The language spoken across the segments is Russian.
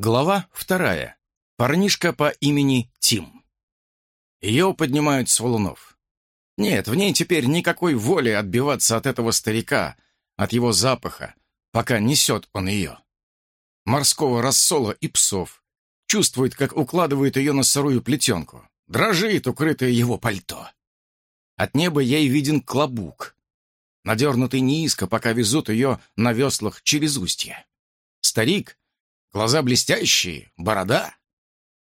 Глава вторая. Парнишка по имени Тим. Ее поднимают с валунов. Нет, в ней теперь никакой воли отбиваться от этого старика, от его запаха, пока несет он ее. Морского рассола и псов. Чувствует, как укладывает ее на сырую плетенку. Дрожит, укрытое его пальто. От неба ей виден клобук, надернутый низко, пока везут ее на веслах через устье. Старик Глаза блестящие, борода.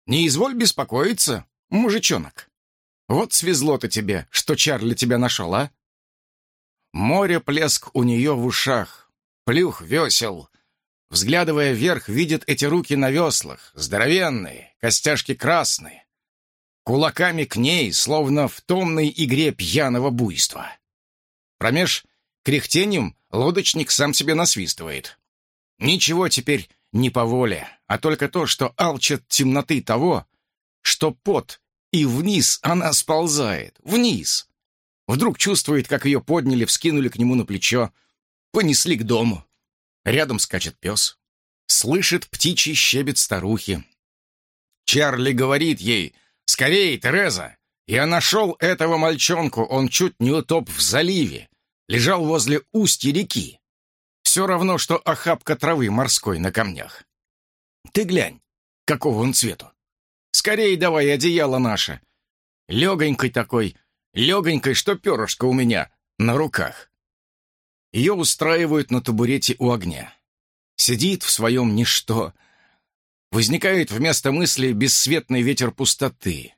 Не изволь беспокоиться, мужичонок. Вот свезло-то тебе, что Чарли тебя нашел, а? Море плеск у нее в ушах, плюх весел. Взглядывая вверх, видит эти руки на веслах, здоровенные, костяшки красные. Кулаками к ней, словно в томной игре пьяного буйства. Промеж кряхтением лодочник сам себе насвистывает. Ничего теперь не по воле, а только то, что алчат темноты того, что пот, и вниз она сползает, вниз. Вдруг чувствует, как ее подняли, вскинули к нему на плечо, понесли к дому. Рядом скачет пес. Слышит птичий щебет старухи. Чарли говорит ей, «Скорей, Тереза!» Я нашел этого мальчонку, он чуть не утоп в заливе, лежал возле устья реки. Все равно, что охапка травы морской на камнях. Ты глянь, какого он цвету. Скорей давай одеяло наше. Легонькой такой, легонькой, что перышко у меня на руках. Ее устраивают на табурете у огня. Сидит в своем ничто. Возникает вместо мысли бесцветный ветер пустоты.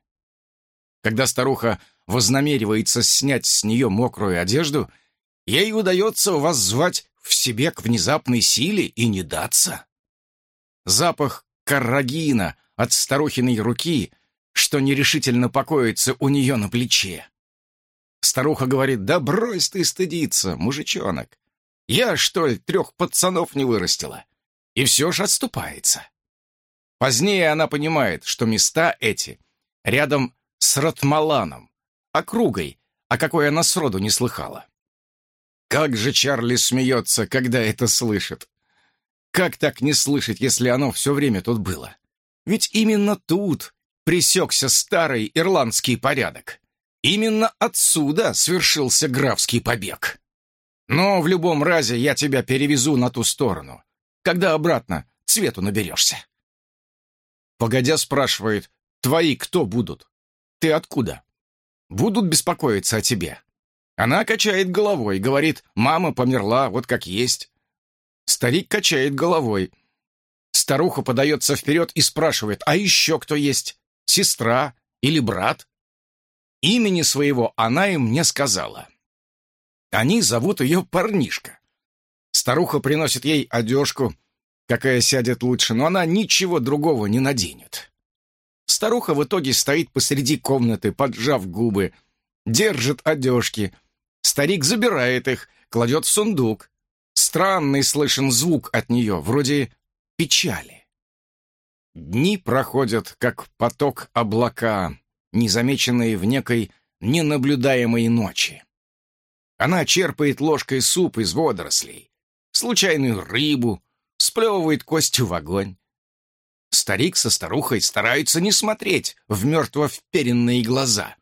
Когда старуха вознамеривается снять с нее мокрую одежду, ей удается воззвать в себе к внезапной силе и не даться. Запах каррагина от старухиной руки, что нерешительно покоится у нее на плече. Старуха говорит, да брось ты стыдиться, мужичонок. Я, что ли, трех пацанов не вырастила? И все же отступается. Позднее она понимает, что места эти рядом с Ратмаланом, округой, о какой она сроду не слыхала. Как же Чарли смеется, когда это слышит. Как так не слышать, если оно все время тут было? Ведь именно тут пресекся старый ирландский порядок. Именно отсюда свершился графский побег. Но в любом разе я тебя перевезу на ту сторону, когда обратно цвету наберешься. Погодя спрашивает, твои кто будут? Ты откуда? Будут беспокоиться о тебе. Она качает головой, говорит, мама померла, вот как есть. Старик качает головой. Старуха подается вперед и спрашивает, а еще кто есть? Сестра или брат? Имени своего она им не сказала. Они зовут ее парнишка. Старуха приносит ей одежку, какая сядет лучше, но она ничего другого не наденет. Старуха в итоге стоит посреди комнаты, поджав губы, держит одежки, Старик забирает их, кладет в сундук. Странный слышен звук от нее, вроде печали. Дни проходят, как поток облака, незамеченные в некой ненаблюдаемой ночи. Она черпает ложкой суп из водорослей, случайную рыбу, сплевывает костью в огонь. Старик со старухой стараются не смотреть в мертво вперенные глаза,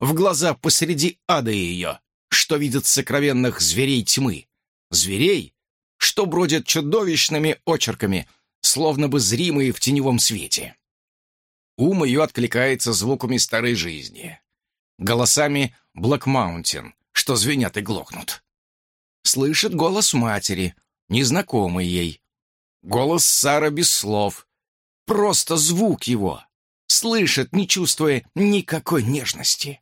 в глаза посреди ада ее что видят сокровенных зверей тьмы. Зверей, что бродят чудовищными очерками, словно бы зримые в теневом свете. Ум ее откликается звуками старой жизни, голосами Блэк Маунтин, что звенят и глохнут. Слышит голос матери, незнакомый ей. Голос Сара без слов. Просто звук его. Слышит, не чувствуя никакой нежности.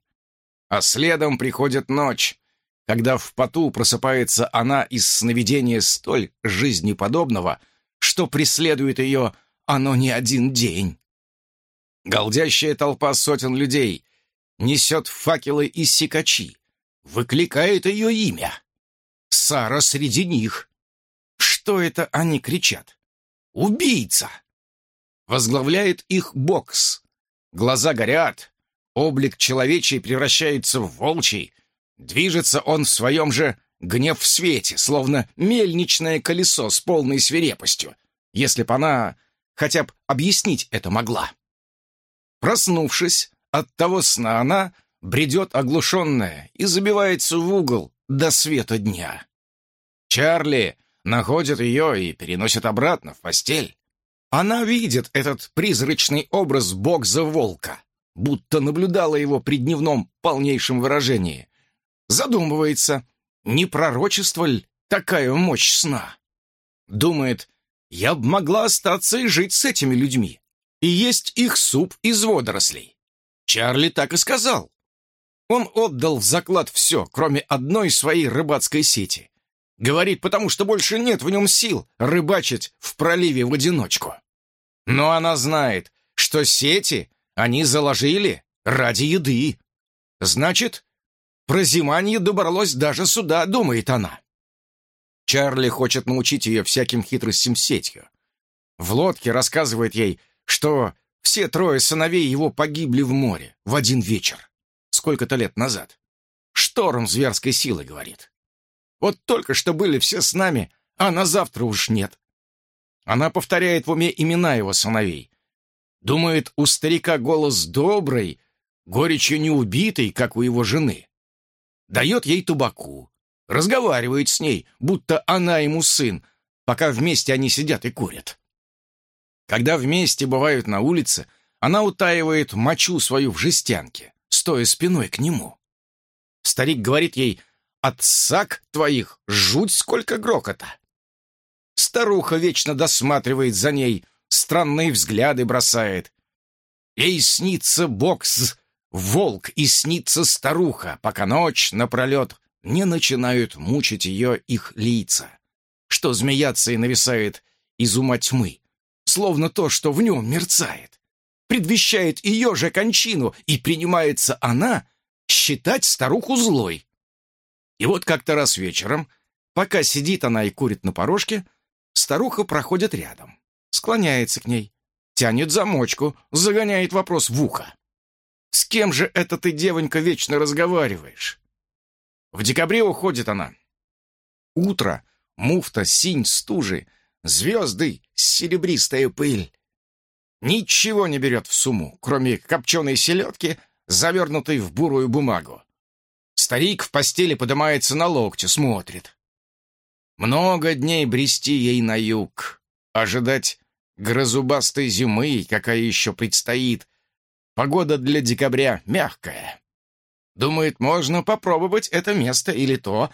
А следом приходит ночь, когда в поту просыпается она из сновидения столь жизнеподобного, что преследует ее оно не один день. Голдящая толпа сотен людей несет факелы и секачи, выкликает ее имя. Сара среди них. Что это они кричат? «Убийца!» Возглавляет их бокс. Глаза горят, Облик человечий превращается в волчий. Движется он в своем же гнев в свете, словно мельничное колесо с полной свирепостью. Если б она хотя бы объяснить это могла. Проснувшись от того сна, она бредет оглушенная и забивается в угол до света дня. Чарли находит ее и переносит обратно в постель. Она видит этот призрачный образ бокса волка, будто наблюдала его при дневном полнейшем выражении. Задумывается, не пророчество ли такая мощь сна? Думает, я б могла остаться и жить с этими людьми, и есть их суп из водорослей. Чарли так и сказал. Он отдал в заклад все, кроме одной своей рыбацкой сети. Говорит, потому что больше нет в нем сил рыбачить в проливе в одиночку. Но она знает, что сети они заложили ради еды. Значит, прозимание добралось даже сюда, думает она. Чарли хочет научить ее всяким хитростям сетью. В лодке рассказывает ей, что все трое сыновей его погибли в море в один вечер, сколько-то лет назад. Шторм зверской силы, говорит. Вот только что были все с нами, а на завтра уж нет. Она повторяет в уме имена его сыновей. Думает, у старика голос добрый, горечью не убитый, как у его жены. Дает ей табаку, разговаривает с ней, будто она ему сын, пока вместе они сидят и курят. Когда вместе бывают на улице, она утаивает мочу свою в жестянке, стоя спиной к нему. Старик говорит ей, «От сак твоих жуть сколько грохота!» Старуха вечно досматривает за ней, странные взгляды бросает. Ей снится бокс, волк и снится старуха, пока ночь напролет не начинают мучить ее их лица, что змеятся и нависает из ума тьмы, словно то, что в нем мерцает. Предвещает ее же кончину, и принимается она считать старуху злой. И вот как-то раз вечером, пока сидит она и курит на порожке, старуха проходит рядом, склоняется к ней, тянет замочку, загоняет вопрос в ухо. «С кем же это ты, девонька, вечно разговариваешь?» В декабре уходит она. Утро, муфта, синь, стужи, звезды, серебристая пыль. Ничего не берет в сумму, кроме копченой селедки, завернутой в бурую бумагу. Старик в постели поднимается на локте, смотрит. Много дней брести ей на юг, ожидать грозубастой зимы, какая еще предстоит. Погода для декабря мягкая. Думает, можно попробовать это место или то,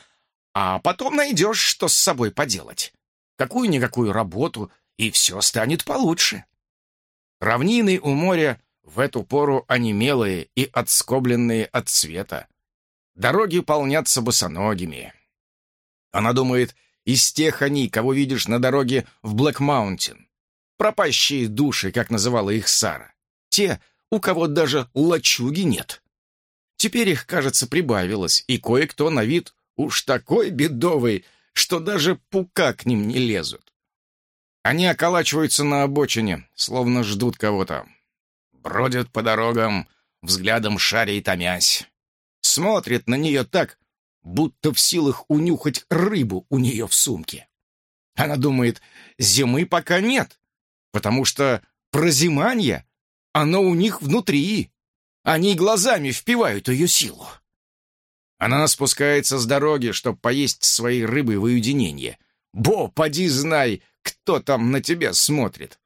а потом найдешь, что с собой поделать. Какую-никакую работу, и все станет получше. Равнины у моря в эту пору онемелые и отскобленные от света. Дороги полнятся босоногими. Она думает, из тех они, кого видишь на дороге в Блэк-Маунтин. Пропащие души, как называла их Сара. Те, у кого даже лачуги нет. Теперь их, кажется, прибавилось, и кое-кто на вид уж такой бедовый, что даже пука к ним не лезут. Они околачиваются на обочине, словно ждут кого-то. Бродят по дорогам, взглядом шаря и томясь. Смотрят на нее так, будто в силах унюхать рыбу у нее в сумке. Она думает, зимы пока нет, потому что прозиманье, оно у них внутри. Они глазами впивают ее силу. Она спускается с дороги, чтобы поесть своей рыбы в уединение. Бо, поди знай, кто там на тебя смотрит.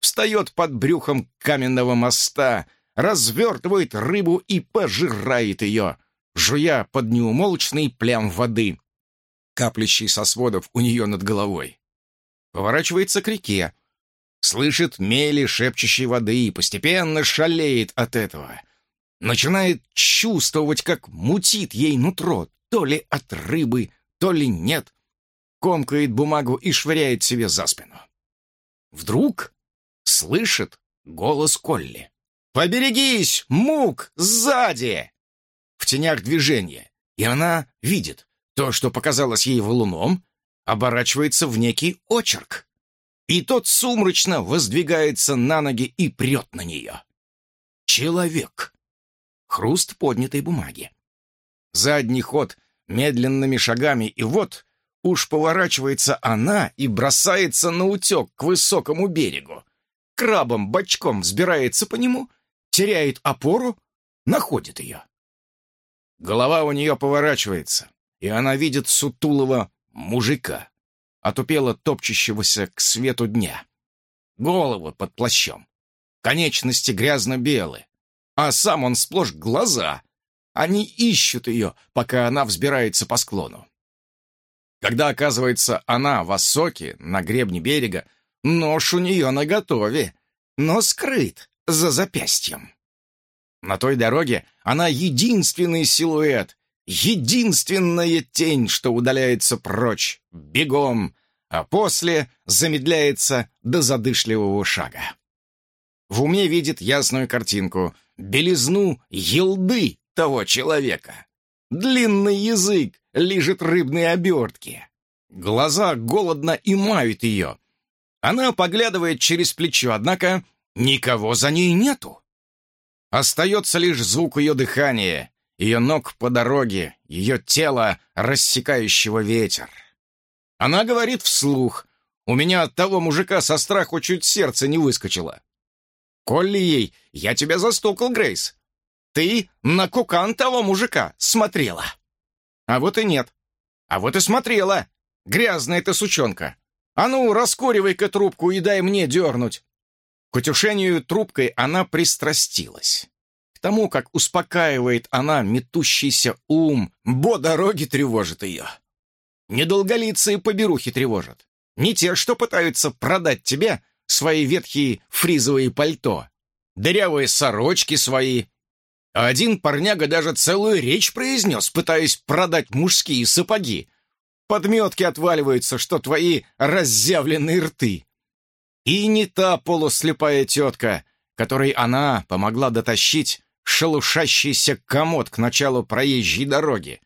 Встает под брюхом каменного моста, развертывает рыбу и пожирает ее, жуя под неумолчный плям воды, каплящий со сводов у нее над головой. Поворачивается к реке, слышит мели шепчущей воды и постепенно шалеет от этого. Начинает чувствовать, как мутит ей нутро, то ли от рыбы, то ли нет. Комкает бумагу и швыряет себе за спину. Вдруг слышит голос Колли. «Поберегись, мук, сзади!» В тенях движения, и она видит то, что показалось ей валуном, оборачивается в некий очерк и тот сумрачно воздвигается на ноги и прет на нее. Человек. Хруст поднятой бумаги. Задний ход медленными шагами, и вот уж поворачивается она и бросается на утек к высокому берегу. крабом бочком взбирается по нему, теряет опору, находит ее. Голова у нее поворачивается, и она видит сутулого мужика, отупело топчущегося к свету дня. Голову под плащом, конечности грязно-белые, а сам он сплошь глаза. Они ищут ее, пока она взбирается по склону. Когда оказывается она в осоке на гребне берега, нож у нее наготове, но скрыт за запястьем. На той дороге она единственный силуэт, единственная тень, что удаляется прочь, бегом, а после замедляется до задышливого шага. В уме видит ясную картинку, белизну елды того человека. Длинный язык лижет рыбные обертки. Глаза голодно и мают ее. Она поглядывает через плечо, однако никого за ней нету. Остается лишь звук ее дыхания, ее ног по дороге, ее тело, рассекающего ветер. Она говорит вслух. У меня от того мужика со страху чуть сердце не выскочило. Колли ей, я тебя застукал, Грейс. Ты на кукан того мужика смотрела. А вот и нет. А вот и смотрела. Грязная ты сучонка. А ну, раскуривай-ка трубку и дай мне дернуть. К утешению трубкой она пристрастилась. К тому, как успокаивает она метущийся ум, бо дороги тревожит ее. Недолголицые поберухи тревожат. Не те, что пытаются продать тебе свои ветхие фризовые пальто, дырявые сорочки свои. А один парняга даже целую речь произнес, пытаясь продать мужские сапоги. Подметки отваливаются, что твои разъявленные рты. И не та полуслепая тетка, которой она помогла дотащить шелушащийся комод к началу проезжей дороги.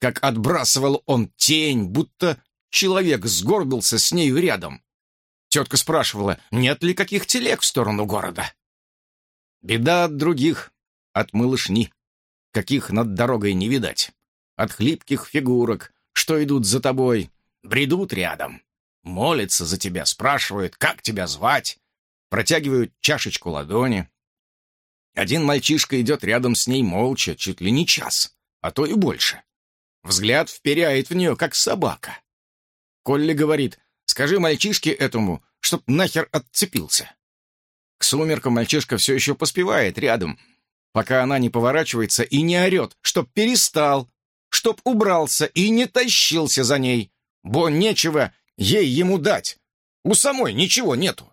Как отбрасывал он тень, будто человек сгорбился с нею рядом. Тетка спрашивала, нет ли каких телег в сторону города. Беда от других, от малышни, каких над дорогой не видать. От хлипких фигурок, что идут за тобой, бредут рядом, молятся за тебя, спрашивают, как тебя звать, протягивают чашечку ладони. Один мальчишка идет рядом с ней молча, чуть ли не час, а то и больше. Взгляд вперяет в нее, как собака. Колли говорит, Скажи мальчишке этому, чтоб нахер отцепился. К сумеркам мальчишка все еще поспевает рядом, пока она не поворачивается и не орет, чтоб перестал, чтоб убрался и не тащился за ней, бо нечего ей ему дать. У самой ничего нету.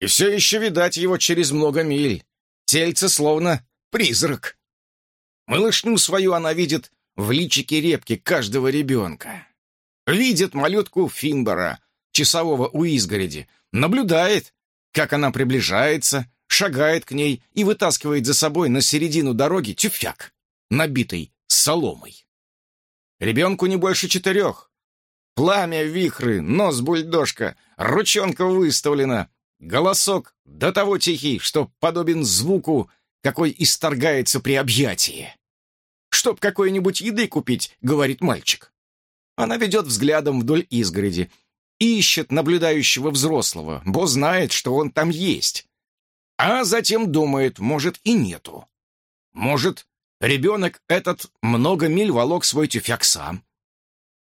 И все еще видать его через много миль. Тельце словно призрак. Малышню свою она видит в личике репки каждого ребенка. Видит малютку Финбора, часового у изгороди, наблюдает, как она приближается, шагает к ней и вытаскивает за собой на середину дороги тюфяк, набитый соломой. Ребенку не больше четырех. Пламя вихры, нос бульдожка, ручонка выставлена, голосок до того тихий, что подобен звуку, какой исторгается при объятии. «Чтоб какой-нибудь еды купить», — говорит мальчик. Она ведет взглядом вдоль изгороди, ищет наблюдающего взрослого, бо знает, что он там есть. А затем думает, может, и нету. Может, ребенок этот много миль волок свой тюфяк сам.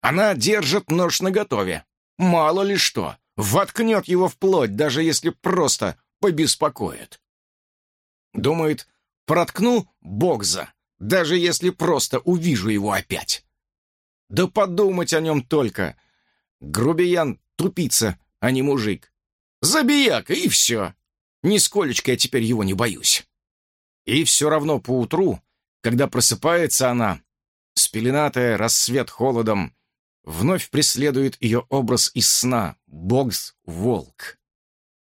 Она держит нож наготове. Мало ли что, воткнет его вплоть, даже если просто побеспокоит. Думает, проткну Богза, даже если просто увижу его опять. Да подумать о нем только — Грубиян — тупица, а не мужик. Забияка, и все. Нисколечко я теперь его не боюсь. И все равно поутру, когда просыпается она, спеленатая рассвет холодом, вновь преследует ее образ из сна Богс-волк.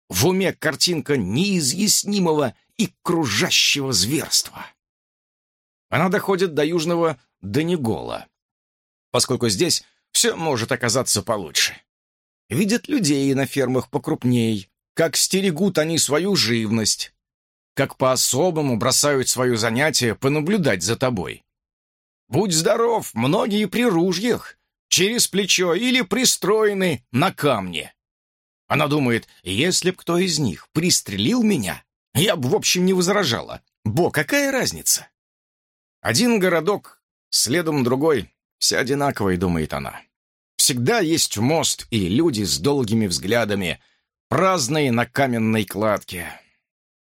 В уме картинка неизъяснимого и кружащего зверства. Она доходит до южного Данигола, поскольку здесь все может оказаться получше. Видят людей на фермах покрупней, как стерегут они свою живность, как по-особому бросают свое занятие понаблюдать за тобой. Будь здоров, многие при ружьях, через плечо или пристроены на камне. Она думает, если б кто из них пристрелил меня, я бы, в общем, не возражала. Бо, какая разница? Один городок, следом другой, все одинаковые, думает она. Всегда есть мост и люди с долгими взглядами, праздные на каменной кладке.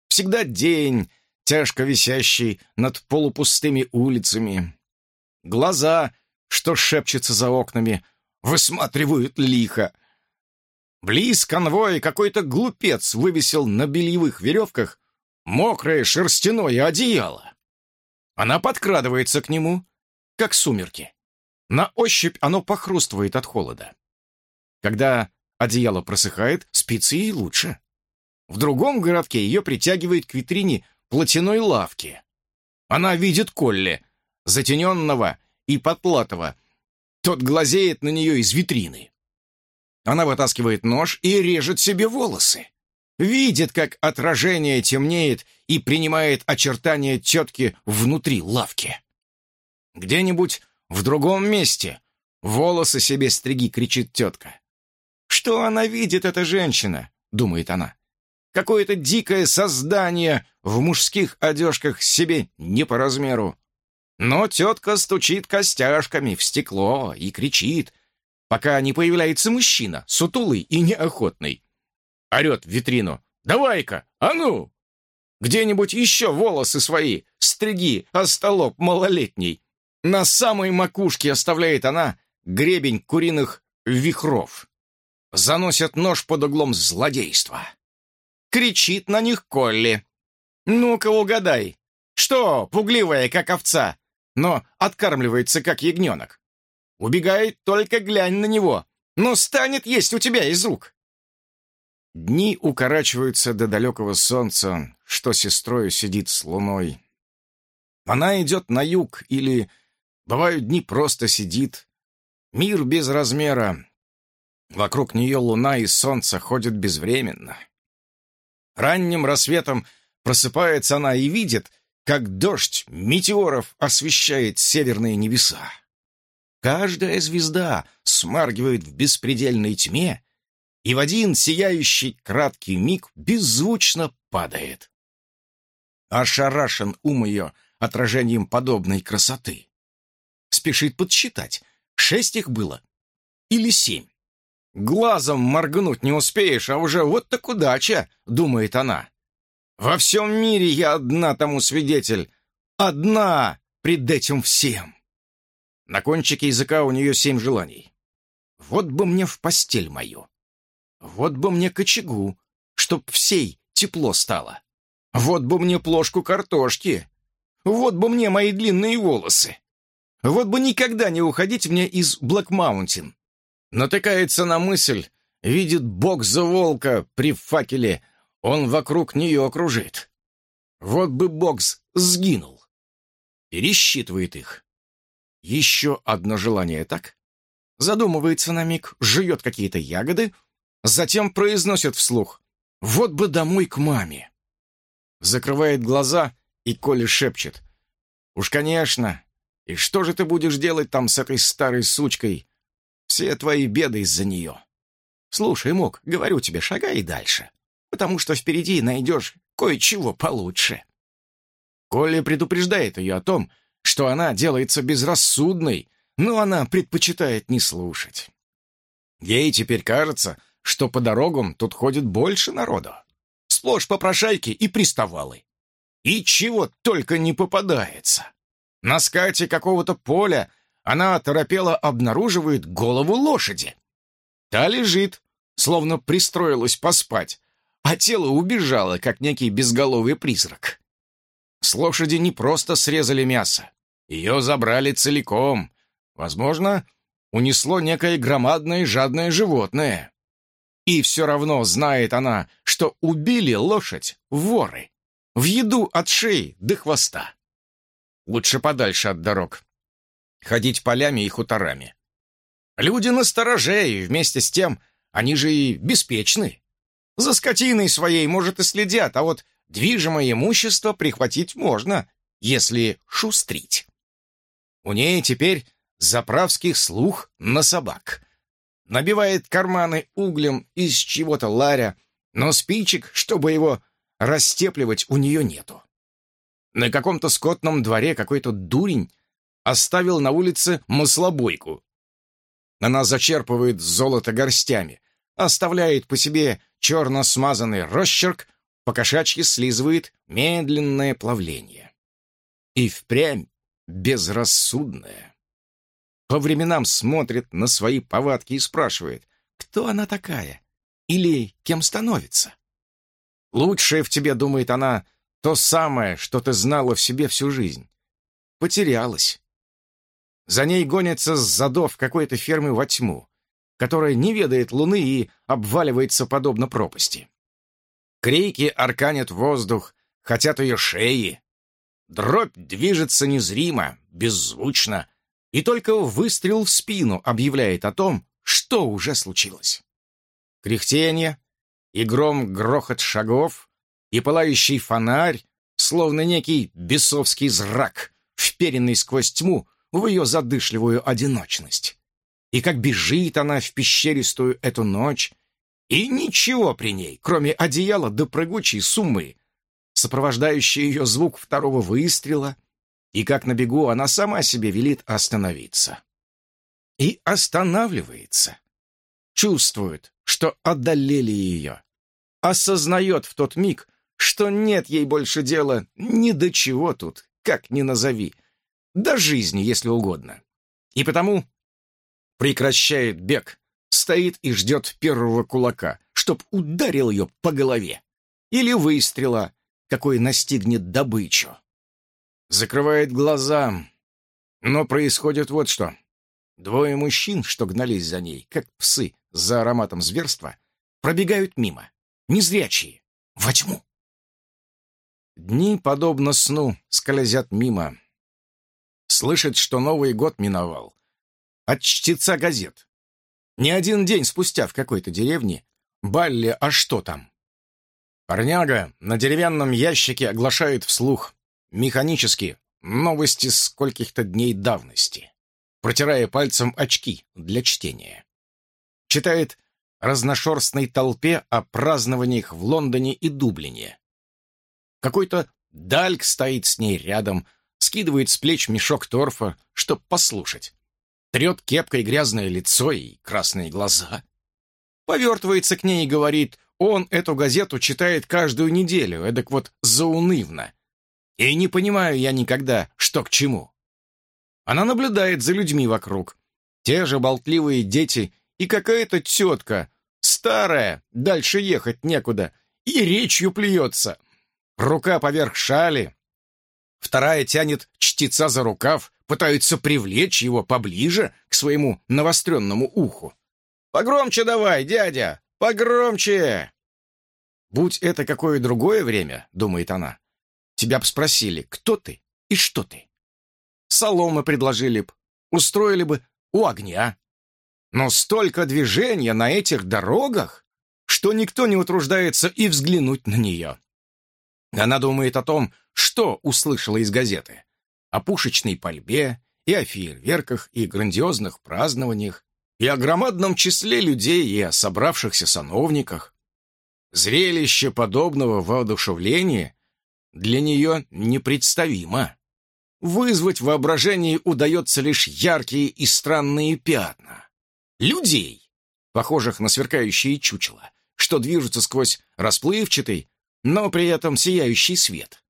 Всегда день, тяжко висящий над полупустыми улицами. Глаза, что шепчется за окнами, высматривают лихо. Близ конвоя какой-то глупец вывесил на бельевых веревках мокрое шерстяное одеяло. Она подкрадывается к нему, как сумерки. На ощупь оно похрустывает от холода. Когда одеяло просыхает, спится ей лучше. В другом городке ее притягивает к витрине платяной лавки. Она видит Колли, затененного и подплатого. Тот глазеет на нее из витрины. Она вытаскивает нож и режет себе волосы. Видит, как отражение темнеет и принимает очертания тетки внутри лавки. Где-нибудь в другом месте. Волосы себе стриги, кричит тетка. Что она видит, эта женщина? Думает она. Какое-то дикое создание в мужских одежках себе не по размеру. Но тетка стучит костяшками в стекло и кричит, пока не появляется мужчина, сутулый и неохотный. Орет в витрину. «Давай-ка, а ну!» Где-нибудь еще волосы свои, стриги, остолоп малолетний. На самой макушке оставляет она гребень куриных вихров. Заносят нож под углом злодейства. Кричит на них Колли. «Ну-ка угадай, что, пугливая, как овца, но откармливается, как ягненок? Убегает, только глянь на него, но станет есть у тебя из рук». Дни укорачиваются до далекого солнца, что сестрою сидит с луной. Она идет на юг или Бывают дни просто сидит. Мир без размера. Вокруг нее луна и солнце ходят безвременно. Ранним рассветом просыпается она и видит, как дождь метеоров освещает северные небеса. Каждая звезда смаргивает в беспредельной тьме, и в один сияющий краткий миг беззвучно падает. Ошарашен ум ее отражением подобной красоты спешит подсчитать. Шесть их было. Или семь. Глазом моргнуть не успеешь, а уже вот так удача, думает она. Во всем мире я одна тому свидетель. Одна пред этим всем. На кончике языка у нее семь желаний. Вот бы мне в постель мою. Вот бы мне к очагу, чтоб всей тепло стало. Вот бы мне плошку картошки. Вот бы мне мои длинные волосы. Вот бы никогда не уходить мне из Блэк-Маунтин. Натыкается на мысль, видит Боггза-волка при факеле, он вокруг нее окружит. Вот бы Боггз сгинул. Пересчитывает их. Еще одно желание, так? Задумывается на миг, жует какие-то ягоды, затем произносит вслух. Вот бы домой к маме. Закрывает глаза, и Коля шепчет. Уж, конечно, и что же ты будешь делать там с этой старой сучкой? Все твои беды из-за нее. Слушай, Мок, говорю тебе, шагай дальше, потому что впереди найдешь кое-чего получше. Коля предупреждает ее о том, что она делается безрассудной, но она предпочитает не слушать. Ей теперь кажется, что по дорогам тут ходит больше народу. Сплошь попрошайки и приставалы. И чего только не попадается. На скате какого-то поля она торопела обнаруживает голову лошади. Та лежит, словно пристроилась поспать, а тело убежало, как некий безголовый призрак. С лошади не просто срезали мясо, ее забрали целиком. Возможно, унесло некое громадное жадное животное. И все равно знает она, что убили лошадь воры, в еду от шеи до хвоста. Лучше подальше от дорог. Ходить полями и хуторами. Люди настороже, и вместе с тем они же и беспечны. За скотиной своей, может, и следят, а вот движимое имущество прихватить можно, если шустрить. У ней теперь заправский слух на собак. набивает карманы углем из чего-то ларя, но спичек, чтобы его растепливать, у нее нету. На каком-то скотном дворе какой-то дурень оставил на улице маслобойку. Она зачерпывает золото горстями, оставляет по себе черно смазанный росчерк, покошачьи слизывает медленное плавление. И впрямь безрассудная. По временам смотрит на свои повадки и спрашивает, кто она такая или кем становится. Лучшее в тебе, думает она, то самое, что ты знала в себе всю жизнь. Потерялась. За ней гонится с задов какой-то фермы во тьму, которая не ведает луны и обваливается подобно пропасти. Крики арканят воздух, хотят ее шеи. Дробь движется незримо, беззвучно, и только выстрел в спину объявляет о том, что уже случилось. Кряхтение и гром грохот шагов, и пылающий фонарь, словно некий бесовский зрак, вперенный сквозь тьму в ее задышливую одиночность. И как бежит она в пещеристую эту ночь, и ничего при ней, кроме одеяла до прыгучей суммы, сопровождающий ее звук второго выстрела, и как на бегу она сама себе велит остановиться. И останавливается. Чувствует, что одолели ее. Осознает в тот миг, что нет ей больше дела ни до чего тут, как ни назови, до жизни, если угодно. И потому прекращает бег, стоит и ждет первого кулака, чтоб ударил ее по голове. Или выстрела, какой настигнет добычу. Закрывает глаза, но происходит вот что. Двое мужчин, что гнались за ней, как псы за ароматом зверства, пробегают мимо, незрячие, во тьму. Дни, подобно сну, скользят мимо. Слышит, что Новый год миновал. От чтеца газет. Не один день спустя в какой-то деревне Балли, а что там? Парняга на деревянном ящике оглашает вслух, механически, новости скольких-то дней давности, протирая пальцем очки для чтения. Читает разношерстной толпе о празднованиях в Лондоне и Дублине. Какой-то Дальк стоит с ней рядом, скидывает с плеч мешок торфа, чтоб послушать. Трет кепкой грязное лицо и красные глаза. Повертывается к ней и говорит он эту газету читает каждую неделю, эдак вот заунывно. И не понимаю я никогда, что к чему. Она наблюдает за людьми вокруг. Те же болтливые дети и какая-то тетка, старая, дальше ехать некуда, и речью плюется. Рука поверх шали. Вторая тянет чтеца за рукав, пытаются привлечь его поближе к своему навостренному уху. «Погромче давай, дядя! «Погромче!» «Будь это какое другое время, — думает она, — тебя б спросили, кто ты и что ты. Соломы предложили б, устроили бы у огня. Но столько движения на этих дорогах, что никто не утруждается и взглянуть на нее. Она думает о том, что услышала из газеты. О пушечной пальбе и о фейерверках и грандиозных празднованиях, и о громадном числе людей, и о собравшихся сановниках. Зрелище подобного воодушевления для нее непредставимо. Вызвать воображение удается лишь яркие и странные пятна. Людей, похожих на сверкающие чучела, что движутся сквозь расплывчатый, но при этом сияющий свет.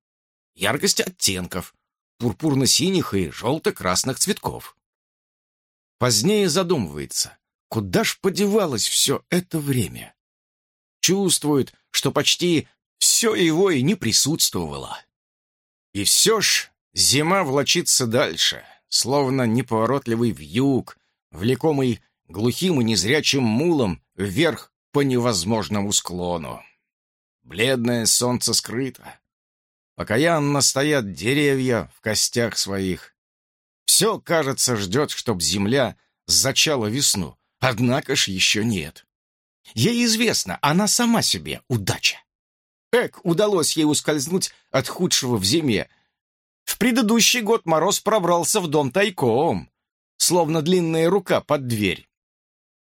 Яркость оттенков, пурпурно-синих и желто-красных цветков. Позднее задумывается, куда ж подевалось все это время? Чувствует, что почти все его и не присутствовало. И все ж зима влочится дальше, словно неповоротливый вьюг, влекомый глухим и незрячим мулом вверх по невозможному склону. Бледное солнце скрыто. Покаянно стоят деревья в костях своих, все, кажется, ждет, чтоб земля зачала весну, однако ж еще нет. Ей известно, она сама себе удача. Эк, удалось ей ускользнуть от худшего в зиме. В предыдущий год мороз пробрался в дом тайком, словно длинная рука под дверь.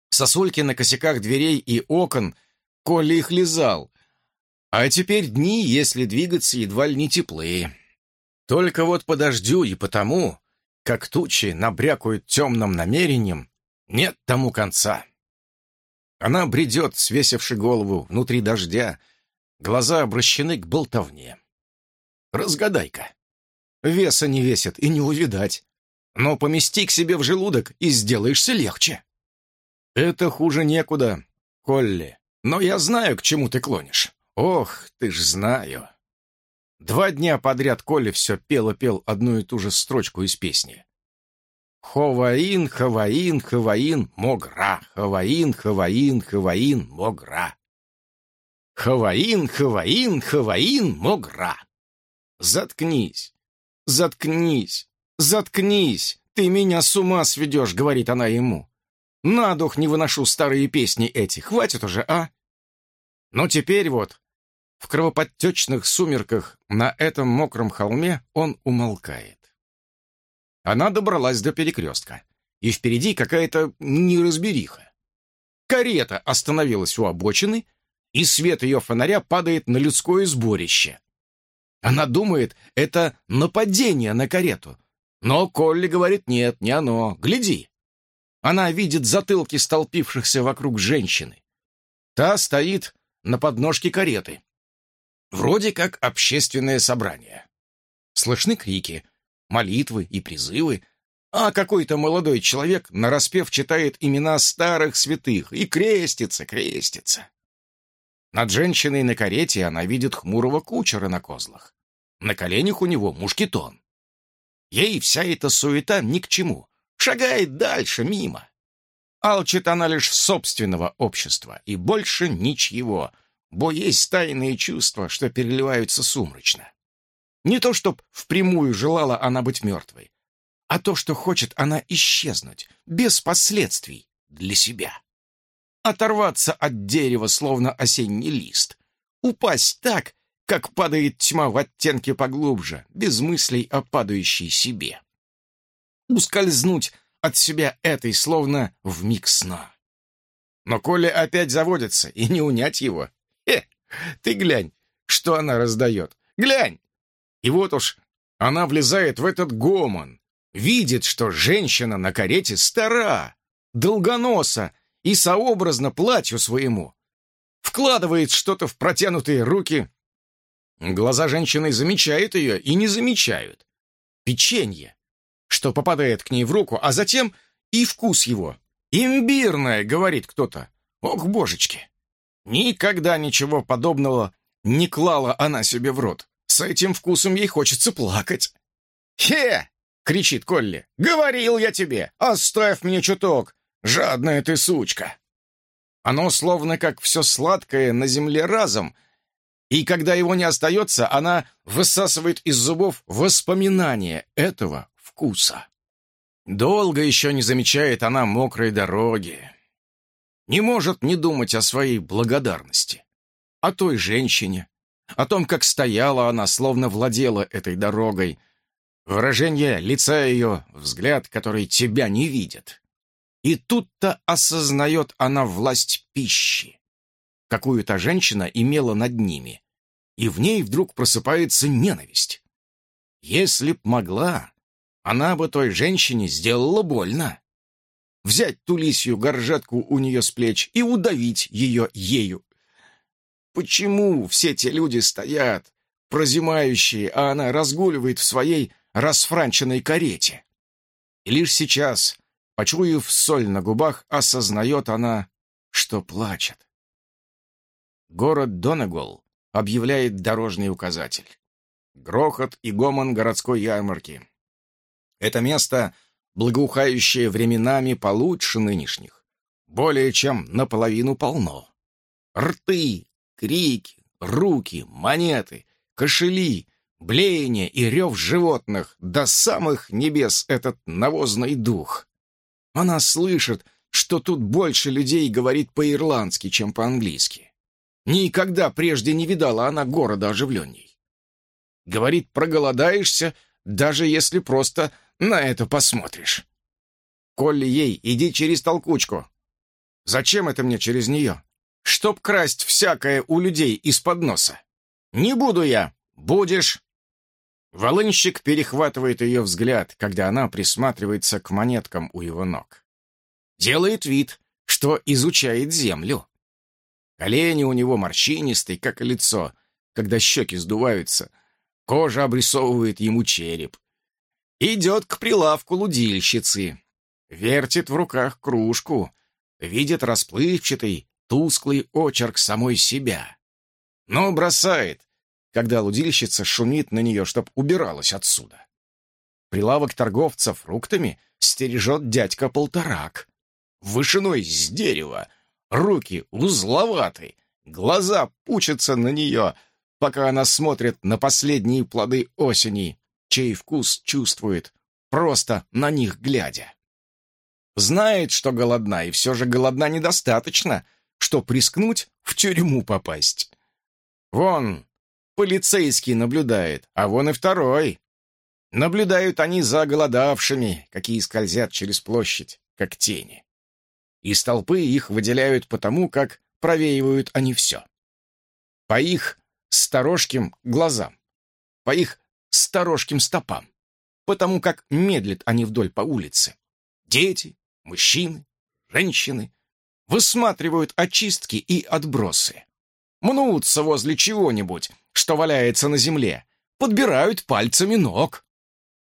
Сосульки на косяках дверей и окон, Коля их лизал. А теперь дни, если двигаться, едва ли не теплые. Только вот подождю и потому, как тучи набрякают темным намерением, нет тому конца. Она бредет, свесивши голову внутри дождя, глаза обращены к болтовне. Разгадай-ка. Веса не весит и не увидать. Но помести к себе в желудок и сделаешься легче. Это хуже некуда, Колли. Но я знаю, к чему ты клонишь. Ох, ты ж знаю. Два дня подряд Колли все пел и пел одну и ту же строчку из песни. Ховаин, Хаваин, Хаваин, Могра. Хаваин, Хаваин, Хаваин, Могра. Хаваин, Хаваин, Хаваин, Могра. Заткнись, заткнись, заткнись. Ты меня с ума сведешь, говорит она ему. На дух не выношу старые песни эти. Хватит уже, а? Но теперь вот, в кровоподтечных сумерках на этом мокром холме он умолкает. Она добралась до перекрестка, и впереди какая-то неразбериха. Карета остановилась у обочины, и свет ее фонаря падает на людское сборище. Она думает, это нападение на карету. Но Колли говорит, нет, не оно, гляди. Она видит затылки столпившихся вокруг женщины. Та стоит на подножке кареты. Вроде как общественное собрание. Слышны крики, молитвы и призывы, а какой-то молодой человек нараспев читает имена старых святых и крестится, крестится. Над женщиной на карете она видит хмурого кучера на козлах. На коленях у него мушкетон. Ей вся эта суета ни к чему. Шагает дальше, мимо. Алчит она лишь собственного общества, и больше ничего, бо есть тайные чувства, что переливаются сумрачно. Не то, чтоб впрямую желала она быть мертвой, а то, что хочет она исчезнуть, без последствий, для себя. Оторваться от дерева, словно осенний лист. Упасть так, как падает тьма в оттенке поглубже, без мыслей о падающей себе. Ускользнуть от себя этой, словно в миг сна. Но Коля опять заводится, и не унять его. Э, ты глянь, что она раздает. Глянь! И вот уж она влезает в этот гомон, видит, что женщина на карете стара, долгоноса и сообразно платью своему. Вкладывает что-то в протянутые руки. Глаза женщины замечают ее и не замечают. Печенье, что попадает к ней в руку, а затем и вкус его. «Имбирное», — говорит кто-то. Ох, божечки! Никогда ничего подобного не клала она себе в рот. С этим вкусом ей хочется плакать. «Хе!» — кричит Колли. «Говорил я тебе! Оставь мне чуток! Жадная ты сучка!» Оно словно как все сладкое на земле разом, и когда его не остается, она высасывает из зубов воспоминания этого вкуса. Долго еще не замечает она мокрой дороги. Не может не думать о своей благодарности, о той женщине, о том, как стояла она, словно владела этой дорогой. Выражение лица ее, взгляд, который тебя не видит. И тут-то осознает она власть пищи, какую та женщина имела над ними, и в ней вдруг просыпается ненависть. Если б могла, она бы той женщине сделала больно. Взять ту лисью горжетку у нее с плеч и удавить ее ею. Почему все те люди стоят, прозимающие, а она разгуливает в своей расфранченной карете? И лишь сейчас, почуяв соль на губах, осознает она, что плачет. Город Донегол объявляет дорожный указатель. Грохот и гомон городской ярмарки. Это место, благоухающее временами получше нынешних, более чем наполовину полно. Рты, крики, руки, монеты, кошели, блеяние и рев животных до самых небес этот навозный дух. Она слышит, что тут больше людей говорит по-ирландски, чем по-английски. Никогда прежде не видала она города оживленней. Говорит, проголодаешься, даже если просто на это посмотришь. Колли ей, иди через толкучку. Зачем это мне через нее? Чтоб красть всякое у людей из-под носа. Не буду я. Будешь. Волынщик перехватывает ее взгляд, когда она присматривается к монеткам у его ног. Делает вид, что изучает землю. Колени у него морщинистые, как лицо, когда щеки сдуваются. Кожа обрисовывает ему череп. Идет к прилавку лудильщицы. Вертит в руках кружку. Видит расплывчатый, тусклый очерк самой себя. Но бросает, когда лудильщица шумит на нее, чтоб убиралась отсюда. Прилавок торговца фруктами стережет дядька Полторак. Вышиной с дерева, руки узловаты, глаза пучатся на нее, пока она смотрит на последние плоды осени, чей вкус чувствует, просто на них глядя. Знает, что голодна, и все же голодна недостаточно, что прискнуть в тюрьму попасть. Вон, полицейский наблюдает, а вон и второй. Наблюдают они за голодавшими, какие скользят через площадь, как тени. Из толпы их выделяют потому, как провеивают они все. По их сторожким глазам, по их сторожким стопам, потому как медлят они вдоль по улице. Дети, мужчины, женщины высматривают очистки и отбросы. Мнутся возле чего-нибудь, что валяется на земле, подбирают пальцами ног.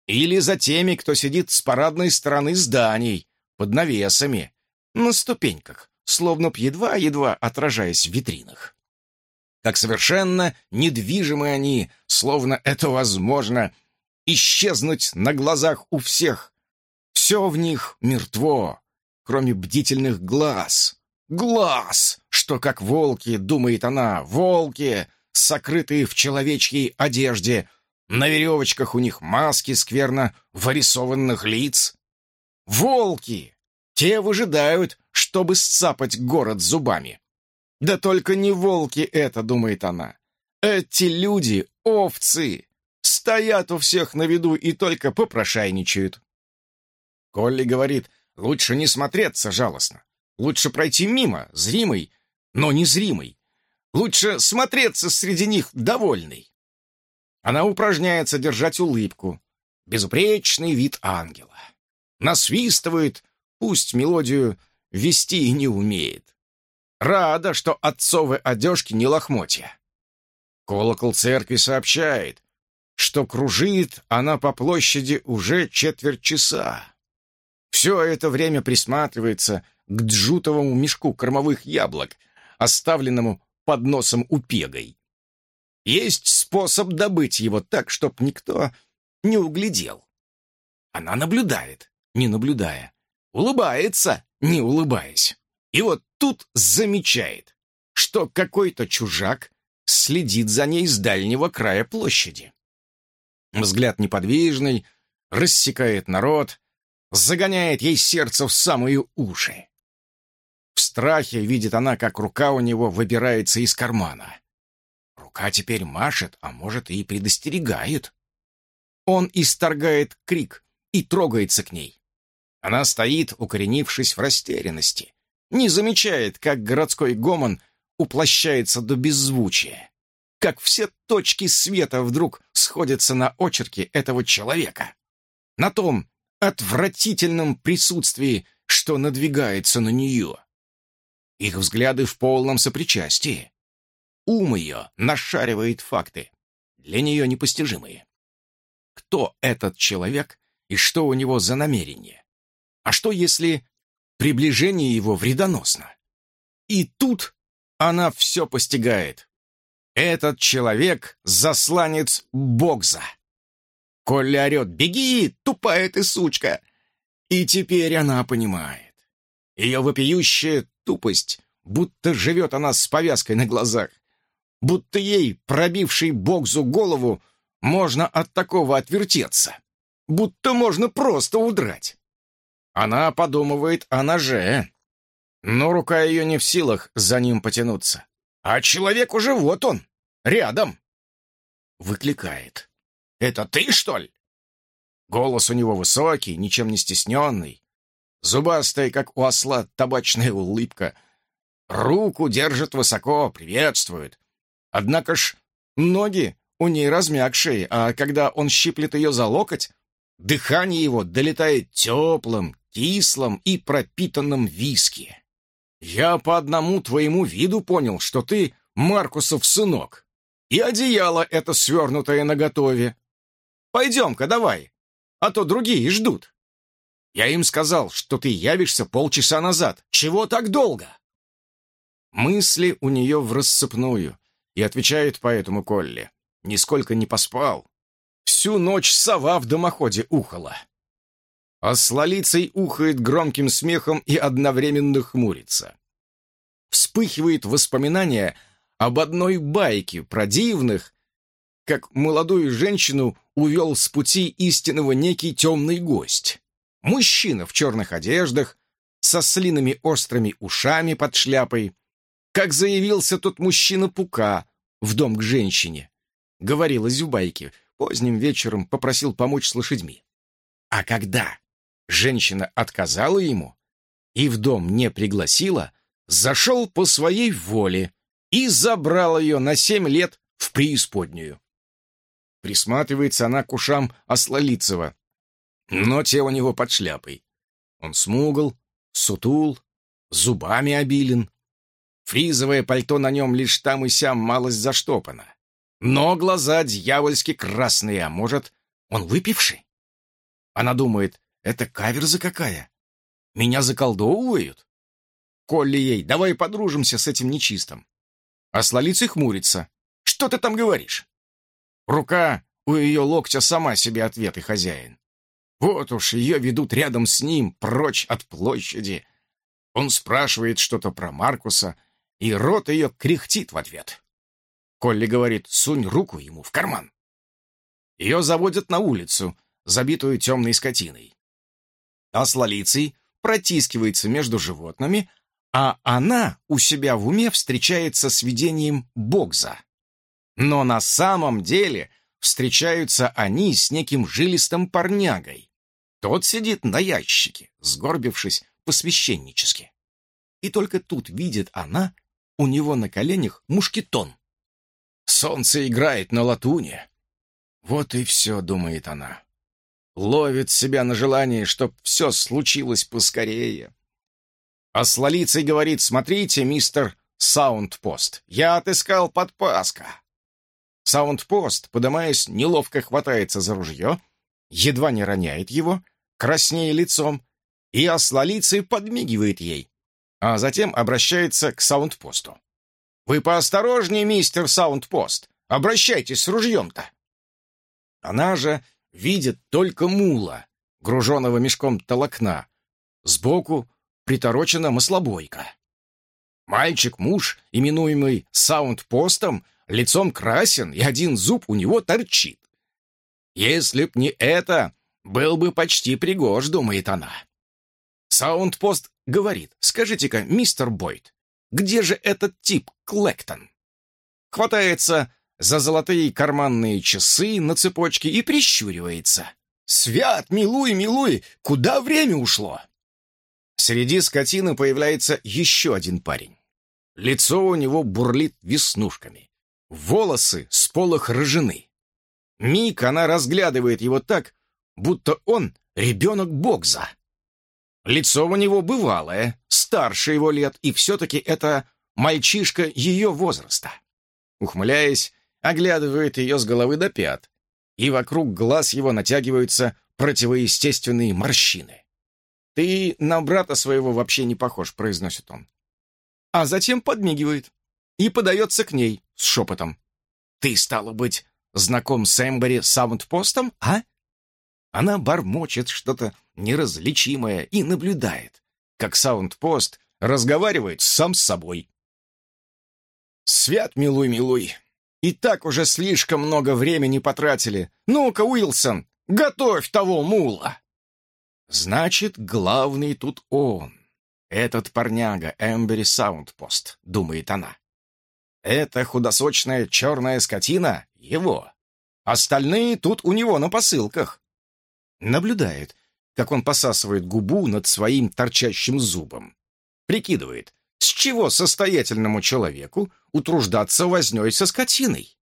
Или за теми, кто сидит с парадной стороны зданий, под навесами, на ступеньках, словно б едва-едва отражаясь в витринах. Как совершенно недвижимы они, словно это возможно, исчезнуть на глазах у всех. Все в них мертво, кроме бдительных глаз. Глаз, что как волки, думает она, волки, сокрытые в человечьей одежде, на веревочках у них маски скверно вырисованных лиц. Волки, те выжидают, чтобы сцапать город зубами. Да только не волки это, думает она. Эти люди — овцы. Стоят у всех на виду и только попрошайничают. Колли говорит, лучше не смотреться жалостно. Лучше пройти мимо, зримый, но незримый. Лучше смотреться среди них довольный. Она упражняется держать улыбку. Безупречный вид ангела. Насвистывает, Пусть мелодию вести и не умеет. Рада, что отцовы одежки не лохмотья. Колокол церкви сообщает, что кружит она по площади уже четверть часа. Все это время присматривается к джутовому мешку кормовых яблок, оставленному под носом у пегой. Есть способ добыть его так, чтоб никто не углядел. Она наблюдает, не наблюдая улыбается, не улыбаясь. И вот тут замечает, что какой-то чужак следит за ней с дальнего края площади. Взгляд неподвижный, рассекает народ, загоняет ей сердце в самые уши. В страхе видит она, как рука у него выбирается из кармана. Рука теперь машет, а может и предостерегает. Он исторгает крик и трогается к ней. Она стоит, укоренившись в растерянности, не замечает, как городской гомон уплощается до беззвучия, как все точки света вдруг сходятся на очерке этого человека, на том отвратительном присутствии, что надвигается на нее. Их взгляды в полном сопричастии. Ум ее нашаривает факты, для нее непостижимые. Кто этот человек и что у него за намерение? А что, если приближение его вредоносно? И тут она все постигает. Этот человек — засланец Богза. Колли орет «Беги, тупая ты сучка!» И теперь она понимает. Ее вопиющая тупость, будто живет она с повязкой на глазах, будто ей, пробившей Богзу голову, можно от такого отвертеться, будто можно просто удрать. Она подумывает о ноже, но рука ее не в силах за ним потянуться. А человек уже вот он, рядом. Выкликает. «Это ты, что ли?» Голос у него высокий, ничем не стесненный. зубастая, как у осла, табачная улыбка. Руку держит высоко, приветствует. Однако ж ноги у ней размягшие, а когда он щиплет ее за локоть, дыхание его долетает теплым, кислым и пропитанным виски. Я по одному твоему виду понял, что ты Маркусов сынок. И одеяло это свернутое наготове. Пойдем-ка давай, а то другие ждут. Я им сказал, что ты явишься полчаса назад. Чего так долго?» Мысли у нее в рассыпную, и отвечает поэтому Колли. Нисколько не поспал. Всю ночь сова в дымоходе ухала. А с лолицей ухает громким смехом и одновременно хмурится. Вспыхивает воспоминание об одной байке про дивных, как молодую женщину увел с пути истинного некий темный гость. Мужчина в черных одеждах, со слиными острыми ушами под шляпой. Как заявился тот мужчина-пука в дом к женщине. Говорилось в байке, поздним вечером попросил помочь с лошадьми. А когда женщина отказала ему и в дом не пригласила, зашел по своей воле и забрал ее на семь лет в преисподнюю. Присматривается она к ушам Ослолицева, но те у него под шляпой. Он смугл, сутул, зубами обилен. Фризовое пальто на нем лишь там и сям малость заштопано. Но глаза дьявольски красные, а может, он выпивший? Она думает, это каверза какая? Меня заколдовывают? Колли ей, давай подружимся с этим нечистым. А слолицей хмурится. Что ты там говоришь? Рука у ее локтя сама себе ответ и хозяин. Вот уж ее ведут рядом с ним, прочь от площади. Он спрашивает что-то про Маркуса, и рот ее кряхтит в ответ. Колли говорит, сунь руку ему в карман. Ее заводят на улицу, забитую темной скотиной. А с протискивается между животными, а она у себя в уме встречается с видением Богза. Но на самом деле встречаются они с неким жилистым парнягой. Тот сидит на ящике, сгорбившись посвященнически. И только тут видит она у него на коленях мушкетон. Солнце играет на латуне. Вот и все, думает она. Ловит себя на желание, чтоб все случилось поскорее. А с лолицей говорит, смотрите, мистер Саундпост, я отыскал подпаска. Саундпост, подымаясь, неловко хватается за ружье, едва не роняет его, краснее лицом, и ослолицей подмигивает ей, а затем обращается к Саундпосту. «Вы поосторожнее, мистер Саундпост, обращайтесь с ружьем-то!» Она же видит только мула, груженного мешком толокна. Сбоку приторочена маслобойка. Мальчик-муж, именуемый Саундпостом, лицом красен, и один зуб у него торчит. Если б не это, был бы почти пригож, думает она. Саундпост говорит, скажите-ка, мистер Бойд, где же этот тип Клэктон? Хватается за золотые карманные часы на цепочке и прищуривается. «Свят, милуй, милуй, куда время ушло?» Среди скотины появляется еще один парень. Лицо у него бурлит веснушками. Волосы с полох рыжины. Миг она разглядывает его так, будто он ребенок Богза. Лицо у него бывалое, старше его лет, и все-таки это мальчишка ее возраста. Ухмыляясь, оглядывает ее с головы до пят, и вокруг глаз его натягиваются противоестественные морщины. «Ты на брата своего вообще не похож», — произносит он. А затем подмигивает и подается к ней с шепотом. «Ты, стало быть, знаком с Эмбери Саундпостом, а?» Она бормочет что-то неразличимое и наблюдает, как Саундпост разговаривает сам с собой. «Свят, милуй, милуй, и так уже слишком много времени потратили. Ну-ка, Уилсон, готовь того мула!» «Значит, главный тут он, этот парняга Эмбери Саундпост», — думает она. Эта худосочная черная скотина — его. Остальные тут у него на посылках. Наблюдает, как он посасывает губу над своим торчащим зубом. Прикидывает, с чего состоятельному человеку утруждаться вознёй со скотиной?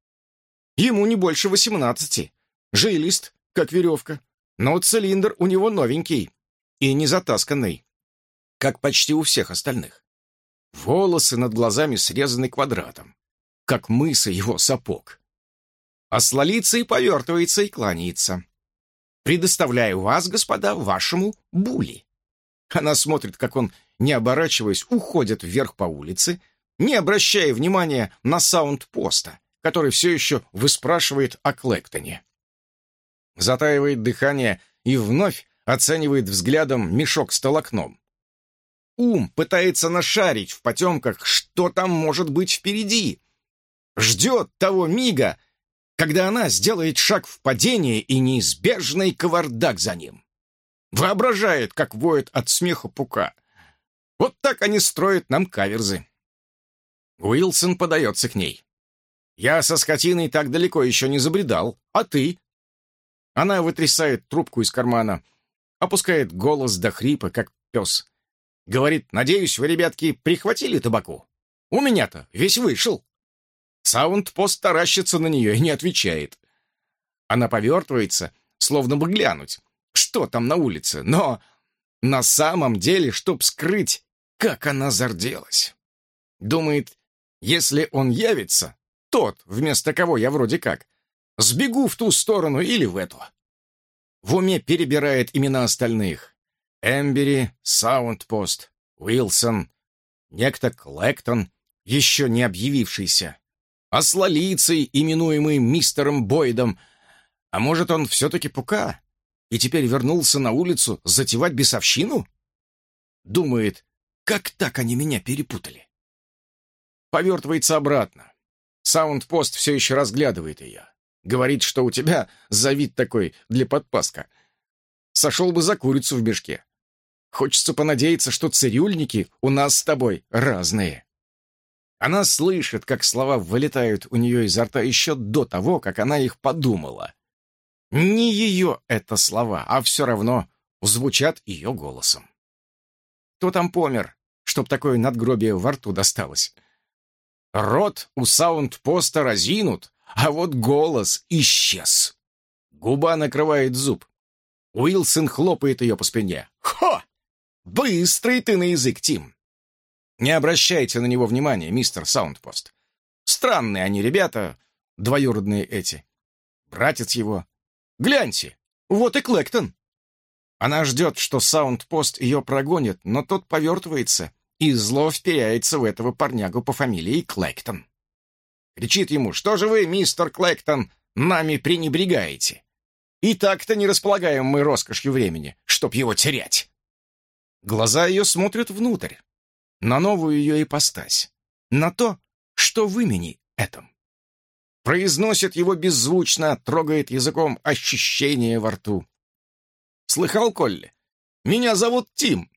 Ему не больше восемнадцати. Жилист, как веревка. Но цилиндр у него новенький и не затасканный, как почти у всех остальных. Волосы над глазами срезаны квадратом, как мысы его сапог. Ослолится и повертывается и кланяется. «Предоставляю вас, господа, вашему були». Она смотрит, как он, не оборачиваясь, уходит вверх по улице, не обращая внимания на саундпоста, который все еще выспрашивает о Клэктоне. Затаивает дыхание и вновь оценивает взглядом мешок с толокном. Ум пытается нашарить в потемках, что там может быть впереди. Ждет того мига, когда она сделает шаг в падение и неизбежный кавардак за ним. Воображает, как воет от смеха пука. Вот так они строят нам каверзы. Уилсон подается к ней. «Я со скотиной так далеко еще не забредал. А ты?» Она вытрясает трубку из кармана, опускает голос до хрипа, как пес. Говорит, «Надеюсь, вы, ребятки, прихватили табаку? У меня-то весь вышел». Саундпост таращится на нее и не отвечает. Она повертывается, словно бы глянуть, что там на улице, но на самом деле, чтоб скрыть, как она зарделась. Думает, если он явится, тот, вместо кого я вроде как, сбегу в ту сторону или в эту. В уме перебирает имена остальных. Эмбери, Саундпост, Уилсон, некто Клэктон, еще не объявившийся ослолицей, именуемый мистером Бойдом. А может, он все-таки пука и теперь вернулся на улицу затевать бесовщину? Думает, как так они меня перепутали? Повертывается обратно. Саундпост все еще разглядывает ее. Говорит, что у тебя завид такой для подпаска. Сошел бы за курицу в мешке. Хочется понадеяться, что цирюльники у нас с тобой разные. Она слышит, как слова вылетают у нее изо рта еще до того, как она их подумала. Не ее это слова, а все равно звучат ее голосом. Кто там помер, чтоб такое надгробие во рту досталось? Рот у саундпоста разинут, а вот голос исчез. Губа накрывает зуб. Уилсон хлопает ее по спине. «Хо! Быстрый ты на язык, Тим! Не обращайте на него внимания, мистер Саундпост. Странные они ребята, двоюродные эти. Братец его. Гляньте, вот и Клэктон. Она ждет, что Саундпост ее прогонит, но тот повертывается и зло вперяется в этого парнягу по фамилии Клэктон. Кричит ему, что же вы, мистер Клэктон, нами пренебрегаете? И так-то не располагаем мы роскошью времени, чтоб его терять. Глаза ее смотрят внутрь на новую ее ипостась, на то, что в имени этом. Произносит его беззвучно, трогает языком ощущение во рту. «Слыхал, Колли? Меня зовут Тим».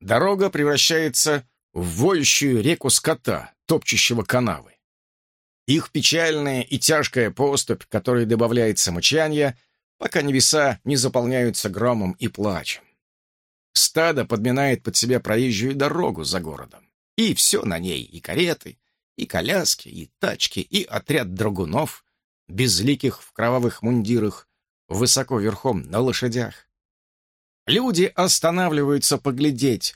Дорога превращается в воющую реку скота, топчущего канавы. Их печальная и тяжкая поступь, которой добавляется мычанье, пока небеса не заполняются громом и плачем. Стадо подминает под себя проезжую дорогу за городом. И все на ней, и кареты, и коляски, и тачки, и отряд драгунов, безликих в кровавых мундирах, высоко верхом на лошадях. Люди останавливаются поглядеть.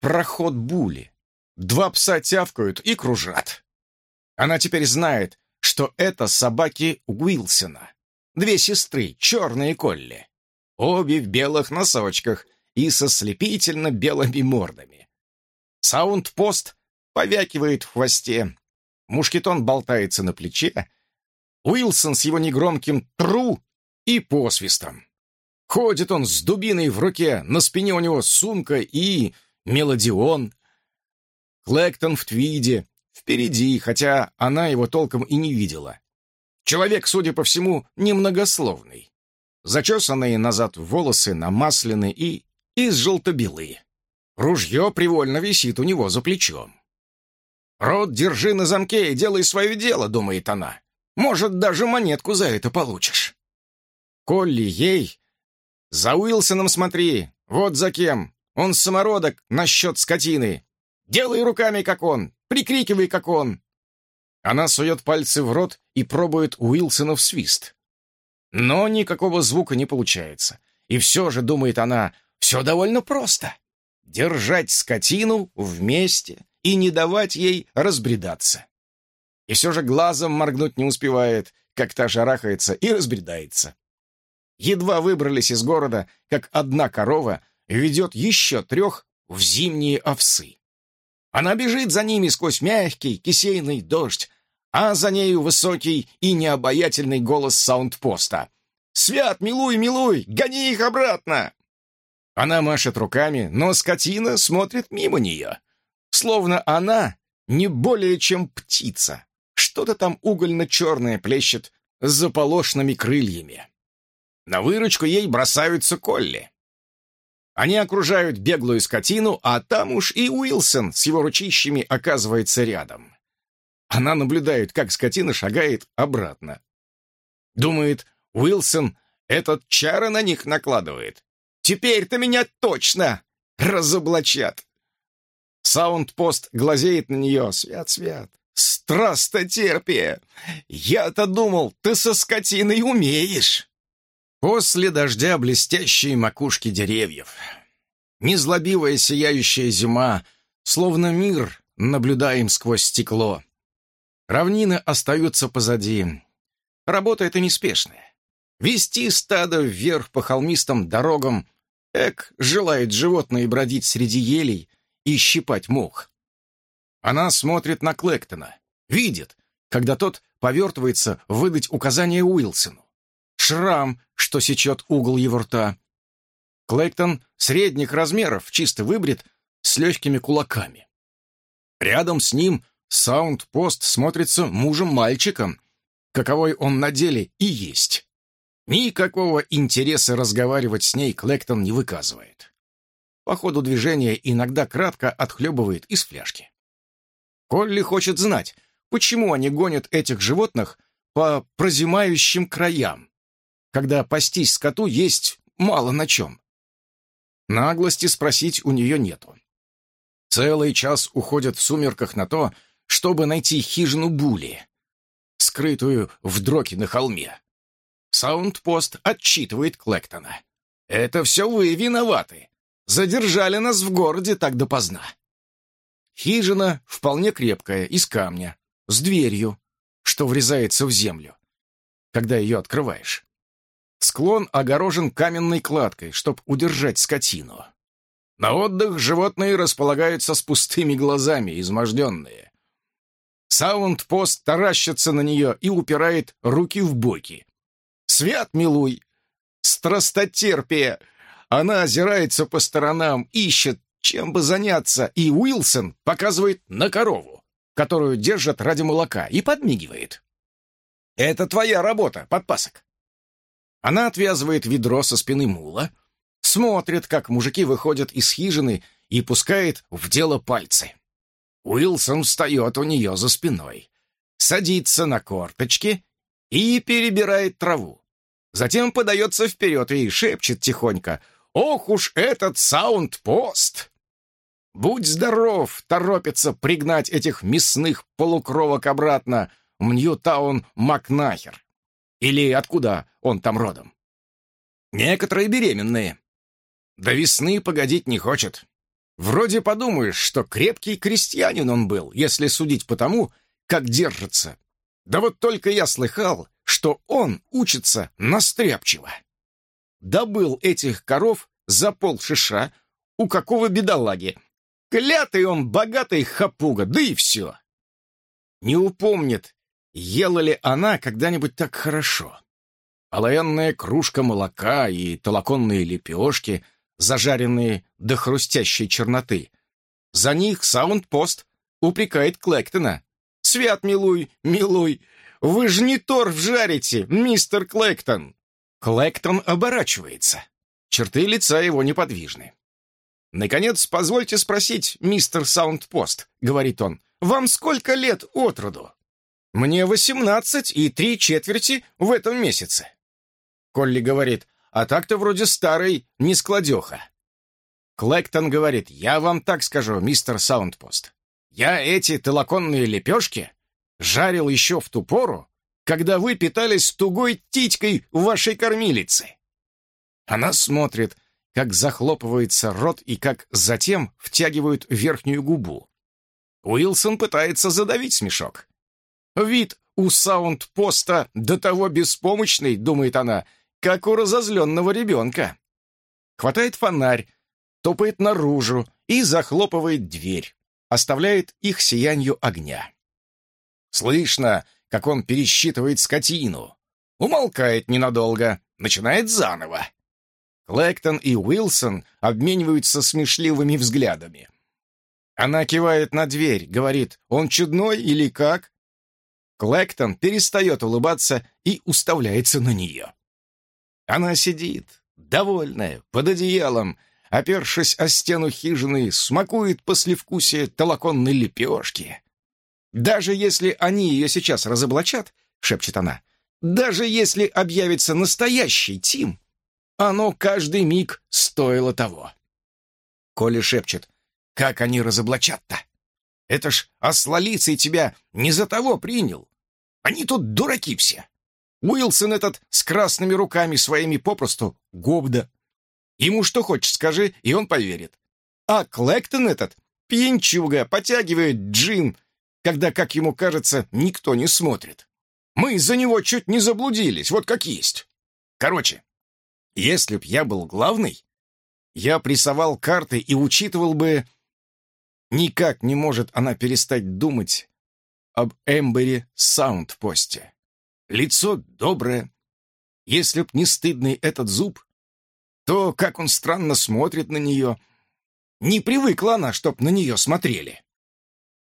Проход були. Два пса тявкают и кружат. Она теперь знает, что это собаки Уилсона. Две сестры, черные Колли. Обе в белых носочках, и со слепительно белыми мордами. Саундпост повякивает в хвосте, мушкетон болтается на плече, Уилсон с его негромким «тру» и посвистом. Ходит он с дубиной в руке, на спине у него сумка и мелодион. Клэктон в твиде, впереди, хотя она его толком и не видела. Человек, судя по всему, немногословный. Зачесанные назад волосы намаслены и из желто-белые. Ружье привольно висит у него за плечом. «Рот держи на замке и делай свое дело», — думает она. «Может, даже монетку за это получишь». Колли ей «За Уилсоном смотри! Вот за кем! Он самородок насчет скотины! Делай руками, как он! Прикрикивай, как он!» Она сует пальцы в рот и пробует Уилсонов свист. Но никакого звука не получается. И все же, думает она, все довольно просто. Держать скотину вместе и не давать ей разбредаться. И все же глазом моргнуть не успевает, как та шарахается и разбредается. Едва выбрались из города, как одна корова ведет еще трех в зимние овсы. Она бежит за ними сквозь мягкий кисейный дождь, а за нею высокий и необаятельный голос саундпоста. «Свят, милуй, милуй, гони их обратно!» Она машет руками, но скотина смотрит мимо нее. Словно она не более чем птица. Что-то там угольно-черное плещет с заполошными крыльями. На выручку ей бросаются Колли. Они окружают беглую скотину, а там уж и Уилсон с его ручищами оказывается рядом. Она наблюдает, как скотина шагает обратно. Думает, Уилсон этот чары на них накладывает. Теперь-то меня точно разоблачат. Саундпост глазеет на нее. Свят-свят. Страстотерпие! Я-то думал, ты со скотиной умеешь. После дождя блестящие макушки деревьев. Незлобивая сияющая зима, словно мир, наблюдаем сквозь стекло. Равнины остаются позади. Работа эта неспешная. Вести стадо вверх по холмистым дорогам, эк, желает животное бродить среди елей и щипать мох. Она смотрит на Клэктона, видит, когда тот повертывается выдать указание Уилсону. Шрам, что сечет угол его рта. Клэктон средних размеров, чисто выбрит, с легкими кулаками. Рядом с ним Саундпост смотрится мужем-мальчиком, каковой он на деле и есть. Никакого интереса разговаривать с ней Клэктон не выказывает. По ходу движения иногда кратко отхлебывает из фляжки. Колли хочет знать, почему они гонят этих животных по прозимающим краям, когда пастись скоту есть мало на чем. Наглости спросить у нее нету. Целый час уходят в сумерках на то, чтобы найти хижину Були, скрытую в дроке на холме. Саундпост отчитывает Клэктона. «Это все вы виноваты. Задержали нас в городе так допоздна». Хижина вполне крепкая, из камня, с дверью, что врезается в землю, когда ее открываешь. Склон огорожен каменной кладкой, чтобы удержать скотину. На отдых животные располагаются с пустыми глазами, изможденные. Саундпост таращится на нее и упирает руки в боки. «Свят, милуй! Страстотерпие!» Она озирается по сторонам, ищет, чем бы заняться, и Уилсон показывает на корову, которую держат ради молока, и подмигивает. «Это твоя работа, подпасок!» Она отвязывает ведро со спины мула, смотрит, как мужики выходят из хижины и пускает в дело пальцы. Уилсон встает у нее за спиной, садится на корточки и перебирает траву. Затем подается вперед и шепчет тихонько «Ох уж этот саундпост!» «Будь здоров!» — торопится пригнать этих мясных полукровок обратно в Ньютаун Макнахер. Или откуда он там родом? Некоторые беременные. До весны погодить не хочет. Вроде подумаешь, что крепкий крестьянин он был, если судить по тому, как держится. Да вот только я слыхал, что он учится настряпчиво. Добыл этих коров за пол шиша у какого бедолаги. Клятый он богатый хапуга, да и все. Не упомнит, ела ли она когда-нибудь так хорошо. Оловянная кружка молока и толоконные лепешки — зажаренные до хрустящей черноты. За них саундпост упрекает Клэктона. «Свят, милуй, милуй, вы же не торф жарите, мистер Клэктон!» Клэктон оборачивается. Черты лица его неподвижны. «Наконец, позвольте спросить, мистер Саундпост», — говорит он, — «вам сколько лет от роду?» «Мне восемнадцать и три четверти в этом месяце». Колли говорит, а так-то вроде старый нескладеха. Клэктон говорит, я вам так скажу, мистер Саундпост. Я эти толоконные лепешки жарил еще в ту пору, когда вы питались тугой титькой в вашей кормилице. Она смотрит, как захлопывается рот и как затем втягивают верхнюю губу. Уилсон пытается задавить смешок. Вид у саундпоста до того беспомощный, думает она, как у разозленного ребенка. Хватает фонарь, топает наружу и захлопывает дверь, оставляет их сиянью огня. Слышно, как он пересчитывает скотину. Умолкает ненадолго, начинает заново. Клэктон и Уилсон обмениваются смешливыми взглядами. Она кивает на дверь, говорит, он чудной или как? Клэктон перестает улыбаться и уставляется на нее. Она сидит, довольная, под одеялом, опершись о стену хижины, смакует послевкусие толоконной лепешки. «Даже если они ее сейчас разоблачат, — шепчет она, — даже если объявится настоящий Тим, оно каждый миг стоило того». Коля шепчет, «Как они разоблачат-то? Это ж ослолицей тебя не за того принял. Они тут дураки все. Уилсон этот с красными руками своими попросту гобда. Ему что хочешь скажи, и он поверит. А Клэктон этот, пьянчуга, потягивает джин, когда, как ему кажется, никто не смотрит. Мы из-за него чуть не заблудились, вот как есть. Короче, если б я был главный, я прессовал карты и учитывал бы... Никак не может она перестать думать об Эмбере Саундпосте. Лицо доброе. Если б не стыдный этот зуб, то как он странно смотрит на нее. Не привыкла она, чтоб на нее смотрели.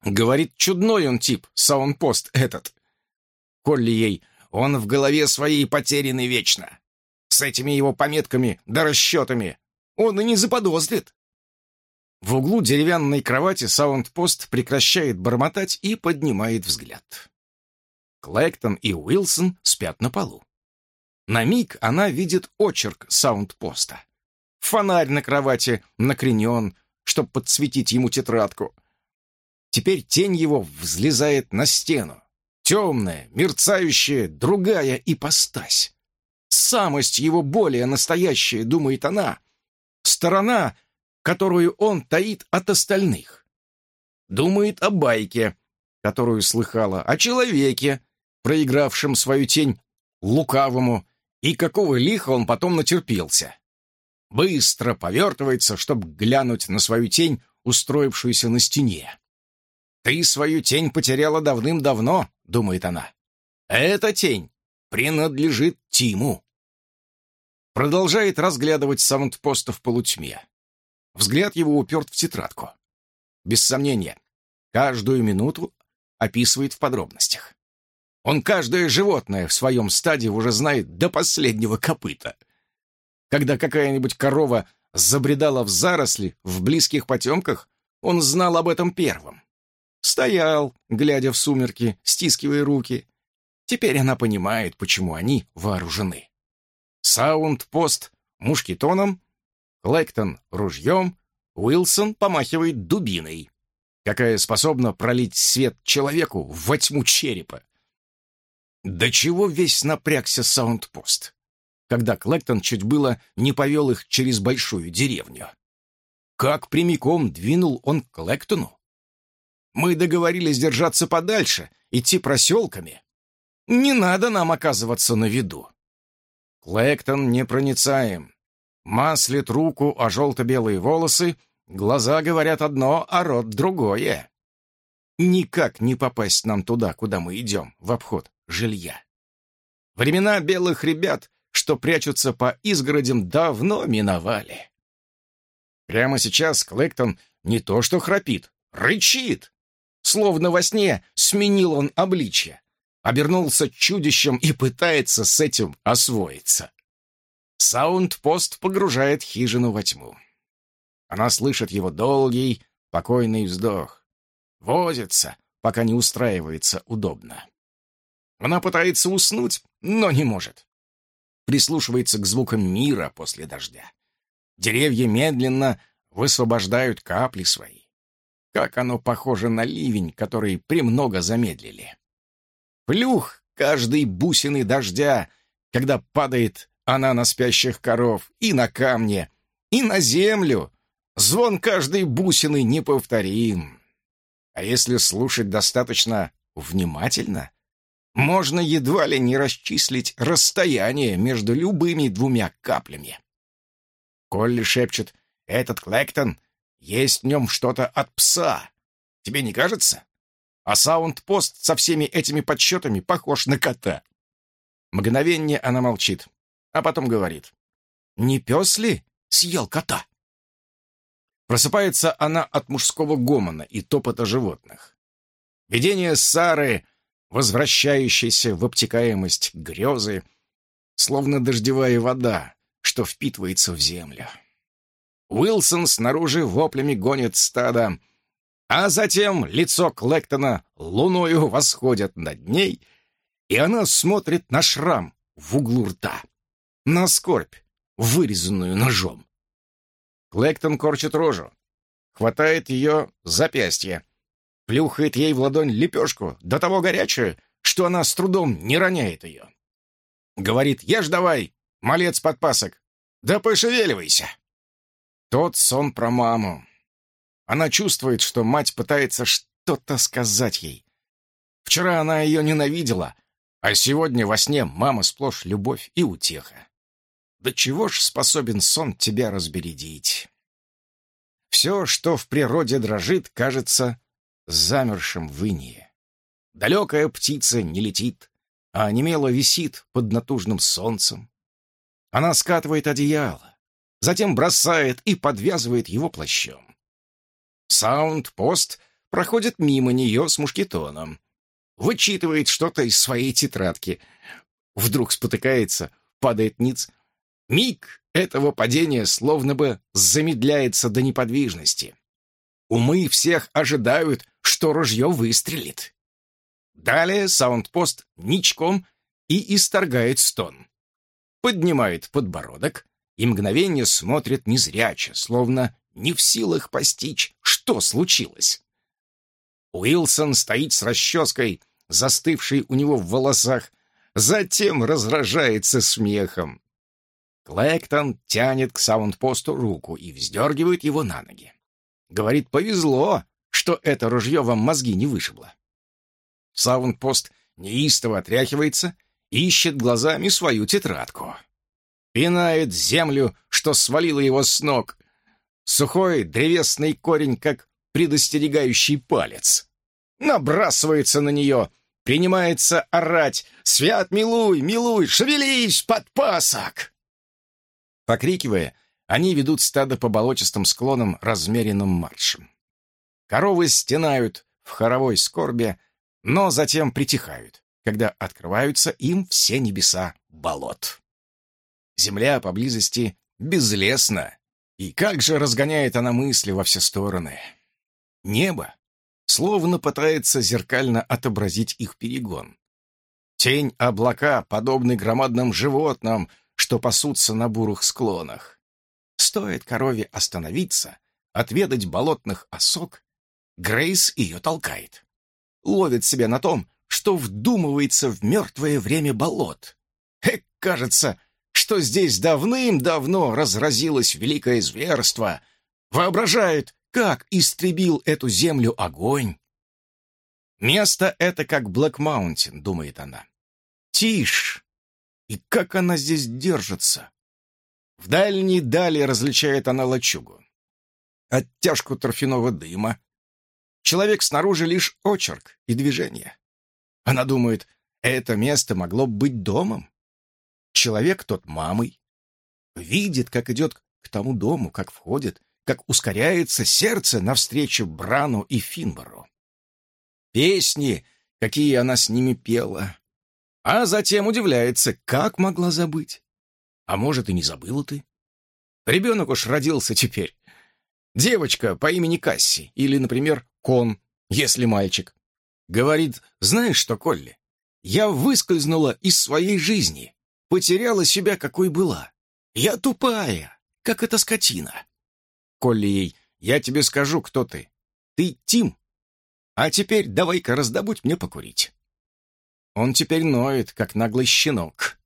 Говорит, чудной он тип, саундпост этот. Колли ей, он в голове своей потерянный вечно. С этими его пометками да расчетами он и не заподозрит. В углу деревянной кровати саундпост прекращает бормотать и поднимает взгляд. Клэктон и Уилсон спят на полу. На миг она видит очерк саундпоста. Фонарь на кровати накренен, чтобы подсветить ему тетрадку. Теперь тень его взлезает на стену. Темная, мерцающая, другая ипостась. Самость его более настоящая, думает она. Сторона, которую он таит от остальных. Думает о байке, которую слыхала, о человеке, проигравшем свою тень лукавому, и какого лиха он потом натерпелся. Быстро повертывается, чтобы глянуть на свою тень, устроившуюся на стене. «Ты свою тень потеряла давным-давно», — думает она. «Эта тень принадлежит Тиму». Продолжает разглядывать саундпоста в полутьме. Взгляд его уперт в тетрадку. Без сомнения, каждую минуту описывает в подробностях. Он каждое животное в своем стаде уже знает до последнего копыта. Когда какая-нибудь корова забредала в заросли в близких потемках, он знал об этом первым. Стоял, глядя в сумерки, стискивая руки. Теперь она понимает, почему они вооружены. Саунд-пост мушкетоном, Клэктон — ружьем, Уилсон помахивает дубиной, какая способна пролить свет человеку во тьму черепа. До чего весь напрягся саундпост, когда Клэктон чуть было не повел их через большую деревню. Как прямиком двинул он к Клэктону? Мы договорились держаться подальше, идти проселками. Не надо нам оказываться на виду. Клэктон непроницаем. Маслит руку о желто-белые волосы, глаза говорят одно, а рот другое. Никак не попасть нам туда, куда мы идем, в обход жилья. Времена белых ребят, что прячутся по изгородям, давно миновали. Прямо сейчас Клэктон не то что храпит, рычит. Словно во сне сменил он обличье, обернулся чудищем и пытается с этим освоиться. Саундпост погружает хижину во тьму. Она слышит его долгий, покойный вздох. Возится, пока не устраивается удобно. Она пытается уснуть, но не может. прислушивается к звукам мира после дождя. Деревья медленно высвобождают капли свои. Как оно похоже на ливень, который премного замедлили. Плюх каждой бусины дождя, когда падает она на спящих коров, и на камни, и на землю. Звон каждой бусины неповторим. А если слушать достаточно внимательно, можно едва ли не расчислить расстояние между любыми двумя каплями. Колли шепчет, этот Клэктон есть в нем что-то от пса. Тебе не кажется? А саундпост со всеми этими подсчетами похож на кота. Мгновение она молчит, а потом говорит. «Не пес ли съел кота?» Просыпается она от мужского гомона и топота животных. Видение Сары, возвращающейся в обтекаемость грезы, словно дождевая вода, что впитывается в землю. Уилсон снаружи воплями гонит стадо, а затем лицо Клэктона луною восходит над ней, и она смотрит на шрам в углу рта, на скорбь, вырезанную ножом. Клэктон корчит рожу, хватает ее запястье, плюхает ей в ладонь лепешку, до того горячую, что она с трудом не роняет ее. Говорит, ешь давай, малец подпасок, да пошевеливайся. Тот сон про маму. Она чувствует, что мать пытается что-то сказать ей. Вчера она ее ненавидела, а сегодня во сне мама сплошь любовь и утеха. Да чего ж способен сон тебя разбередить? Все, что в природе дрожит, кажется замершим в инее. Далекая птица не летит, а немело висит под натужным солнцем. Она скатывает одеяло, затем бросает и подвязывает его плащом. Саундпост проходит мимо нее с мушкетоном, вычитывает что-то из своей тетрадки, вдруг спотыкается, падает ниц. Миг этого падения словно бы замедляется до неподвижности. Умы всех ожидают, что ружье выстрелит. Далее саундпост ничком и исторгает стон. Поднимает подбородок, и мгновение смотрит незряче, словно не в силах постичь, что случилось. Уилсон стоит с расческой, застывшей у него в волосах, затем разражается смехом. Клэктон тянет к саундпосту руку и вздергивает его на ноги. Говорит, повезло, что это ружье вам мозги не вышибло. Саундпост неистово отряхивается ищет глазами свою тетрадку пинает землю, что свалило его с ног. Сухой древесный корень, как предостерегающий палец. Набрасывается на нее, принимается орать «Свят, милуй, милуй, шевелись, подпасок!» Покрикивая, они ведут стадо по болотистым склонам размеренным маршем. Коровы стенают в хоровой скорбе, но затем притихают, когда открываются им все небеса болот. Земля поблизости безлесна. И как же разгоняет она мысли во все стороны. Небо словно пытается зеркально отобразить их перегон. Тень облака, подобный громадным животным, что пасутся на бурых склонах. Стоит корове остановиться, отведать болотных осок, Грейс ее толкает. Ловит себя на том, что вдумывается в мертвое время болот. Эк, кажется, что здесь давным-давно разразилось великое зверство, воображает, как истребил эту землю огонь. Место это как Блэк Маунтин, думает она. Тишь! И как она здесь держится? В дальней дали различает она лачугу. Оттяжку торфяного дыма. Человек снаружи лишь очерк и движение. Она думает, это место могло быть домом. Человек тот мамой. Видит, как идет к тому дому, как входит, как ускоряется сердце навстречу Брану и Финбору. Песни, какие она с ними пела. А затем удивляется, как могла забыть. А может, и не забыла ты? Ребенок уж родился теперь. Девочка по имени Касси, или, например, Кон, если мальчик. Говорит, знаешь что, Колли, я выскользнула из своей жизни потеряла себя, какой была. Я тупая, как эта скотина. Колли ей, я тебе скажу, кто ты. Ты Тим. А теперь давай-ка раздобудь мне покурить. Он теперь ноет, как наглый щенок.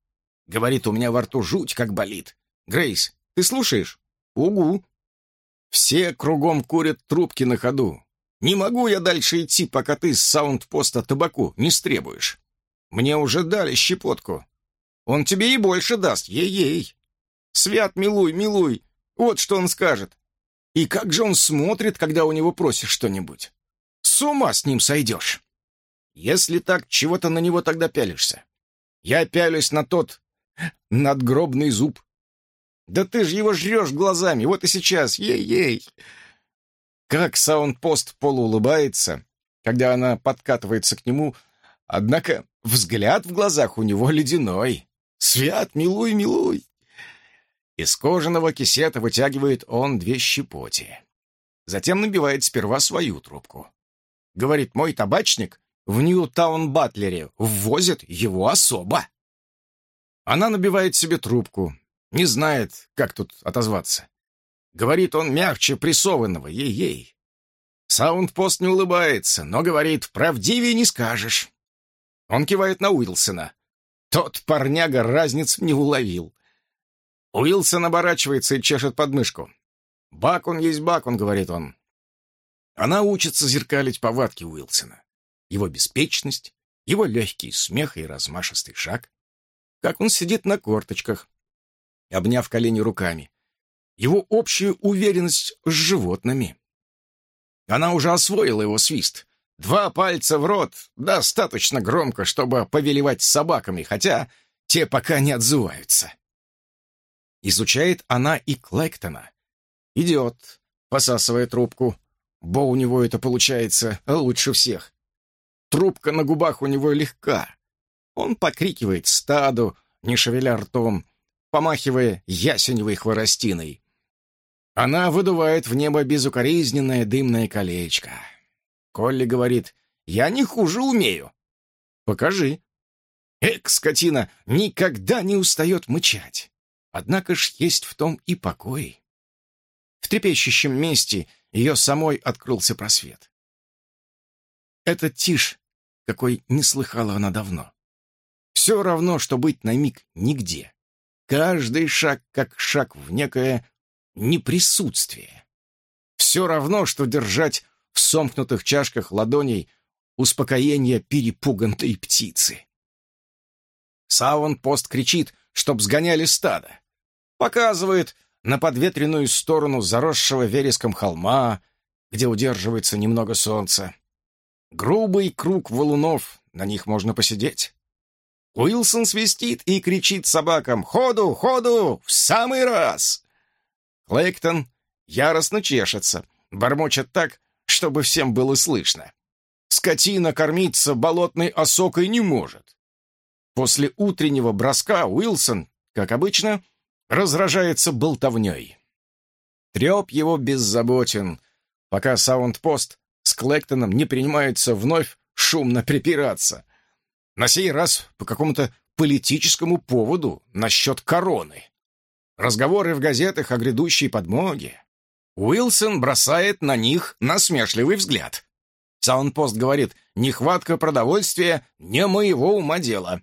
Говорит, у меня во рту жуть, как болит. Грейс, ты слушаешь? Угу. Все кругом курят трубки на ходу. Не могу я дальше идти, пока ты с саундпоста табаку не стребуешь. Мне уже дали щепотку. Он тебе и больше даст, ей-ей. Свят, милуй, милуй, вот что он скажет. И как же он смотрит, когда у него просишь что-нибудь? С ума с ним сойдешь. Если так, чего то на него тогда пялишься? Я пялюсь на тот надгробный зуб. Да ты же его жрешь глазами, вот и сейчас, ей-ей. Как саундпост полуулыбается, когда она подкатывается к нему, однако взгляд в глазах у него ледяной. «Свят, милуй, милуй!» Из кожаного кисета вытягивает он две щепоти. Затем набивает сперва свою трубку. Говорит, мой табачник в Ньютаун-Батлере ввозит его особо. Она набивает себе трубку, не знает, как тут отозваться. Говорит он мягче прессованного, ей-ей. Саундпост не улыбается, но говорит, правдивее не скажешь. Он кивает на Уилсона. Тот парняга разниц не уловил. Уилсон оборачивается и чешет подмышку. «Бак он есть бак», — он говорит он. Она учится зеркалить повадки Уилсона. Его беспечность, его легкий смех и размашистый шаг. Как он сидит на корточках, обняв колени руками его общую уверенность с животными. Она уже освоила его свист. Два пальца в рот достаточно громко, чтобы повелевать собаками, хотя те пока не отзываются. Изучает она и Клэктона. Идет, посасывая трубку. Бо у него это получается лучше всех. Трубка на губах у него легка. Он покрикивает стаду, не шевеля ртом, помахивая ясеневой хворостиной. Она выдувает в небо безукоризненное дымное колечко. Колли говорит, «Я не хуже умею». «Покажи». Эк, скотина, никогда не устает мычать. Однако ж есть в том и покой. В трепещущем месте ее самой открылся просвет. Это тишь, какой не слыхала она давно. Все равно, что быть на миг нигде. Каждый шаг, как шаг в некое неприсутствие. Все равно, что держать в сомкнутых чашках ладоней успокоение перепуганной птицы. Сауэн-пост кричит, чтоб сгоняли стадо. Показывает на подветренную сторону заросшего вереском холма, где удерживается немного солнца. Грубый круг валунов, на них можно посидеть. Уилсон свистит и кричит собакам «Ходу, ходу! В самый раз!» Клейктон яростно чешется, бормочет так, чтобы всем было слышно. Скотина кормиться болотной осокой не может. После утреннего броска Уилсон, как обычно, разражается болтовней. Треп его беззаботен, пока саундпост с Клэктоном не принимается вновь шумно припираться. На сей раз по какому-то политическому поводу насчет короны. Разговоры в газетах о грядущей подмоге. Уилсон бросает на них насмешливый взгляд. Саундпост говорит, нехватка продовольствия не моего ума дело.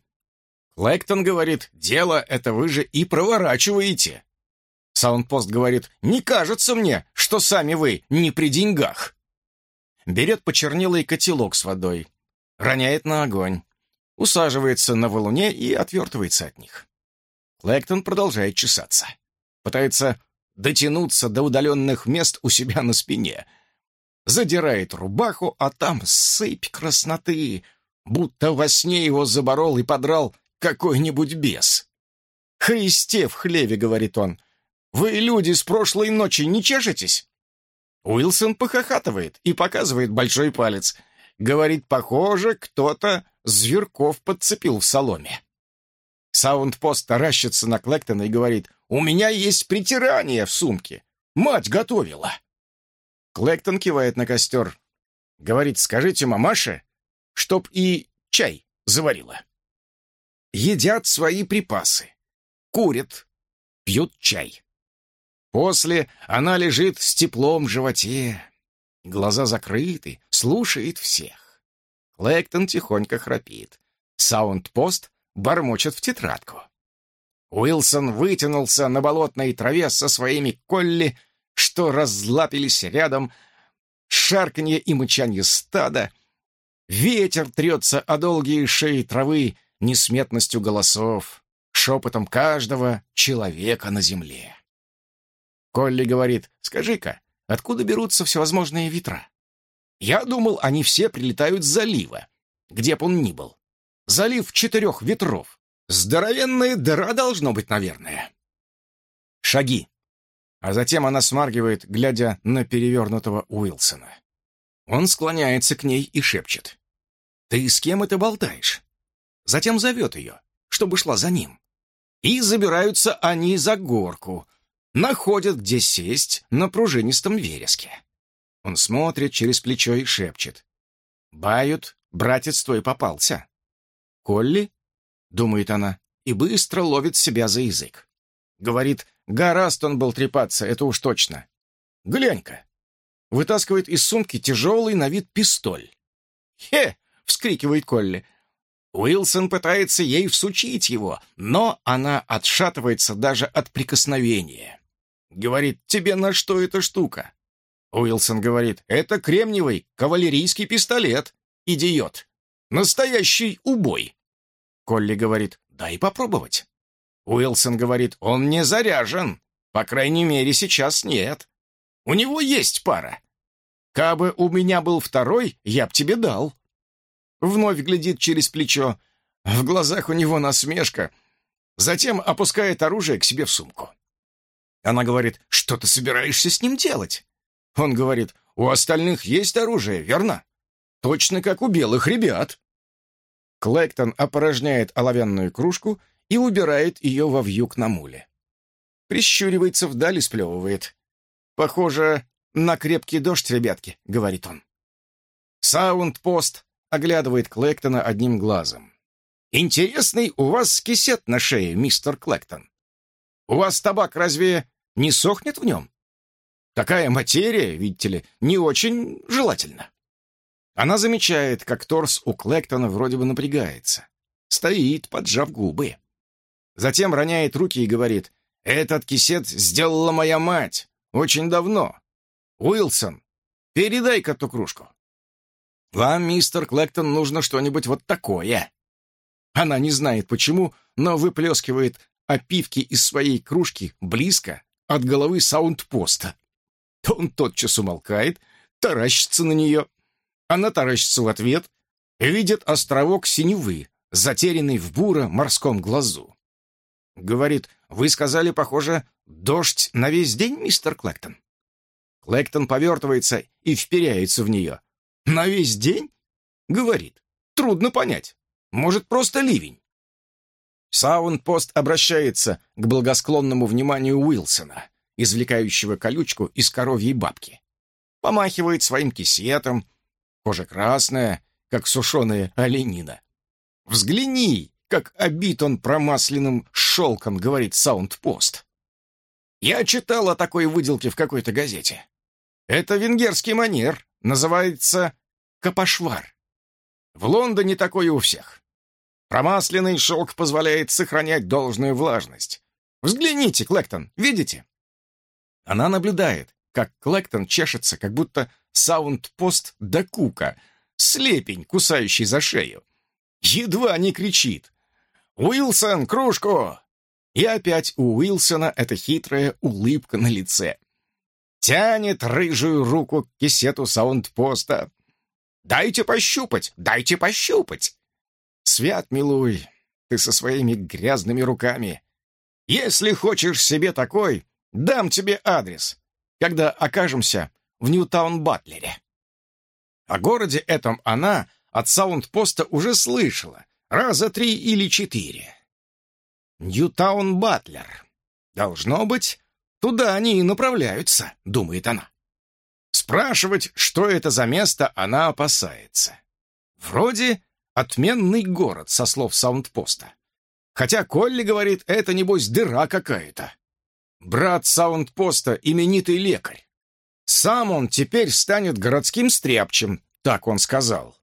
Клэктон говорит, дело это вы же и проворачиваете. Саундпост говорит, не кажется мне, что сами вы не при деньгах. Берет почернелый котелок с водой, роняет на огонь, усаживается на валуне и отвертывается от них. Лэктон продолжает чесаться. Пытается дотянуться до удаленных мест у себя на спине. Задирает рубаху, а там сыпь красноты, будто во сне его заборол и подрал какой-нибудь бес. «Христе в хлеве», — говорит он, — «вы, люди, с прошлой ночи не чешетесь?» Уилсон похохатывает и показывает большой палец. Говорит, похоже, кто-то зверков подцепил в соломе. Саундпост таращится на Клэктона и говорит, «У меня есть притирание в сумке. Мать готовила». Клэктон кивает на костер. Говорит, «Скажите мамаше, чтоб и чай заварила». Едят свои припасы. курят, пьют чай. После она лежит с теплом в животе, глаза закрыты, слушает всех. Клэктон тихонько храпит. Саундпост бормочет в тетрадку. Уилсон вытянулся на болотной траве со своими колли, что разлапились рядом, шарканье и мычанье стада. Ветер трется о долгие шеи травы несметностью голосов, шепотом каждого человека на земле. Колли говорит, «Скажи-ка, откуда берутся всевозможные ветра?» Я думал, они все прилетают с залива, где б он ни был. Залив четырех ветров. Здоровенная дыра должно быть, наверное. Шаги. А затем она смаргивает, глядя на перевернутого Уилсона. Он склоняется к ней и шепчет. «Ты с кем это болтаешь?» Затем зовет ее, чтобы шла за ним. И забираются они за горку, находят, где сесть на пружинистом вереске. Он смотрит через плечо и шепчет. «Бают, братец твой попался». «Колли?» — думает она, и быстро ловит себя за язык. Говорит, гораст он был трепаться, это уж точно. «Глянь-ка!» Вытаскивает из сумки тяжелый на вид пистоль. «Хе!» — вскрикивает Колли. Уилсон пытается ей всучить его, но она отшатывается даже от прикосновения. Говорит, тебе на что эта штука? Уилсон говорит, это кремниевый кавалерийский пистолет. Идиот. Настоящий убой. Колли говорит, дай попробовать. Уилсон говорит, он не заряжен. По крайней мере, сейчас нет. У него есть пара. Кабы у меня был второй, я б тебе дал. Вновь глядит через плечо. В глазах у него насмешка. Затем опускает оружие к себе в сумку. Она говорит, что ты собираешься с ним делать? Он говорит, у остальных есть оружие, верно? Точно как у белых ребят. Клэктон опорожняет оловянную кружку и убирает ее во вьюг на муле. Прищуривается вдаль и сплевывает. «Похоже на крепкий дождь, ребятки», — говорит он. Саундпост оглядывает Клэктона одним глазом. «Интересный у вас кисет на шее, мистер Клэктон. У вас табак разве не сохнет в нем? Такая материя, видите ли, не очень желательно». Она замечает, как торс у Клэктона вроде бы напрягается. Стоит, поджав губы. Затем роняет руки и говорит, «Этот кисет сделала моя мать очень давно. Уилсон, передай-ка ту кружку». «Вам, мистер Клэктон, нужно что-нибудь вот такое». Она не знает почему, но выплескивает опивки из своей кружки близко от головы саундпоста. Он тотчас умолкает, таращится на нее. Она таращится в ответ, видит островок синевы, затерянный в буро-морском глазу. Говорит, вы сказали, похоже, дождь на весь день, мистер Клэктон? Клэктон повертывается и вперяется в нее. На весь день? Говорит. Трудно понять. Может, просто ливень. Саундпост обращается к благосклонному вниманию Уилсона, извлекающего колючку из коровьей бабки. Помахивает своим кисетом. Кожа красная, как сушеная оленина. «Взгляни, как обит он промасленным шелком», — говорит Саундпост. Я читал о такой выделке в какой-то газете. Это венгерский манер, называется капашвар. В Лондоне такое у всех. Промасленный шелк позволяет сохранять должную влажность. Взгляните, Клэктон, видите? Она наблюдает, как Клэктон чешется, как будто саундпост до кука, слепень, кусающий за шею. Едва не кричит. «Уилсон, кружку!» И опять у Уилсона эта хитрая улыбка на лице тянет рыжую руку к кисету саундпоста. «Дайте пощупать! Дайте пощупать!» «Свят, милуй, ты со своими грязными руками. Если хочешь себе такой, дам тебе адрес, когда окажемся в Ньютаун-Батлере». О городе этом она от саундпоста уже слышала, раза три или четыре. Ньютаун-Батлер. Должно быть, Туда они и направляются, думает она. Спрашивать, что это за место, она опасается. Вроде отменный город, со слов саундпоста. Хотя Колли говорит, это, небось, дыра какая-то. Брат Саундпоста — именитый лекарь. Сам он теперь станет городским стряпчем, так он сказал.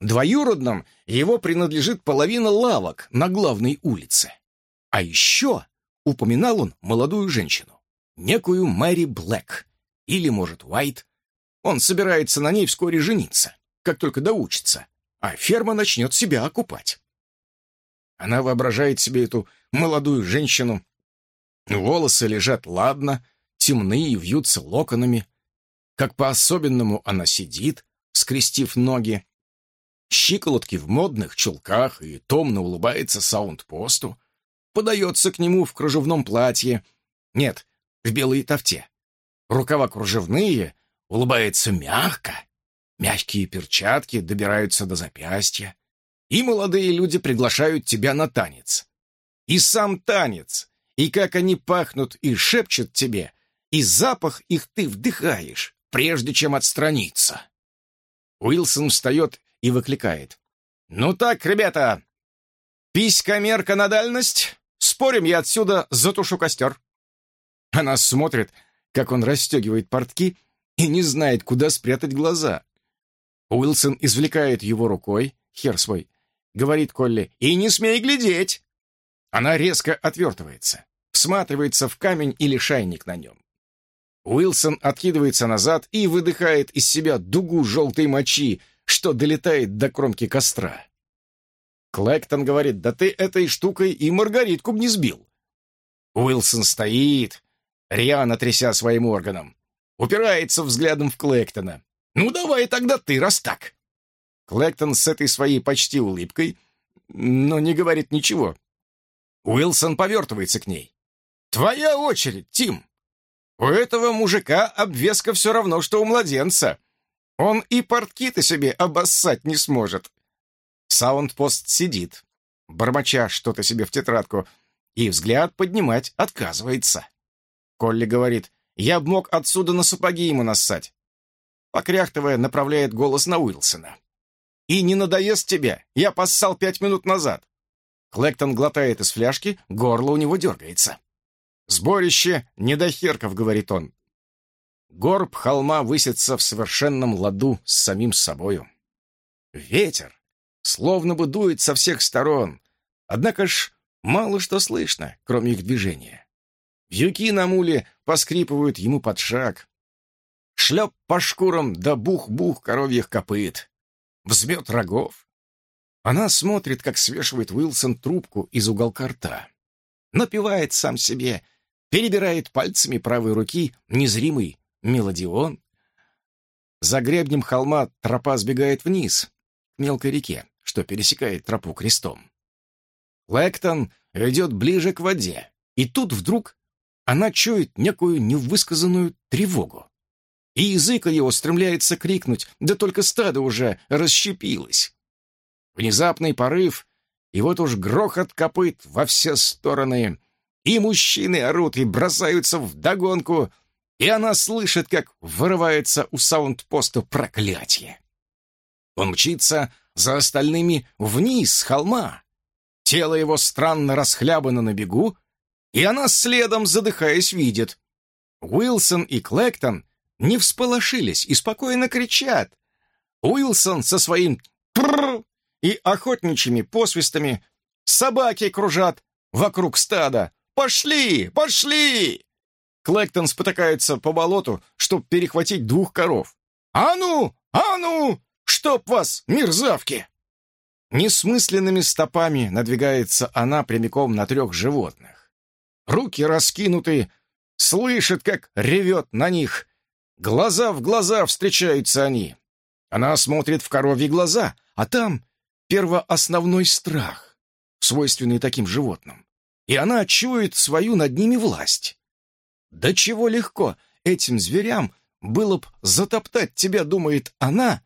Двоюродным его принадлежит половина лавок на главной улице. А еще упоминал он молодую женщину, некую Мэри Блэк, или, может, Уайт. Он собирается на ней вскоре жениться, как только доучится, а ферма начнет себя окупать. Она воображает себе эту молодую женщину. Волосы лежат ладно, темные и вьются локонами. Как по-особенному она сидит, скрестив ноги. Щиколотки в модных чулках и томно улыбается саундпосту. Подается к нему в кружевном платье. Нет, в белой тофте. Рукава кружевные, улыбается мягко. Мягкие перчатки добираются до запястья и молодые люди приглашают тебя на танец. И сам танец, и как они пахнут и шепчут тебе, и запах их ты вдыхаешь, прежде чем отстраниться. Уилсон встает и выкликает. «Ну так, ребята, писька-мерка на дальность, спорим, я отсюда затушу костер». Она смотрит, как он расстегивает портки и не знает, куда спрятать глаза. Уилсон извлекает его рукой, хер свой, говорит Колли, — «и не смей глядеть!» Она резко отвертывается, всматривается в камень или шайник на нем. Уилсон откидывается назад и выдыхает из себя дугу желтой мочи, что долетает до кромки костра. Клэктон говорит, да ты этой штукой и Маргаритку б не сбил. Уилсон стоит, рьяно тряся своим органом, упирается взглядом в Клэктона. «Ну давай тогда ты, раз так!» Клэктон с этой своей почти улыбкой, но не говорит ничего. Уилсон повертывается к ней. «Твоя очередь, Тим. У этого мужика обвеска все равно, что у младенца. Он и портки-то себе обоссать не сможет». Саундпост сидит, бормоча что-то себе в тетрадку, и взгляд поднимать отказывается. Колли говорит, «Я б мог отсюда на сапоги ему нассать». Покряхтывая, направляет голос на Уилсона. И не надоест тебе? Я поссал пять минут назад. Клэктон глотает из фляжки, горло у него дергается. «Сборище недохерков», — говорит он. Горб холма высится в совершенном ладу с самим собою. Ветер словно бы дует со всех сторон, однако ж мало что слышно, кроме их движения. Вьюки на муле поскрипывают ему под шаг. Шлеп по шкурам да бух-бух коровьих копыт взмет рогов. Она смотрит, как свешивает Уилсон трубку из уголка рта. Напевает сам себе, перебирает пальцами правой руки незримый мелодион. За гребнем холма тропа сбегает вниз, к мелкой реке, что пересекает тропу крестом. Лэктон идет ближе к воде, и тут вдруг она чует некую невысказанную тревогу и язык его стремляется крикнуть, да только стадо уже расщепилось. Внезапный порыв, и вот уж грохот копыт во все стороны, и мужчины орут и бросаются в догонку, и она слышит, как вырывается у саундпоста проклятие. Он мчится за остальными вниз с холма. Тело его странно расхлябано на бегу, и она следом, задыхаясь, видит. Уилсон и Клэктон не всполошились и спокойно кричат. Уилсон со своим «прррр» и охотничьими посвистами собаки кружат вокруг стада. «Пошли! Пошли!» Клэктон спотыкается по болоту, чтобы перехватить двух коров. «А ну! А ну! Чтоб вас, мерзавки!» Несмысленными стопами надвигается она прямиком на трех животных. Руки раскинуты, слышит, как ревет на них Глаза в глаза встречаются они. Она смотрит в коровьи глаза, а там первоосновной страх, свойственный таким животным. И она чует свою над ними власть. Да чего легко этим зверям было б затоптать тебя, думает она,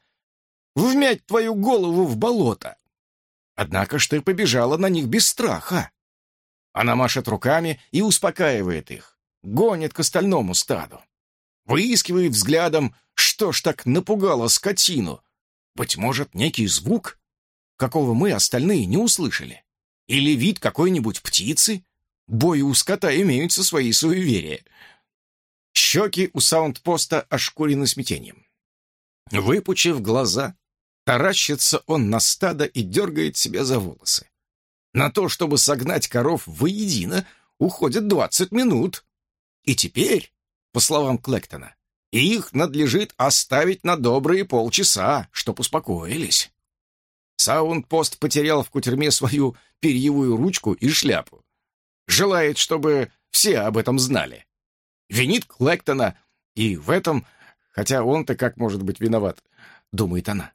вмять твою голову в болото. Однако ж ты побежала на них без страха. Она машет руками и успокаивает их, гонит к остальному стаду выискивает взглядом, что ж так напугало скотину. Быть может, некий звук, какого мы остальные не услышали. Или вид какой-нибудь птицы? Бою у скота имеются свои суеверия. Щеки у саундпоста ошкурены смятением. Выпучив глаза, таращится он на стадо и дергает себя за волосы. На то, чтобы согнать коров воедино, уходит двадцать минут. И теперь, по словам Клэктона, их надлежит оставить на добрые полчаса, чтоб успокоились. Саундпост потерял в кутерьме свою перьевую ручку и шляпу. Желает, чтобы все об этом знали. Винит Клэктона, и в этом, хотя он-то как может быть виноват, думает она.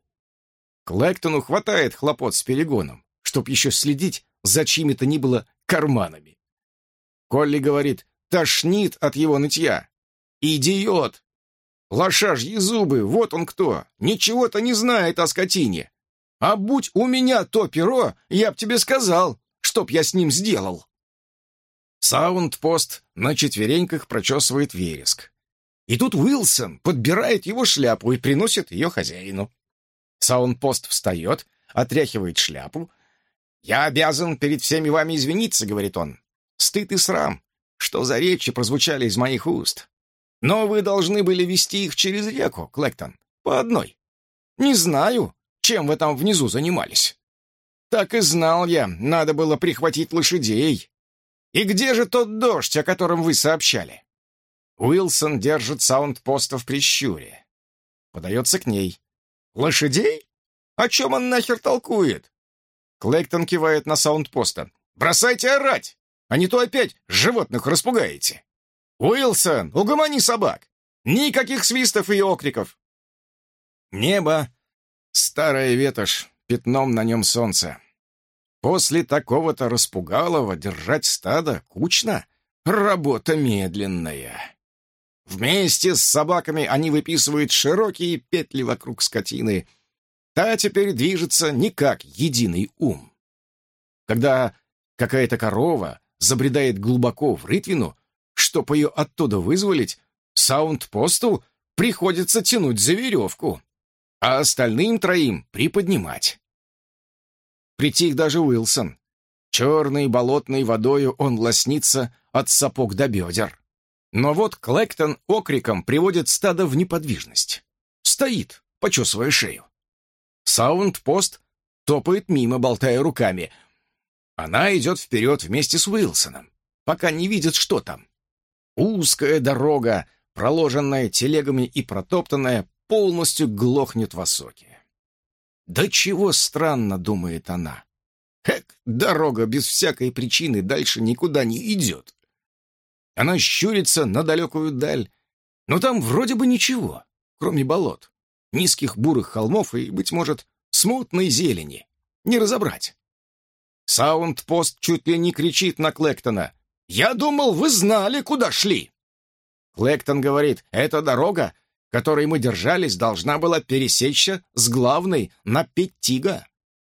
Клэктону хватает хлопот с перегоном, чтоб еще следить за чьими-то ни было карманами. Колли говорит, тошнит от его нытья. Идиот! Лошажьи зубы, вот он кто! Ничего-то не знает о скотине. А будь у меня то перо, я б тебе сказал, чтоб я с ним сделал. Саундпост на четвереньках прочесывает вереск. И тут Уилсон подбирает его шляпу и приносит ее хозяину. Саундпост встает, отряхивает шляпу. «Я обязан перед всеми вами извиниться», — говорит он. «Стыд и срам, что за речи прозвучали из моих уст. Но вы должны были вести их через реку, Клэктон, по одной. Не знаю, чем вы там внизу занимались. Так и знал я, надо было прихватить лошадей. И где же тот дождь, о котором вы сообщали? Уилсон держит саундпоста в прищуре. Подается к ней. Лошадей? О чем он нахер толкует? Клэктон кивает на саундпоста. Бросайте орать, а не то опять животных распугаете. Уилсон, угомони собак. Никаких свистов и окриков. Небо, старая ветошь, пятном на нем солнце. После такого-то распугалого держать стадо кучно — работа медленная. Вместе с собаками они выписывают широкие петли вокруг скотины. Та теперь движется не как единый ум. Когда какая-то корова забредает глубоко в рытвину, чтоб ее оттуда вызволить, саундпосту приходится тянуть за веревку, а остальным троим приподнимать. Притих даже Уилсон. Черной болотной водою он лоснится от сапог до бедер. Но вот Клэктон окриком приводит стадо в неподвижность. Стоит, почесывая шею. Саундпост топает мимо, болтая руками. Она идет вперед вместе с Уилсоном, пока не видит, что там. Узкая дорога, проложенная телегами и протоптанная, полностью глохнет в осоке. «Да чего странно», — думает она. «Эк, дорога без всякой причины дальше никуда не идет». Она щурится на далекую даль, но там вроде бы ничего, кроме болот, низких бурых холмов и, быть может, смутной зелени. Не разобрать. Саундпост чуть ли не кричит на Клэктона. «Я думал, вы знали, куда шли!» Клэктон говорит, «Эта дорога которой мы держались, должна была пересечься с главной на Петтига.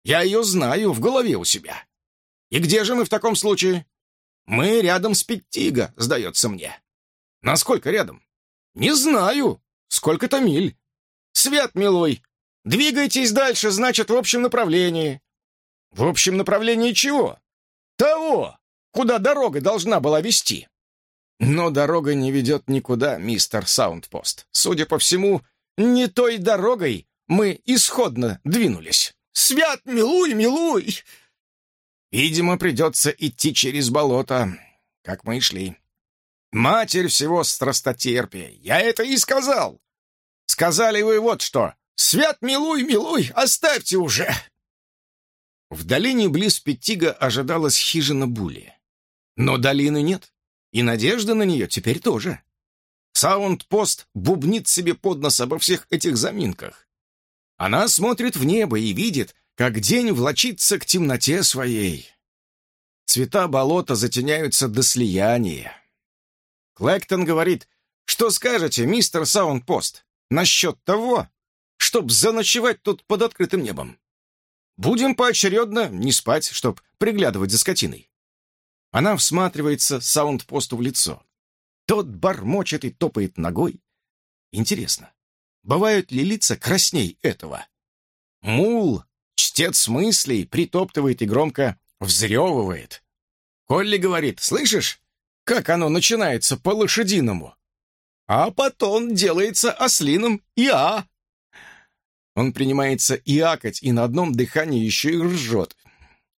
Я ее знаю в голове у себя. И где же мы в таком случае? Мы рядом с Петтига, сдается мне. Насколько рядом? Не знаю. Сколько-то миль. Свет, милой, двигайтесь дальше, значит, в общем направлении. В общем направлении чего? Того, куда дорога должна была вести. Но дорога не ведет никуда, мистер Саундпост. Судя по всему, не той дорогой мы исходно двинулись. Свят, милуй, милуй! Видимо, придется идти через болото, как мы и шли. Матерь всего страстотерпия, я это и сказал. Сказали вы вот что. Свят, милуй, милуй, оставьте уже! В долине близ Петтига ожидалась хижина Були. Но долины нет. И надежда на нее теперь тоже. Саундпост бубнит себе под нос обо всех этих заминках. Она смотрит в небо и видит, как день влочится к темноте своей. Цвета болота затеняются до слияния. Клэктон говорит, что скажете, мистер Саундпост, насчет того, чтоб заночевать тут под открытым небом? Будем поочередно не спать, чтоб приглядывать за скотиной. Она всматривается саундпосту в лицо. Тот бормочет и топает ногой. Интересно, бывают ли лица красней этого? Мул, чтец мыслей, притоптывает и громко взрёвывает. Колли говорит, слышишь, как оно начинается по-лошадиному? А потом делается ослиным «иа». Он принимается иакать и на одном дыхании еще и ржет.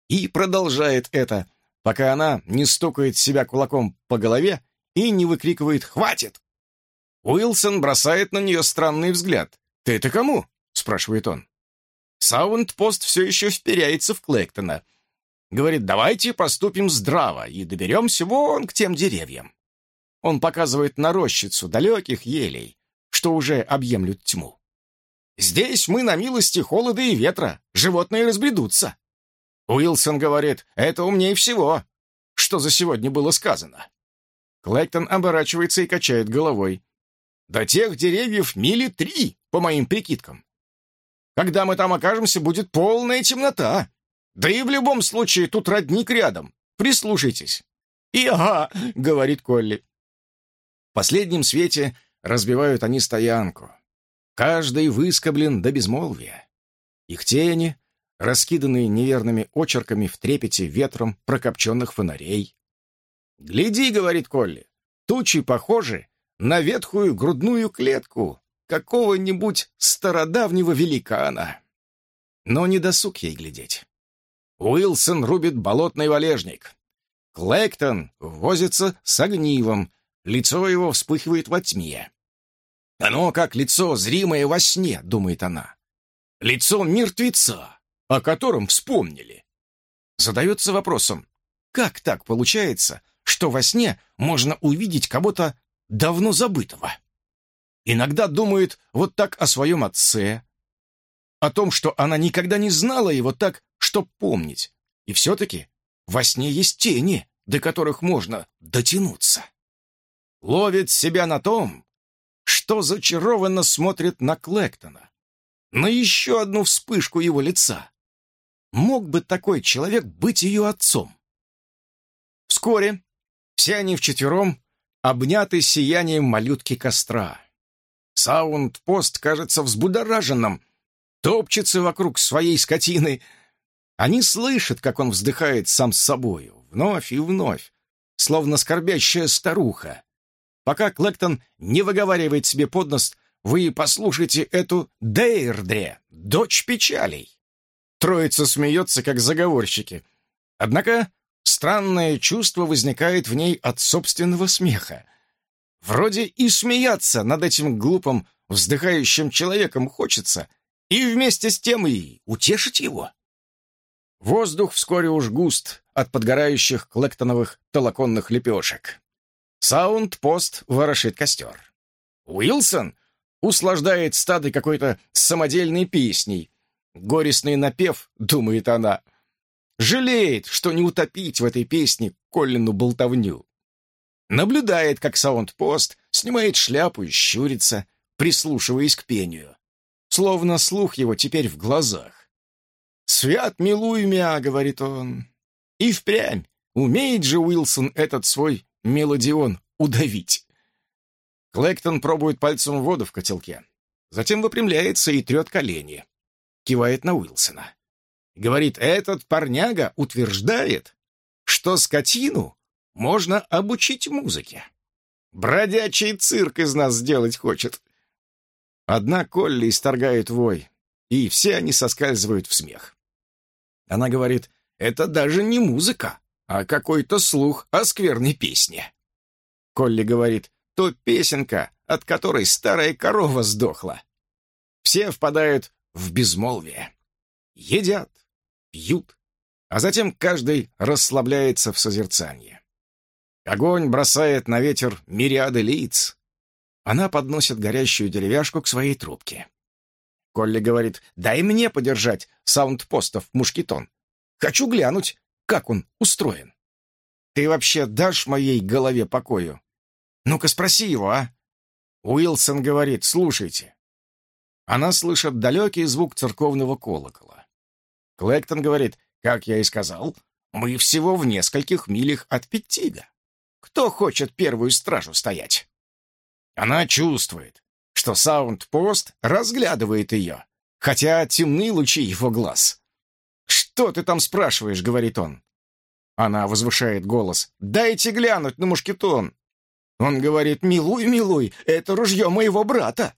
И продолжает это, пока она не стукает себя кулаком по голове и не выкрикивает «Хватит!». Уилсон бросает на нее странный взгляд. «Ты это кому?» — спрашивает он. Саундпост все еще вперяется в Клэктона. Говорит, давайте поступим здраво и доберемся вон к тем деревьям. Он показывает на рощицу далеких елей, что уже объемлют тьму. Здесь мы на милости холода и ветра, животные разбредутся. Уилсон говорит, это умнее всего, что за сегодня было сказано. Клэктон оборачивается и качает головой. До тех деревьев мили три, по моим прикидкам. Когда мы там окажемся, будет полная темнота. Да и в любом случае тут родник рядом. Прислушайтесь. И ага, говорит Колли. В последнем свете разбивают они стоянку. Каждый выскоблен до безмолвия. Их тени, раскиданные неверными очерками в трепете ветром прокопченных фонарей. «Гляди», — говорит Колли, — «тучи похожи на ветхую грудную клетку какого-нибудь стародавнего великана». Но не досуг ей глядеть. Уилсон рубит болотный валежник. Клэктон возится с огнивом, лицо его вспыхивает во тьме. Оно как лицо, зримое во сне, думает она. Лицо мертвеца, о котором вспомнили. Задается вопросом, как так получается, что во сне можно увидеть кого-то давно забытого? Иногда думает вот так о своем отце, о том, что она никогда не знала его так, чтоб помнить. И все-таки во сне есть тени, до которых можно дотянуться. Ловит себя на том, что зачарованно смотрит на Клэктона, на еще одну вспышку его лица. Мог бы такой человек быть ее отцом? Вскоре все они вчетвером обняты сиянием малютки костра. Саунд-пост кажется взбудораженным, топчется вокруг своей скотины. Они слышат, как он вздыхает сам с собою, вновь и вновь, словно скорбящая старуха, Пока Клэктон не выговаривает себе под нос, вы послушайте эту Дейрдре, дочь печалей. Троица смеется, как заговорщики. Однако странное чувство возникает в ней от собственного смеха. Вроде и смеяться над этим глупым, вздыхающим человеком хочется, и вместе с тем и утешить его. Воздух вскоре уж густ от подгорающих клэктоновых толоконных лепешек. Саунд-пост ворошит костер. Уилсон услаждает стадо какой-то самодельной песней. Горестный напев, думает она. Жалеет, что не утопить в этой песне Коллину болтовню. Наблюдает, как саунд-пост снимает шляпу и щурится, прислушиваясь к пению. Словно слух его теперь в глазах. «Свят милуй мя», — говорит он. И впрямь умеет же Уилсон этот свой мелодион удавить. Клэктон пробует пальцем воду в котелке. Затем выпрямляется и трет колени. Кивает на Уилсона. Говорит, этот парняга утверждает, что скотину можно обучить музыке. Бродячий цирк из нас сделать хочет. Одна Колли исторгает вой, и все они соскальзывают в смех. Она говорит, это даже не музыка, а какой-то слух о скверной песне. Колли говорит, то песенка, от которой старая корова сдохла. Все впадают в безмолвие. Едят, пьют, а затем каждый расслабляется в созерцании. Огонь бросает на ветер мириады лиц. Она подносит горящую деревяшку к своей трубке. Колли говорит, дай мне подержать саундпостов мушкетон. Хочу глянуть, как он устроен. Ты вообще дашь моей голове покою? Ну-ка спроси его, а?» Уилсон говорит, «Слушайте». Она слышит далекий звук церковного колокола. Клэктон говорит, «Как я и сказал, мы всего в нескольких милях от Петтига. Кто хочет первую стражу стоять?» Она чувствует, что саундпост разглядывает ее, хотя темны лучи его глаз. «Что ты там спрашиваешь?» — говорит он. Она возвышает голос. «Дайте глянуть на мушкетон!» Он говорит, «Милуй, милуй, это ружье моего брата!»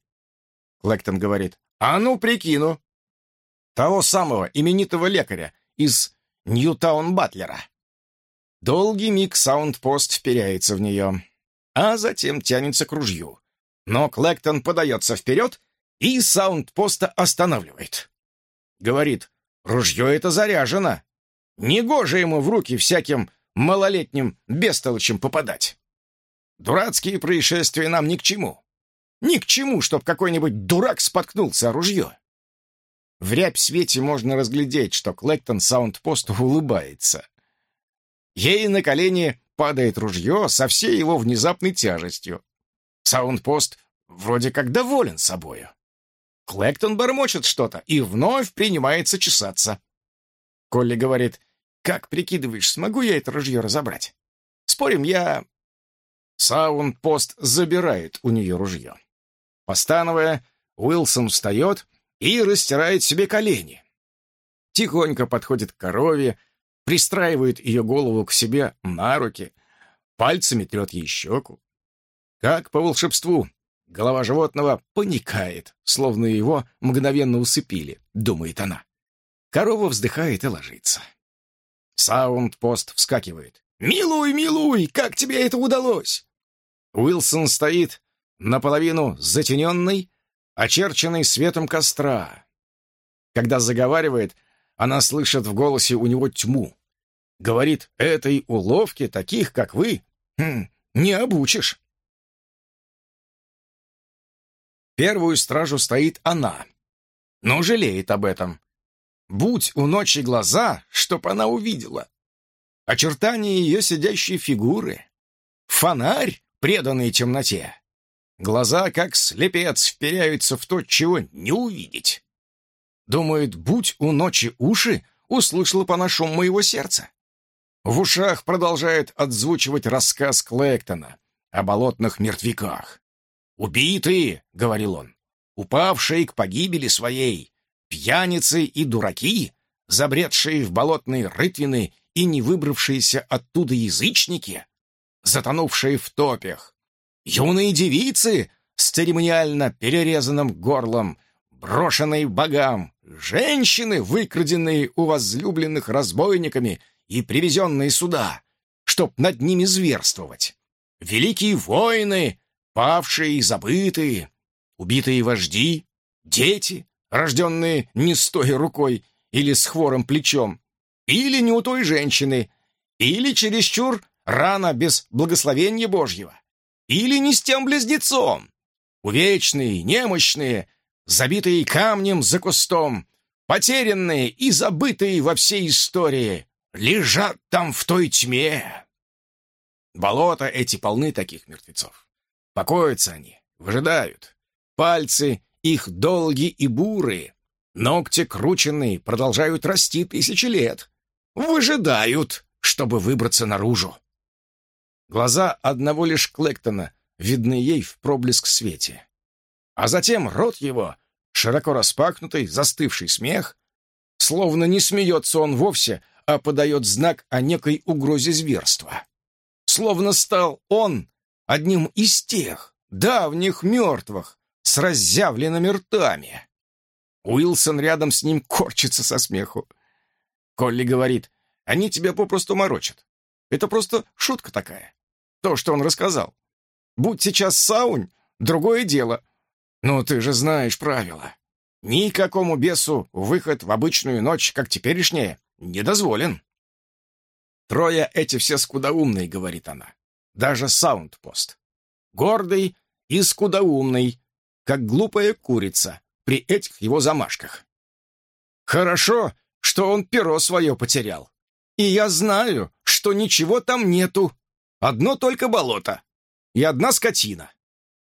Клэктон говорит, «А ну, прикину!» Того самого именитого лекаря из Ньютаун-Батлера. Долгий миг саундпост вперяется в нее, а затем тянется к ружью. Но Клэктон подается вперед и саундпоста останавливает. Говорит, ружье это заряжено. Негоже ему в руки всяким малолетним бестолочем попадать. Дурацкие происшествия нам ни к чему. Ни к чему, чтоб какой-нибудь дурак споткнулся о ружье. В рябь свете можно разглядеть, что Клэктон Саундпосту улыбается. Ей на колени падает ружье со всей его внезапной тяжестью. Саундпост вроде как доволен собою. Клэктон бормочет что-то и вновь принимается чесаться. Колли говорит, «Как прикидываешь, смогу я это ружье разобрать?» «Спорим, я...» Саундпост забирает у нее ружье. Постановая, Уилсон встает и растирает себе колени. Тихонько подходит к корове, пристраивает ее голову к себе на руки, пальцами трет ей щеку. Как по волшебству, голова животного паникает, словно его мгновенно усыпили, думает она. Корова вздыхает и ложится. Саундпост вскакивает. «Милуй, милуй, как тебе это удалось?» Уилсон стоит, наполовину затененный, очерченный светом костра. Когда заговаривает, она слышит в голосе у него тьму. Говорит, этой уловки таких, как вы, хм, не обучишь. Первую стражу стоит она, но жалеет об этом. Будь у ночи глаза, чтоб она увидела. Очертания ее сидящей фигуры. Фонарь, преданный темноте. Глаза, как слепец, вперяются в то, чего не увидеть. Думает, будь у ночи уши, услышала по нашему моего сердца. В ушах продолжает отзвучивать рассказ Клэктона о болотных мертвяках. «Убитые», — говорил он, — «упавшие к погибели своей, пьяницы и дураки, забредшие в болотные рытвины и не выбравшиеся оттуда язычники, затонувшие в топях, Юные девицы с церемониально перерезанным горлом, брошенные богам, женщины, выкраденные у возлюбленных разбойниками и привезенные сюда, чтоб над ними зверствовать. Великие воины, павшие и забытые, убитые вожди, дети, рожденные не с той рукой или с хворым плечом, или не у той женщины, или чересчур рано без благословения Божьего или не с тем близнецом. Увечные, немощные, забитые камнем за кустом, потерянные и забытые во всей истории, лежат там в той тьме. Болота эти полны таких мертвецов. Покоятся они, выжидают. Пальцы их долгие и бурые, ногти крученные продолжают расти тысячи лет. Выжидают, чтобы выбраться наружу. Глаза одного лишь Клэктона видны ей в проблеск свете. А затем рот его, широко распахнутый, застывший смех, словно не смеется он вовсе, а подает знак о некой угрозе зверства. Словно стал он одним из тех давних мертвых с разъявленными ртами. Уилсон рядом с ним корчится со смеху. Колли говорит, они тебя попросту морочат. Это просто шутка такая то, что он рассказал. Будь сейчас саунь, другое дело. Но ты же знаешь правила. Никакому бесу выход в обычную ночь, как теперешняя, не дозволен. Трое эти все скудоумные, говорит она. Даже саундпост. Гордый и скудоумный, как глупая курица при этих его замашках. Хорошо, что он перо свое потерял. И я знаю, что ничего там нету. Одно только болото. И одна скотина.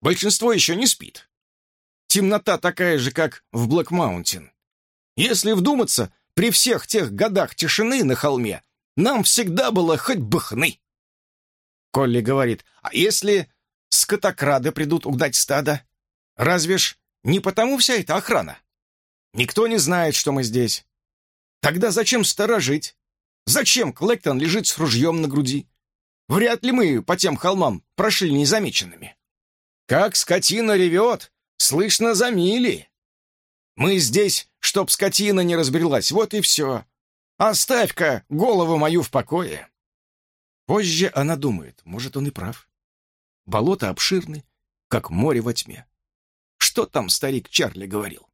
Большинство еще не спит. Темнота такая же, как в Блэк Маунтин. Если вдуматься, при всех тех годах тишины на холме нам всегда было хоть бы хны. Колли говорит, а если скотокрады придут угнать стадо? Разве ж не потому вся эта охрана? Никто не знает, что мы здесь. Тогда зачем сторожить? Зачем Клэктон лежит с ружьем на груди? Вряд ли мы по тем холмам прошли незамеченными. Как скотина ревет, слышно за мили. Мы здесь, чтоб скотина не разбрелась, вот и все. Оставь-ка голову мою в покое. Позже она думает, может, он и прав. Болото обширны, как море во тьме. Что там старик Чарли говорил?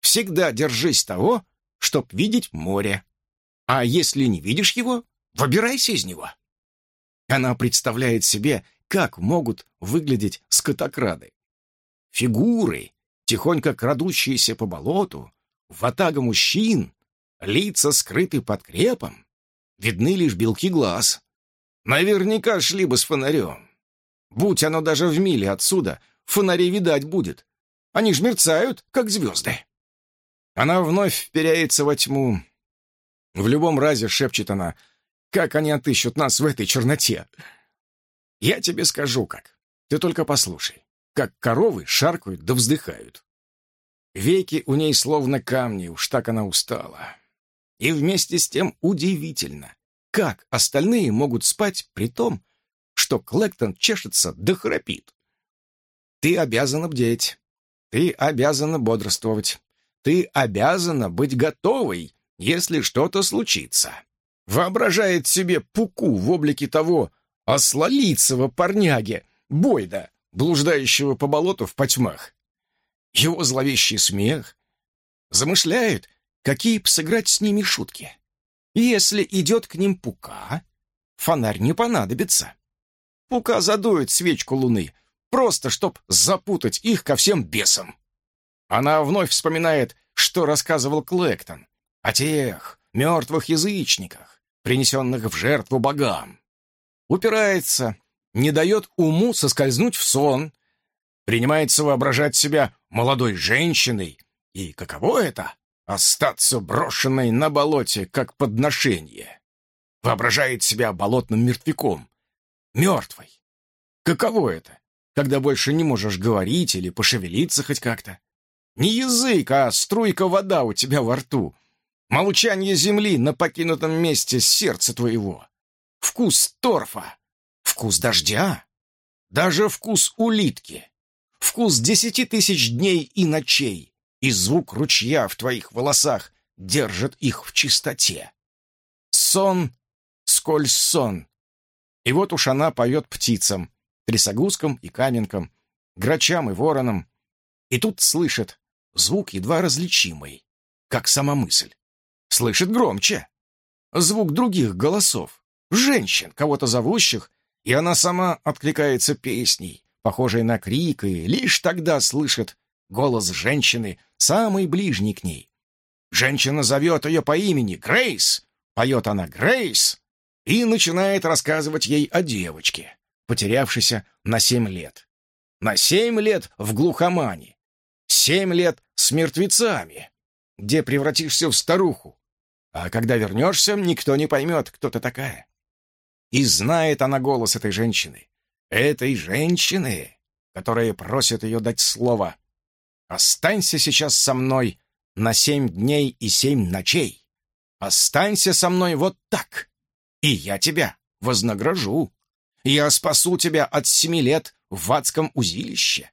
Всегда держись того, чтоб видеть море. А если не видишь его, выбирайся из него. Она представляет себе, как могут выглядеть скотокрады. Фигуры, тихонько крадущиеся по болоту, ватага мужчин, лица скрыты под крепом, видны лишь белки глаз. Наверняка шли бы с фонарем. Будь оно даже в миле отсюда, фонари видать будет. Они ж мерцают, как звезды. Она вновь вперяется во тьму. В любом разе, шепчет она, как они отыщут нас в этой черноте. Я тебе скажу как. Ты только послушай, как коровы шаркают да вздыхают. Веки у ней словно камни, уж так она устала. И вместе с тем удивительно, как остальные могут спать при том, что Клэктон чешется да храпит. Ты обязана бдеть, ты обязана бодрствовать, ты обязана быть готовой, если что-то случится. Воображает себе пуку в облике того ослолицего парняги, Бойда, блуждающего по болоту в потьмах. Его зловещий смех замышляет, какие б сыграть с ними шутки. Если идет к ним пука, фонарь не понадобится. Пука задует свечку луны, просто чтоб запутать их ко всем бесам. Она вновь вспоминает, что рассказывал Клэктон о тех мертвых язычниках, принесенных в жертву богам. Упирается, не дает уму соскользнуть в сон, принимается воображать себя молодой женщиной, и каково это — остаться брошенной на болоте, как подношение? Воображает себя болотным мертвяком, мертвой. Каково это, когда больше не можешь говорить или пошевелиться хоть как-то? Не язык, а струйка вода у тебя во рту. Молчание земли на покинутом месте сердца твоего. Вкус торфа. Вкус дождя. Даже вкус улитки. Вкус десяти тысяч дней и ночей. И звук ручья в твоих волосах держит их в чистоте. Сон, сколь сон. И вот уж она поет птицам, трясогузкам и каменкам, грачам и воронам. И тут слышит Звук едва различимый, как сама мысль. Слышит громче. Звук других голосов, женщин, кого-то зовущих, и она сама откликается песней, похожей на крик, и лишь тогда слышит голос женщины, самый ближний к ней. Женщина зовет ее по имени Грейс, поет она Грейс, и начинает рассказывать ей о девочке, потерявшейся на семь лет. На семь лет в глухомане. Семь лет с мертвецами, где превратишься в старуху. А когда вернешься, никто не поймет, кто ты такая. И знает она голос этой женщины. Этой женщины, которая просит ее дать слово. «Останься сейчас со мной на семь дней и семь ночей. Останься со мной вот так, и я тебя вознагражу. Я спасу тебя от семи лет в адском узилище,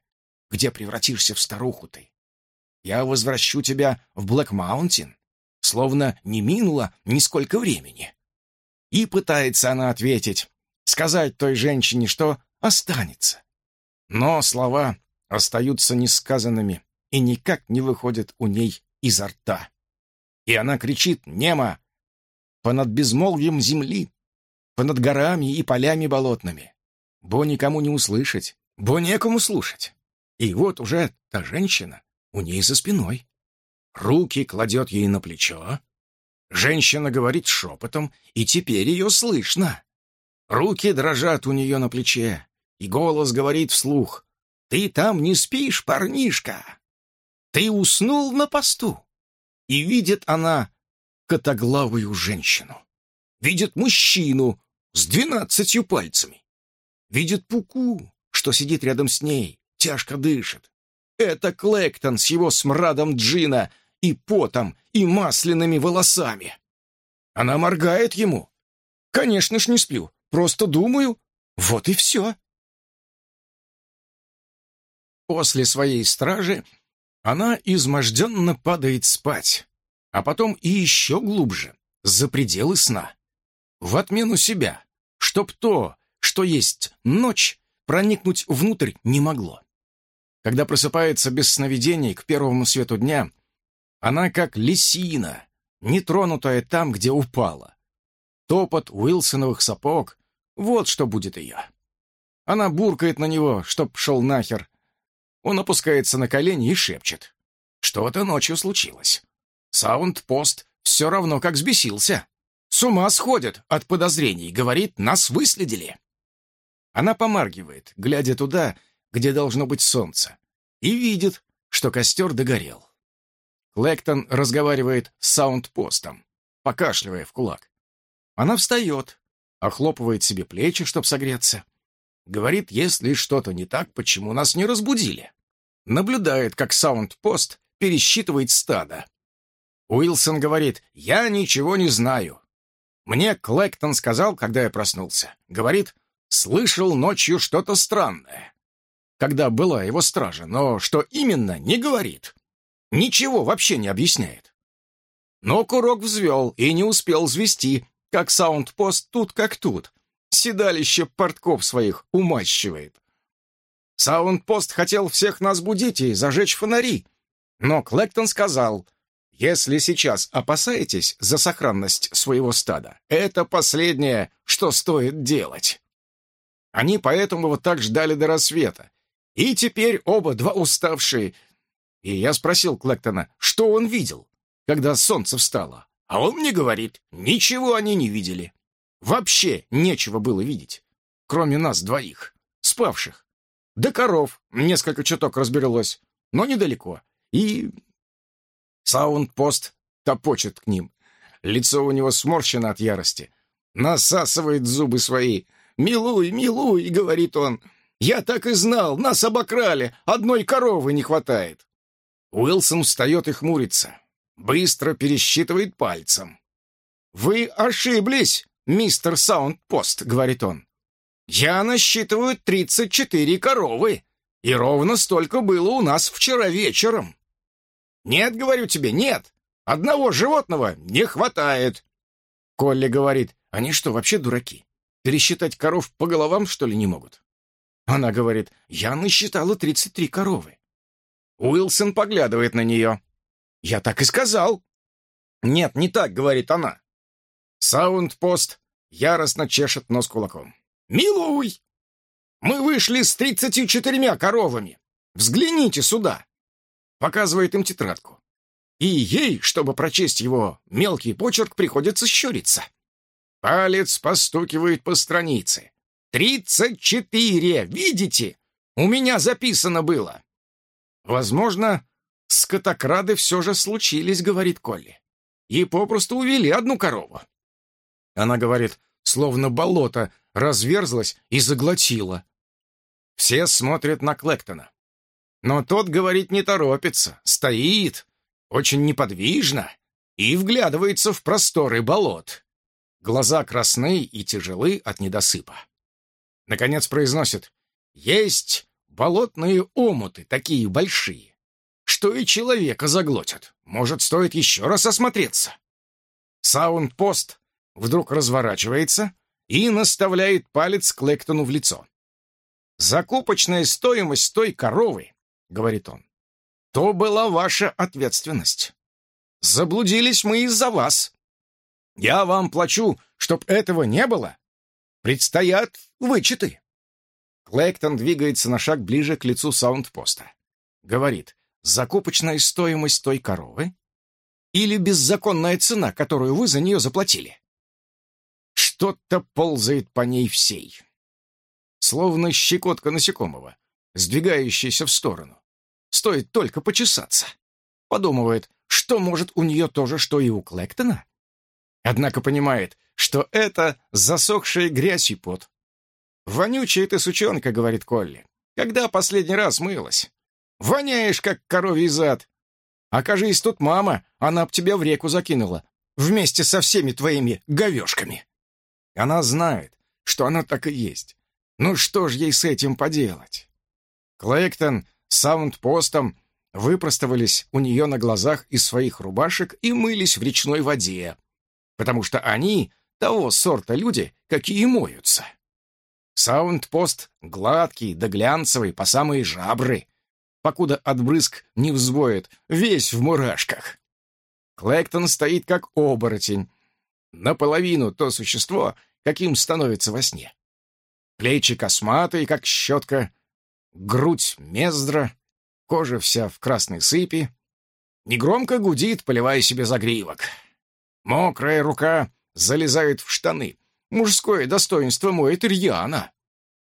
где превратишься в старуху ты. Я возвращу тебя в Блэк-Маунтин, словно не минуло нисколько времени. И пытается она ответить, сказать той женщине, что останется. Но слова остаются несказанными и никак не выходят у ней изо рта. И она кричит немо понад безмолвием земли, понад горами и полями болотными. Бо никому не услышать, бо некому слушать. И вот уже та женщина у ней за спиной. Руки кладет ей на плечо. Женщина говорит шепотом, и теперь ее слышно. Руки дрожат у нее на плече, и голос говорит вслух. «Ты там не спишь, парнишка? Ты уснул на посту?» И видит она котоглавую женщину. Видит мужчину с двенадцатью пальцами. Видит Пуку, что сидит рядом с ней, тяжко дышит. Это Клэктон с его смрадом джина и потом, и масляными волосами. Она моргает ему. Конечно ж, не сплю. Просто думаю. Вот и все. После своей стражи она изможденно падает спать, а потом и еще глубже, за пределы сна. В отмену себя, чтоб то, что есть ночь, проникнуть внутрь не могло. Когда просыпается без сновидений к первому свету дня, она как лисина, нетронутая там, где упала. Топот Уилсоновых сапог — вот что будет ее. Она буркает на него, чтоб шел нахер. Он опускается на колени и шепчет. Что-то ночью случилось. Саундпост все равно как взбесился. С ума сходит от подозрений, говорит, нас выследили. Она помаргивает, глядя туда, где должно быть солнце, и видит, что костер догорел. Клэктон разговаривает с саундпостом, покашливая в кулак. Она встает, охлопывает себе плечи, чтобы согреться. Говорит, если что-то не так, почему нас не разбудили. Наблюдает, как саундпост пересчитывает стадо. Уилсон говорит, я ничего не знаю. Мне Клэктон сказал, когда я проснулся. Говорит, слышал ночью что-то странное. Когда была его стража, но что именно, не говорит. Ничего вообще не объясняет. Но курок взвел и не успел взвести, как саундпост тут как тут. Седалище портков своих умащивает. Саундпост хотел всех нас будить и зажечь фонари. Но Клэктон сказал, если сейчас опасаетесь за сохранность своего стада, это последнее, что стоит делать. Они поэтому вот так ждали до рассвета. И теперь оба два уставшие. И я спросил Клэктона, что он видел, когда солнце встало. А он мне говорит, ничего они не видели. Вообще нечего было видеть, кроме нас двоих, спавших. Да коров несколько чуток разберелось, но недалеко. И саундпост топочет к ним. Лицо у него сморщено от ярости. Насасывает зубы свои. «Милуй, милуй!» — говорит он. «Я так и знал, нас обокрали, одной коровы не хватает!» Уилсон встает и хмурится. Быстро пересчитывает пальцем. «Вы ошиблись, мистер Саундпост», — говорит он. «Я насчитываю 34 коровы, и ровно столько было у нас вчера вечером». «Нет, говорю тебе, нет. Одного животного не хватает». Колли говорит, «Они что, вообще дураки? Пересчитать коров по головам, что ли, не могут?» Она говорит, «Я насчитала 33 коровы». Уилсон поглядывает на нее. «Я так и сказал». «Нет, не так», — говорит она. Саундпост яростно чешет нос кулаком. «Милуй! Мы вышли с тридцатью четырьмя коровами. Взгляните сюда!» Показывает им тетрадку. И ей, чтобы прочесть его мелкий почерк, приходится щуриться. Палец постукивает по странице. «Тридцать четыре! Видите? У меня записано было!» Возможно, «Скотокрады все же случились», — говорит Колли. «И попросту увели одну корову». Она говорит, словно болото разверзлось и заглотило. Все смотрят на Клэктона. Но тот, говорит, не торопится, стоит, очень неподвижно и вглядывается в просторы болот. Глаза красны и тяжелы от недосыпа. Наконец произносит «Есть болотные омуты, такие большие что и человека заглотят. Может, стоит еще раз осмотреться. Саундпост вдруг разворачивается и наставляет палец Клэктону в лицо. «Закупочная стоимость той коровы», — говорит он, — «то была ваша ответственность. Заблудились мы из-за вас. Я вам плачу, чтоб этого не было. Предстоят вычеты». Клэктон двигается на шаг ближе к лицу саундпоста. Говорит, закупочная стоимость той коровы или беззаконная цена, которую вы за нее заплатили? Что-то ползает по ней всей. Словно щекотка насекомого, сдвигающаяся в сторону. Стоит только почесаться. Подумывает, что может у нее то же, что и у Клэктона? Однако понимает, что это засохшая грязь и пот. «Вонючая ты сучонка», — говорит Колли. «Когда последний раз мылась?» Воняешь, как коровий зад. Окажись тут мама, она б тебя в реку закинула. вместе со всеми твоими говешками. Она знает, что оно так и есть. Ну что ж ей с этим поделать? Клэктон с саундпостом выпростовались у нее на глазах из своих рубашек и мылись в речной воде, потому что они того сорта люди, какие моются. Саундпост гладкий да глянцевый по самые жабры, покуда отбрызг не взбоет, весь в мурашках. Клэктон стоит как оборотень, наполовину то существо, каким становится во сне. Плечи косматые, как щетка, грудь мездра, кожа вся в красной сыпи. Негромко гудит, поливая себе загривок. Мокрая рука залезает в штаны. Мужское достоинство моет рьяно.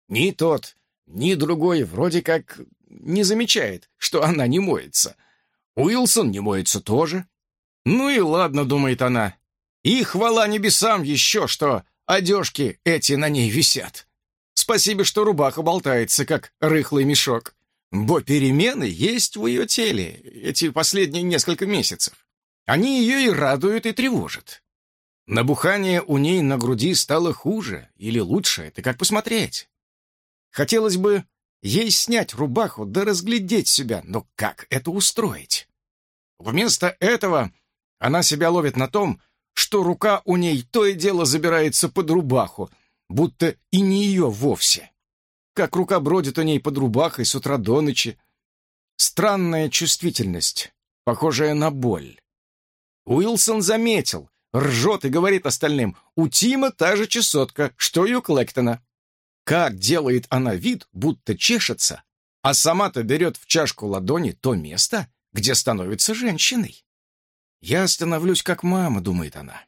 Ни тот, ни другой вроде как не замечает, что она не моется. Уилсон не моется тоже. Ну и ладно, думает она. И хвала небесам еще, что одежки эти на ней висят. Спасибо, что рубаха болтается, как рыхлый мешок. Бо перемены есть в ее теле эти последние несколько месяцев. Они ее и радуют, и тревожат. Набухание у ней на груди стало хуже или лучше, это как посмотреть. Хотелось бы ей снять рубаху да разглядеть себя, но как это устроить? Вместо этого она себя ловит на том, что рука у ней то и дело забирается под рубаху, будто и не ее вовсе. Как рука бродит у ней под рубахой с утра до ночи. Странная чувствительность, похожая на боль. Уилсон заметил, ржет и говорит остальным, у Тима та же чесотка, что и у Клэктона. Как делает она вид, будто чешется, а сама-то берет в чашку ладони то место, где становится женщиной. «Я становлюсь как мама», — думает она.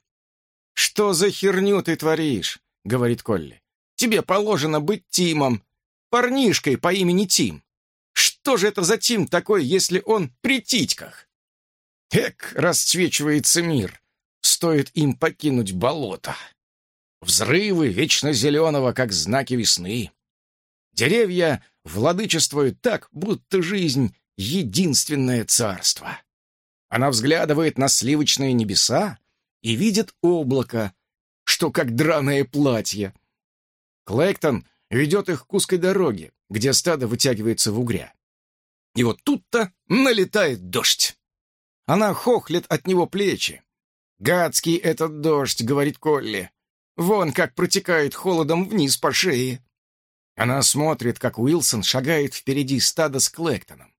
«Что за херню ты творишь?» — говорит Колли. «Тебе положено быть Тимом, парнишкой по имени Тим. Что же это за Тим такой, если он при титьках?» Эк, расцвечивается мир, стоит им покинуть болото. Взрывы вечно зеленого, как знаки весны. Деревья владычествуют так, будто жизнь — единственное царство. Она взглядывает на сливочные небеса и видит облако, что как драное платье. Клэктон ведет их к узкой дороге, где стадо вытягивается в угря. И вот тут-то налетает дождь. Она хохлет от него плечи. «Гадский этот дождь», — говорит Колли. «Вон как протекает холодом вниз по шее». Она смотрит, как Уилсон шагает впереди стада с Клэктоном,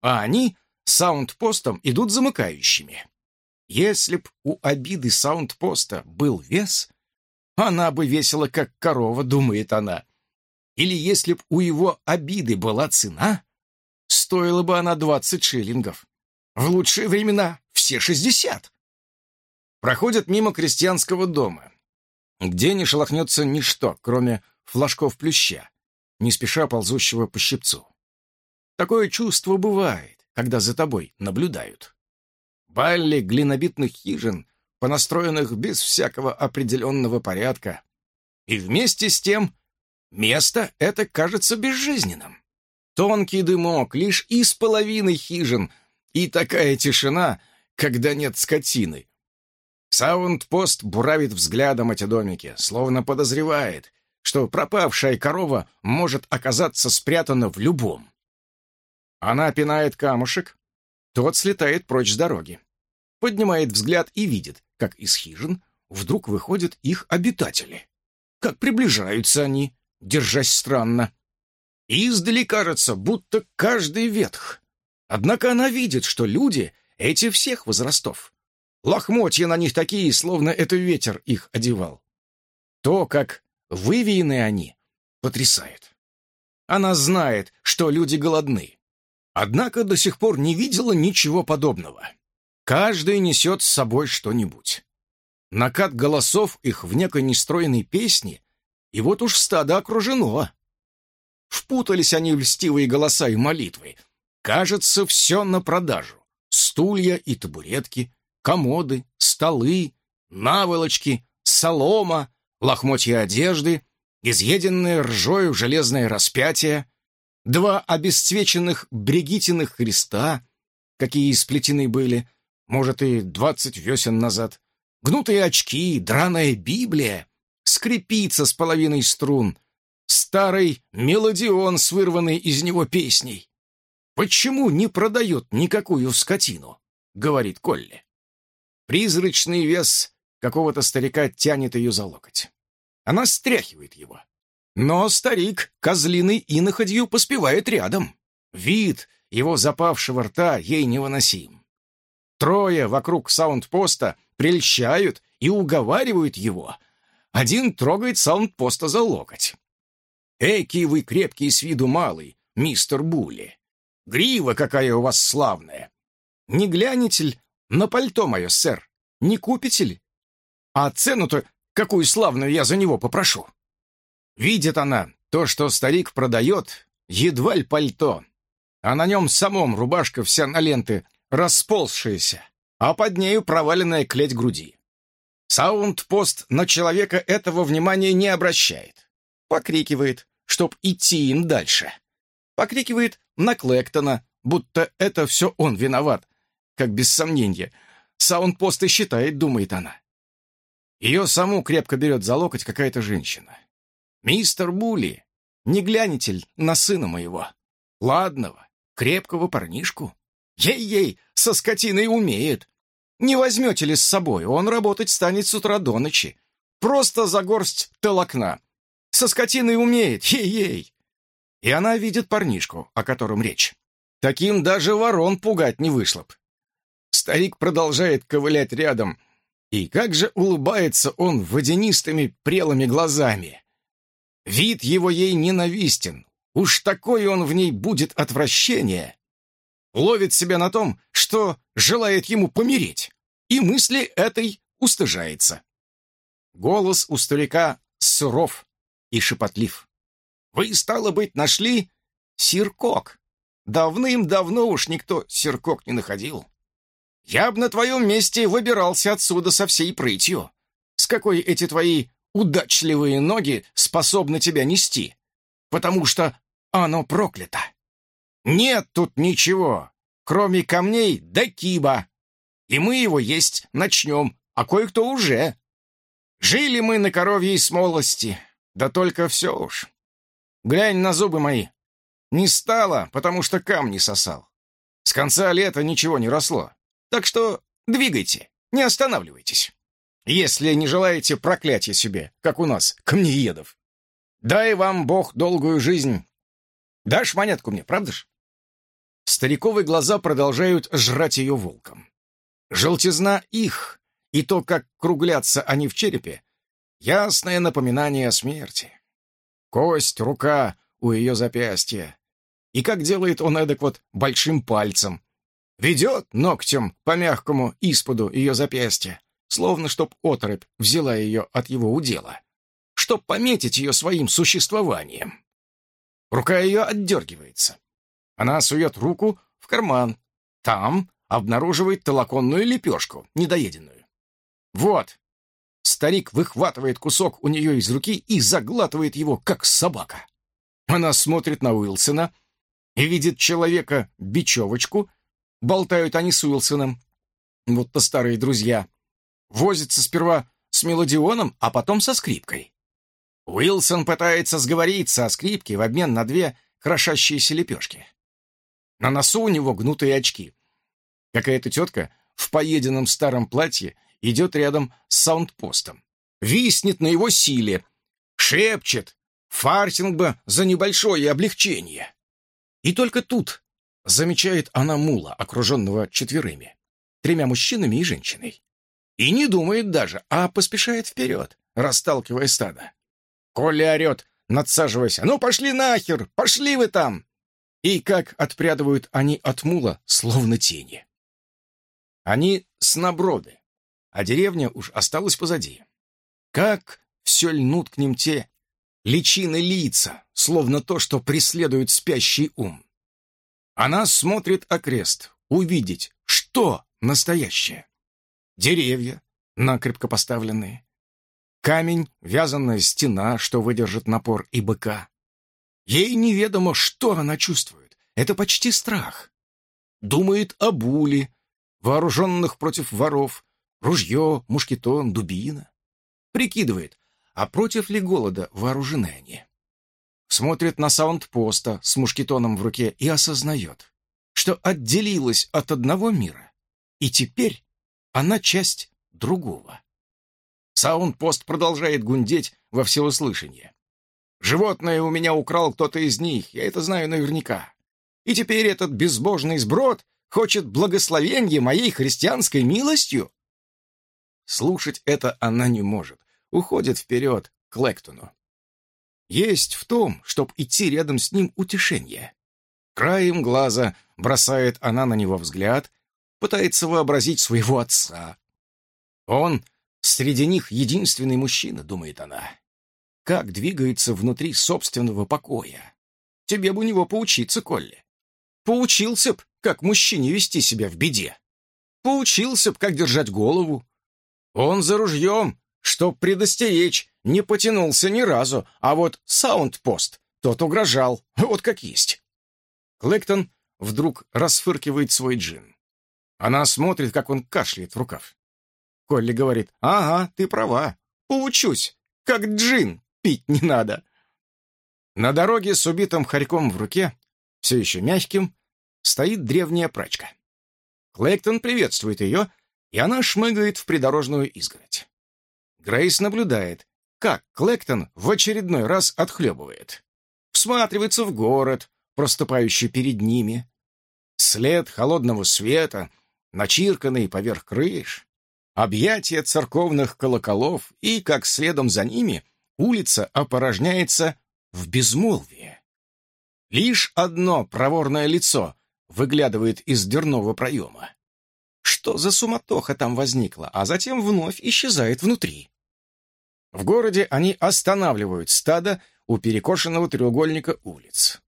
а они саундпостом идут замыкающими. Если б у обиды саундпоста был вес, она бы весила, как корова, думает она. Или если б у его обиды была цена, стоила бы она двадцать шиллингов. В лучшие времена все шестьдесят. Проходят мимо крестьянского дома, где не шелохнется ничто, кроме флажков плюща, не спеша ползущего по щипцу. Такое чувство бывает, когда за тобой наблюдают. Балли глинобитных хижин, понастроенных без всякого определенного порядка. И вместе с тем место это кажется безжизненным. Тонкий дымок лишь из половины хижин, и такая тишина, когда нет скотины. Саундпост буравит взглядом эти домики, словно подозревает, что пропавшая корова может оказаться спрятана в любом. Она пинает камушек, тот слетает прочь с дороги. Поднимает взгляд и видит, как из хижин вдруг выходят их обитатели. Как приближаются они, держась странно. Издали кажется, будто каждый ветх. Однако она видит, что люди эти всех возрастов. Лохмотья на них такие, словно это ветер их одевал. То, как вывеяны они, потрясает. Она знает, что люди голодны. Однако до сих пор не видела ничего подобного. Каждый несет с собой что-нибудь. Накат голосов их в некой нестройной песне, и вот уж стадо окружено. Впутались они в льстивые голоса и молитвы. Кажется, все на продажу. Стулья и табуретки, комоды, столы, наволочки, солома, лохмотья одежды, изъеденное ржою железное распятие, два обесцвеченных бригитиных креста, какие сплетены были, может, и двадцать весен назад, гнутые очки, драная Библия, скрипица с половиной струн, старый мелодион с вырванной из него песней. «Почему не продает никакую скотину?» — говорит Колли. Призрачный вес какого-то старика тянет ее за локоть. Она стряхивает его. Но старик козлиной иноходью поспевает рядом. Вид его запавшего рта ей невыносим. Трое вокруг саундпоста прельщают и уговаривают его. Один трогает саундпоста за локоть. «Эки вы крепкий с виду малый, мистер Булли. Грива какая у вас славная. Не глянете на пальто мое, сэр? Не купите ли? А цену-то какую славную я за него попрошу?» Видит она то, что старик продает, едва ли пальто, а на нем самом рубашка вся на ленты расползшаяся, а под нею проваленная клеть груди. Саундпост на человека этого внимания не обращает. Покрикивает, чтоб идти им дальше. Покрикивает на Клэктона, будто это все он виноват, как без сомнения. Саундпост и считает, думает она. Ее саму крепко берет за локоть какая-то женщина. «Мистер Були, не глянете на сына моего? Ладного, крепкого парнишку? Ей-ей, со скотиной умеет. Не возьмете ли с собой, он работать станет с утра до ночи. Просто за горсть толокна. Со скотиной умеет, ей-ей!» И она видит парнишку, о котором речь. Таким даже ворон пугать не вышло б. Старик продолжает ковылять рядом, и как же улыбается он водянистыми прелыми глазами. Вид его ей ненавистен. Уж такое он в ней будет отвращение. Ловит себя на том, что желает ему помереть, и мысли этой устыжается. Голос у старика суров и шепотлив. «Вы, стало быть, нашли сиркок. Давным-давно уж никто сиркок не находил. Я б на твоем месте выбирался отсюда со всей прытью. С какой эти твои удачливые ноги способны тебя нести, потому что оно проклято. Нет тут ничего, кроме камней да киба, и мы его есть начнем, а кое-кто уже. Жили мы на коровьей смолости, да только все уж. Глянь на зубы мои. Не стало, потому что камни сосал. С конца лета ничего не росло, так что двигайте, не останавливайтесь если не желаете проклятия себе, как у нас, камнеедов. Дай вам Бог долгую жизнь. Дашь монетку мне, правда ж? Стариковые глаза продолжают жрать ее волком. Желтизна их и то, как круглятся они в черепе, ясное напоминание о смерти. Кость, рука у ее запястья. И как делает он эдак вот большим пальцем. Ведет ногтем по мягкому исподу ее запястья, словно чтоб оторопь взяла ее от его удела, чтоб пометить ее своим существованием. Рука ее отдергивается. Она сует руку в карман. Там обнаруживает толоконную лепешку, недоеденную. Вот. Старик выхватывает кусок у нее из руки и заглатывает его, как собака. Она смотрит на Уилсона и видит человека-бечевочку. Болтают они с Уилсоном. Вот-то старые друзья возится сперва с мелодионом, а потом со скрипкой. Уилсон пытается сговориться о скрипке в обмен на две крошащиеся лепешки. На носу у него гнутые очки. Какая-то тетка в поеденном старом платье идет рядом с саундпостом. Виснет на его силе, шепчет, фартинг бы за небольшое облегчение. И только тут замечает она мула, окруженного четверыми, тремя мужчинами и женщиной. И не думает даже, а поспешает вперед, расталкивая стадо. Коля орет, надсаживаясь, «Ну, пошли нахер! Пошли вы там!» И как отпрядывают они от мула, словно тени. Они сноброды, а деревня уж осталась позади. Как все льнут к ним те личины лица, словно то, что преследует спящий ум. Она смотрит окрест, увидеть, что настоящее деревья, накрепко поставленные, камень, вязаная стена, что выдержит напор и быка. Ей неведомо, что она чувствует. Это почти страх. Думает о буле, вооруженных против воров, Ружье, мушкетон, дубина. Прикидывает, а против ли голода вооружены они. Смотрит на саундпоста с мушкетоном в руке и осознает, что отделилась от одного мира, и теперь она часть другого. Саундпост продолжает гундеть во всеуслышание. «Животное у меня украл кто-то из них, я это знаю наверняка. И теперь этот безбожный сброд хочет благословенье моей христианской милостью?» Слушать это она не может, уходит вперед к Лектону. Есть в том, чтоб идти рядом с ним утешение. Краем глаза бросает она на него взгляд, пытается вообразить своего отца. Он среди них единственный мужчина, думает она. Как двигается внутри собственного покоя. Тебе бы у него поучиться, Колли. Поучился б, как мужчине вести себя в беде. Поучился б, как держать голову. Он за ружьем, чтоб предостеречь, не потянулся ни разу, а вот саундпост, тот угрожал, вот как есть. Клэктон вдруг расфыркивает свой джин. Она смотрит, как он кашляет в рукав. Колли говорит, «Ага, ты права, поучусь, как джин, пить не надо». На дороге с убитым хорьком в руке, все еще мягким, стоит древняя прачка. Клэктон приветствует ее, и она шмыгает в придорожную изгородь. Грейс наблюдает, как Клэктон в очередной раз отхлебывает. Всматривается в город, проступающий перед ними. След холодного света, начирканный поверх крыш, объятия церковных колоколов и, как следом за ними, улица опорожняется в безмолвие. Лишь одно проворное лицо выглядывает из дверного проема. Что за суматоха там возникла, а затем вновь исчезает внутри. В городе они останавливают стадо у перекошенного треугольника улиц.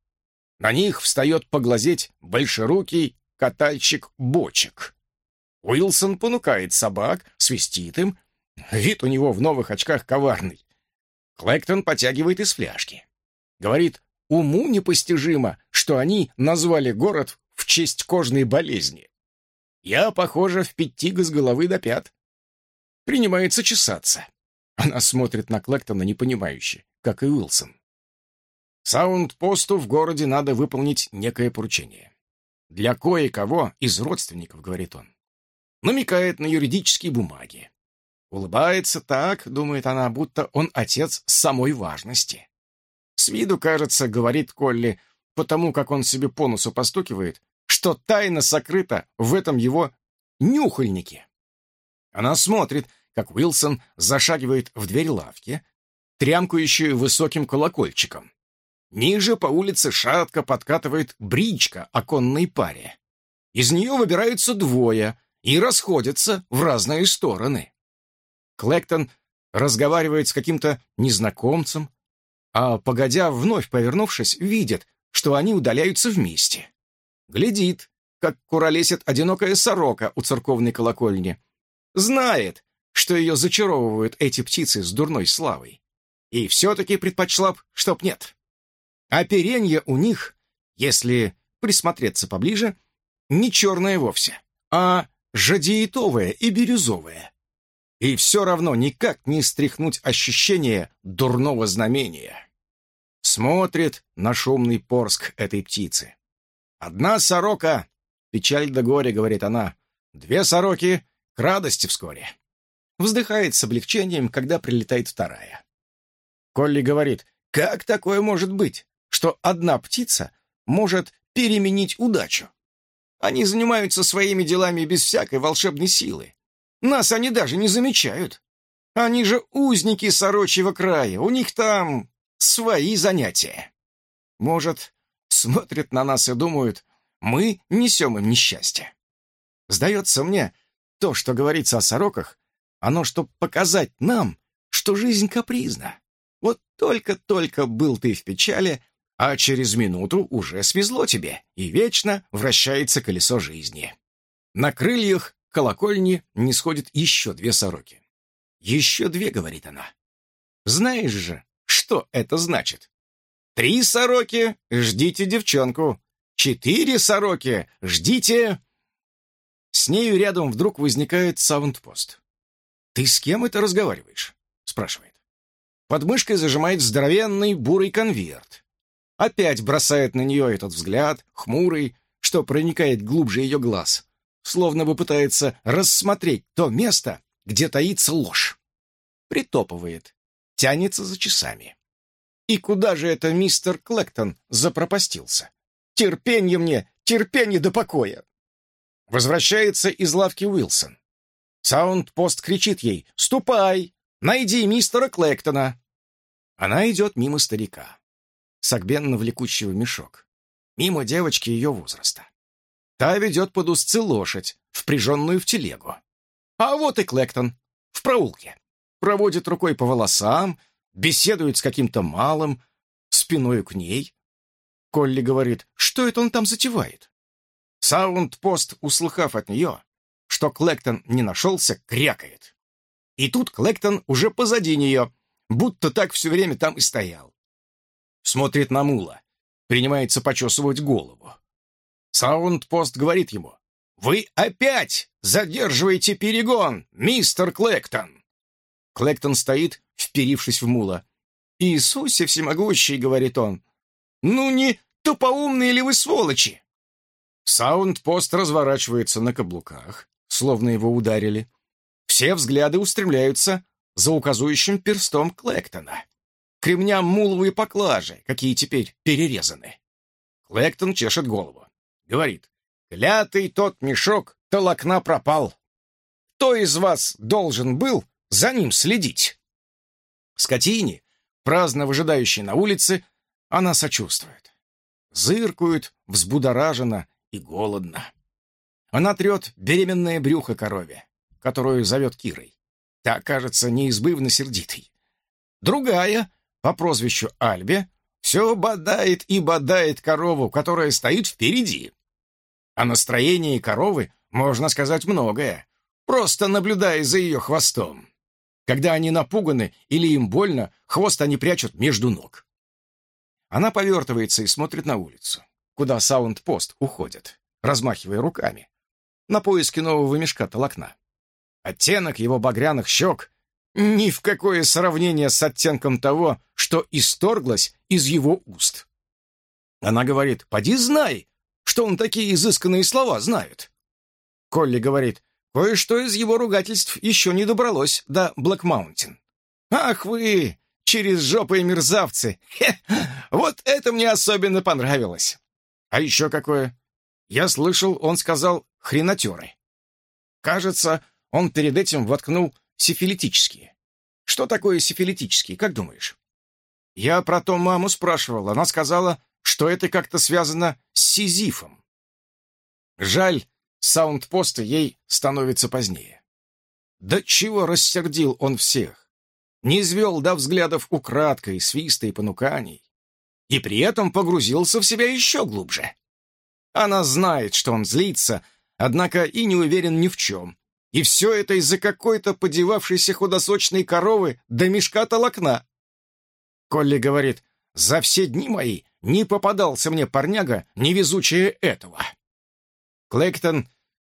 На них встает поглазеть большерукий катальщик бочек. Уилсон понукает собак, свистит им. Вид у него в новых очках коварный. Клэктон потягивает из фляжки. Говорит, уму непостижимо, что они назвали город в честь кожной болезни. Я, похоже, в пятига с головы до пят. Принимается чесаться. Она смотрит на Клэктона непонимающе, как и Уилсон. Саундпосту в городе надо выполнить некое поручение. Для кое-кого из родственников, говорит он. Намекает на юридические бумаги. Улыбается так, думает она, будто он отец самой важности. С виду, кажется, говорит Колли, потому как он себе по носу постукивает, что тайна сокрыта в этом его нюхальнике. Она смотрит, как Уилсон зашагивает в дверь лавки, трямкающую высоким колокольчиком. Ниже по улице шатко подкатывает бричка оконной паре. Из нее выбираются двое и расходятся в разные стороны. Клэктон разговаривает с каким-то незнакомцем, а, погодя, вновь повернувшись, видит, что они удаляются вместе. Глядит, как куролесит одинокая сорока у церковной колокольни. Знает, что ее зачаровывают эти птицы с дурной славой. И все-таки предпочла б, чтоб нет. Оперенье у них, если присмотреться поближе, не черное вовсе, а жадеитовое и бирюзовое. И все равно никак не стряхнуть ощущение дурного знамения. Смотрит на шумный порск этой птицы. Одна сорока, печаль да горе, говорит она, две сороки к радости вскоре. Вздыхает с облегчением, когда прилетает вторая. Колли говорит, как такое может быть, что одна птица может переменить удачу? Они занимаются своими делами без всякой волшебной силы. Нас они даже не замечают. Они же узники сорочьего края, у них там свои занятия. Может, смотрят на нас и думают, мы несем им несчастье. Сдается мне, то, что говорится о сороках, оно, чтобы показать нам, что жизнь капризна. Вот только-только был ты в печали, а через минуту уже свезло тебе, и вечно вращается колесо жизни. На крыльях колокольни не сходит еще две сороки. «Еще две», — говорит она. «Знаешь же, что это значит? Три сороки — ждите девчонку. Четыре сороки — ждите...» С нею рядом вдруг возникает саундпост. «Ты с кем это разговариваешь?» — спрашивает. Под мышкой зажимает здоровенный бурый конверт. Опять бросает на нее этот взгляд, хмурый, что проникает глубже ее глаз, словно бы пытается рассмотреть то место, где таится ложь. Притопывает, тянется за часами. И куда же это мистер Клэктон запропастился? Терпенье мне, терпенье до покоя. Возвращается из лавки Уилсон. Саундпост кричит ей «Ступай! Найди мистера Клэктона!» Она идет мимо старика, согбенно влекущего мешок, мимо девочки ее возраста. Та ведет под узцы лошадь, впряженную в телегу. А вот и Клэктон, в проулке. Проводит рукой по волосам, беседует с каким-то малым, спиной к ней. Колли говорит, что это он там затевает? Саундпост, услыхав от нее, что Клэктон не нашелся, крякает. И тут Клэктон уже позади нее, будто так все время там и стоял. Смотрит на мула, принимается почесывать голову. Саундпост говорит ему, «Вы опять задерживаете перегон, мистер Клэктон!» Клэктон стоит, вперившись в мула. «Иисусе всемогущий!» — говорит он. «Ну не тупоумные ли вы сволочи?» Саундпост разворачивается на каблуках, словно его ударили. Все взгляды устремляются за указующим перстом Клэктона. К ремням муловые поклажи, какие теперь перерезаны. Клэктон чешет голову. Говорит, клятый тот мешок толокна пропал. Кто из вас должен был за ним следить? Скотине, праздно выжидающей на улице, она сочувствует. Зыркует, взбудоражена и голодно. Она трет беременное брюхо корове, которую зовет Кирой. Та, кажется, неизбывно сердитой. Другая, по прозвищу Альбе, все бодает и бодает корову, которая стоит впереди. О настроении коровы можно сказать многое, просто наблюдая за ее хвостом. Когда они напуганы или им больно, хвост они прячут между ног. Она повертывается и смотрит на улицу, куда саундпост уходит, размахивая руками, на поиски нового мешка толокна. Оттенок его багряных щек ни в какое сравнение с оттенком того, что исторглось из его уст. Она говорит, «Поди знай, что он такие изысканные слова знает». Колли говорит, Кое-что из его ругательств еще не добралось до Блэк-Маунтин. «Ах вы, через жопы мерзавцы! Хе, вот это мне особенно понравилось!» «А еще какое?» Я слышал, он сказал «хренотеры». Кажется, он перед этим воткнул сифилитические. Что такое сифилитические, как думаешь? Я про то маму спрашивал. Она сказала, что это как-то связано с Сизифом. Жаль, саундпоста ей становится позднее. Да чего рассердил он всех! Не извел до взглядов украдкой, свиста и понуканий. И при этом погрузился в себя еще глубже. Она знает, что он злится, однако и не уверен ни в чем. И все это из-за какой-то подевавшейся худосочной коровы до мешка толокна. Колли говорит, за все дни мои не попадался мне парняга, невезучее этого. Клэктон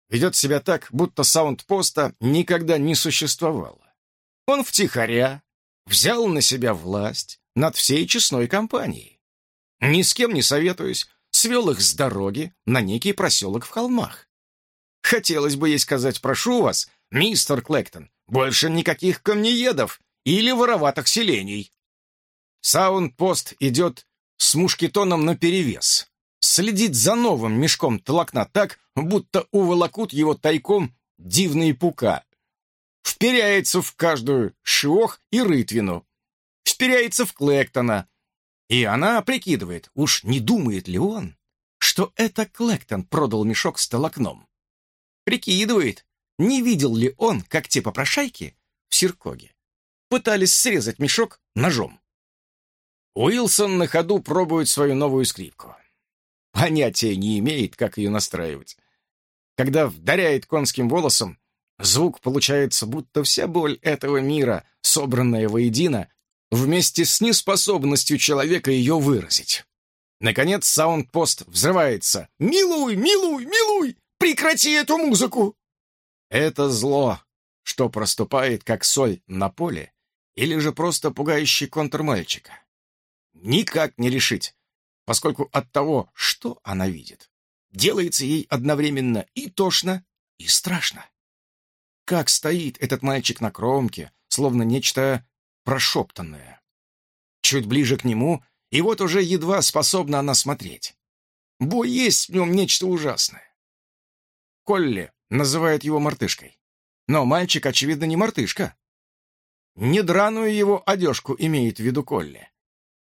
ведет себя так, будто саундпоста никогда не существовало. Он втихаря взял на себя власть над всей честной компанией. Ни с кем не советуюсь, свел их с дороги на некий проселок в холмах. Хотелось бы ей сказать, прошу вас, мистер Клэктон, больше никаких камнеедов или вороватых селений. Саундпост идет с мушкетоном наперевес следит за новым мешком толокна так, будто уволокут его тайком дивные пука. Вперяется в каждую шиох и рытвину. Вперяется в Клэктона. И она прикидывает, уж не думает ли он, что это Клэктон продал мешок с толокном. Прикидывает, не видел ли он, как те попрошайки в Сиркоге пытались срезать мешок ножом. Уилсон на ходу пробует свою новую скрипку понятия не имеет, как ее настраивать. Когда вдаряет конским волосом, звук получается, будто вся боль этого мира, собранная воедино, вместе с неспособностью человека ее выразить. Наконец саундпост взрывается. «Милуй, милуй, милуй! Прекрати эту музыку!» Это зло. что проступает как соль на поле, или же просто пугающий контур мальчика. Никак не решить, поскольку от того, что она видит, делается ей одновременно и тошно, и страшно. Как стоит этот мальчик на кромке, словно нечто прошептанное. Чуть ближе к нему, и вот уже едва способна она смотреть. Бо есть в нем нечто ужасное. Колли называет его мартышкой. Но мальчик, очевидно, не мартышка. Не драную его одежку имеет в виду Колли.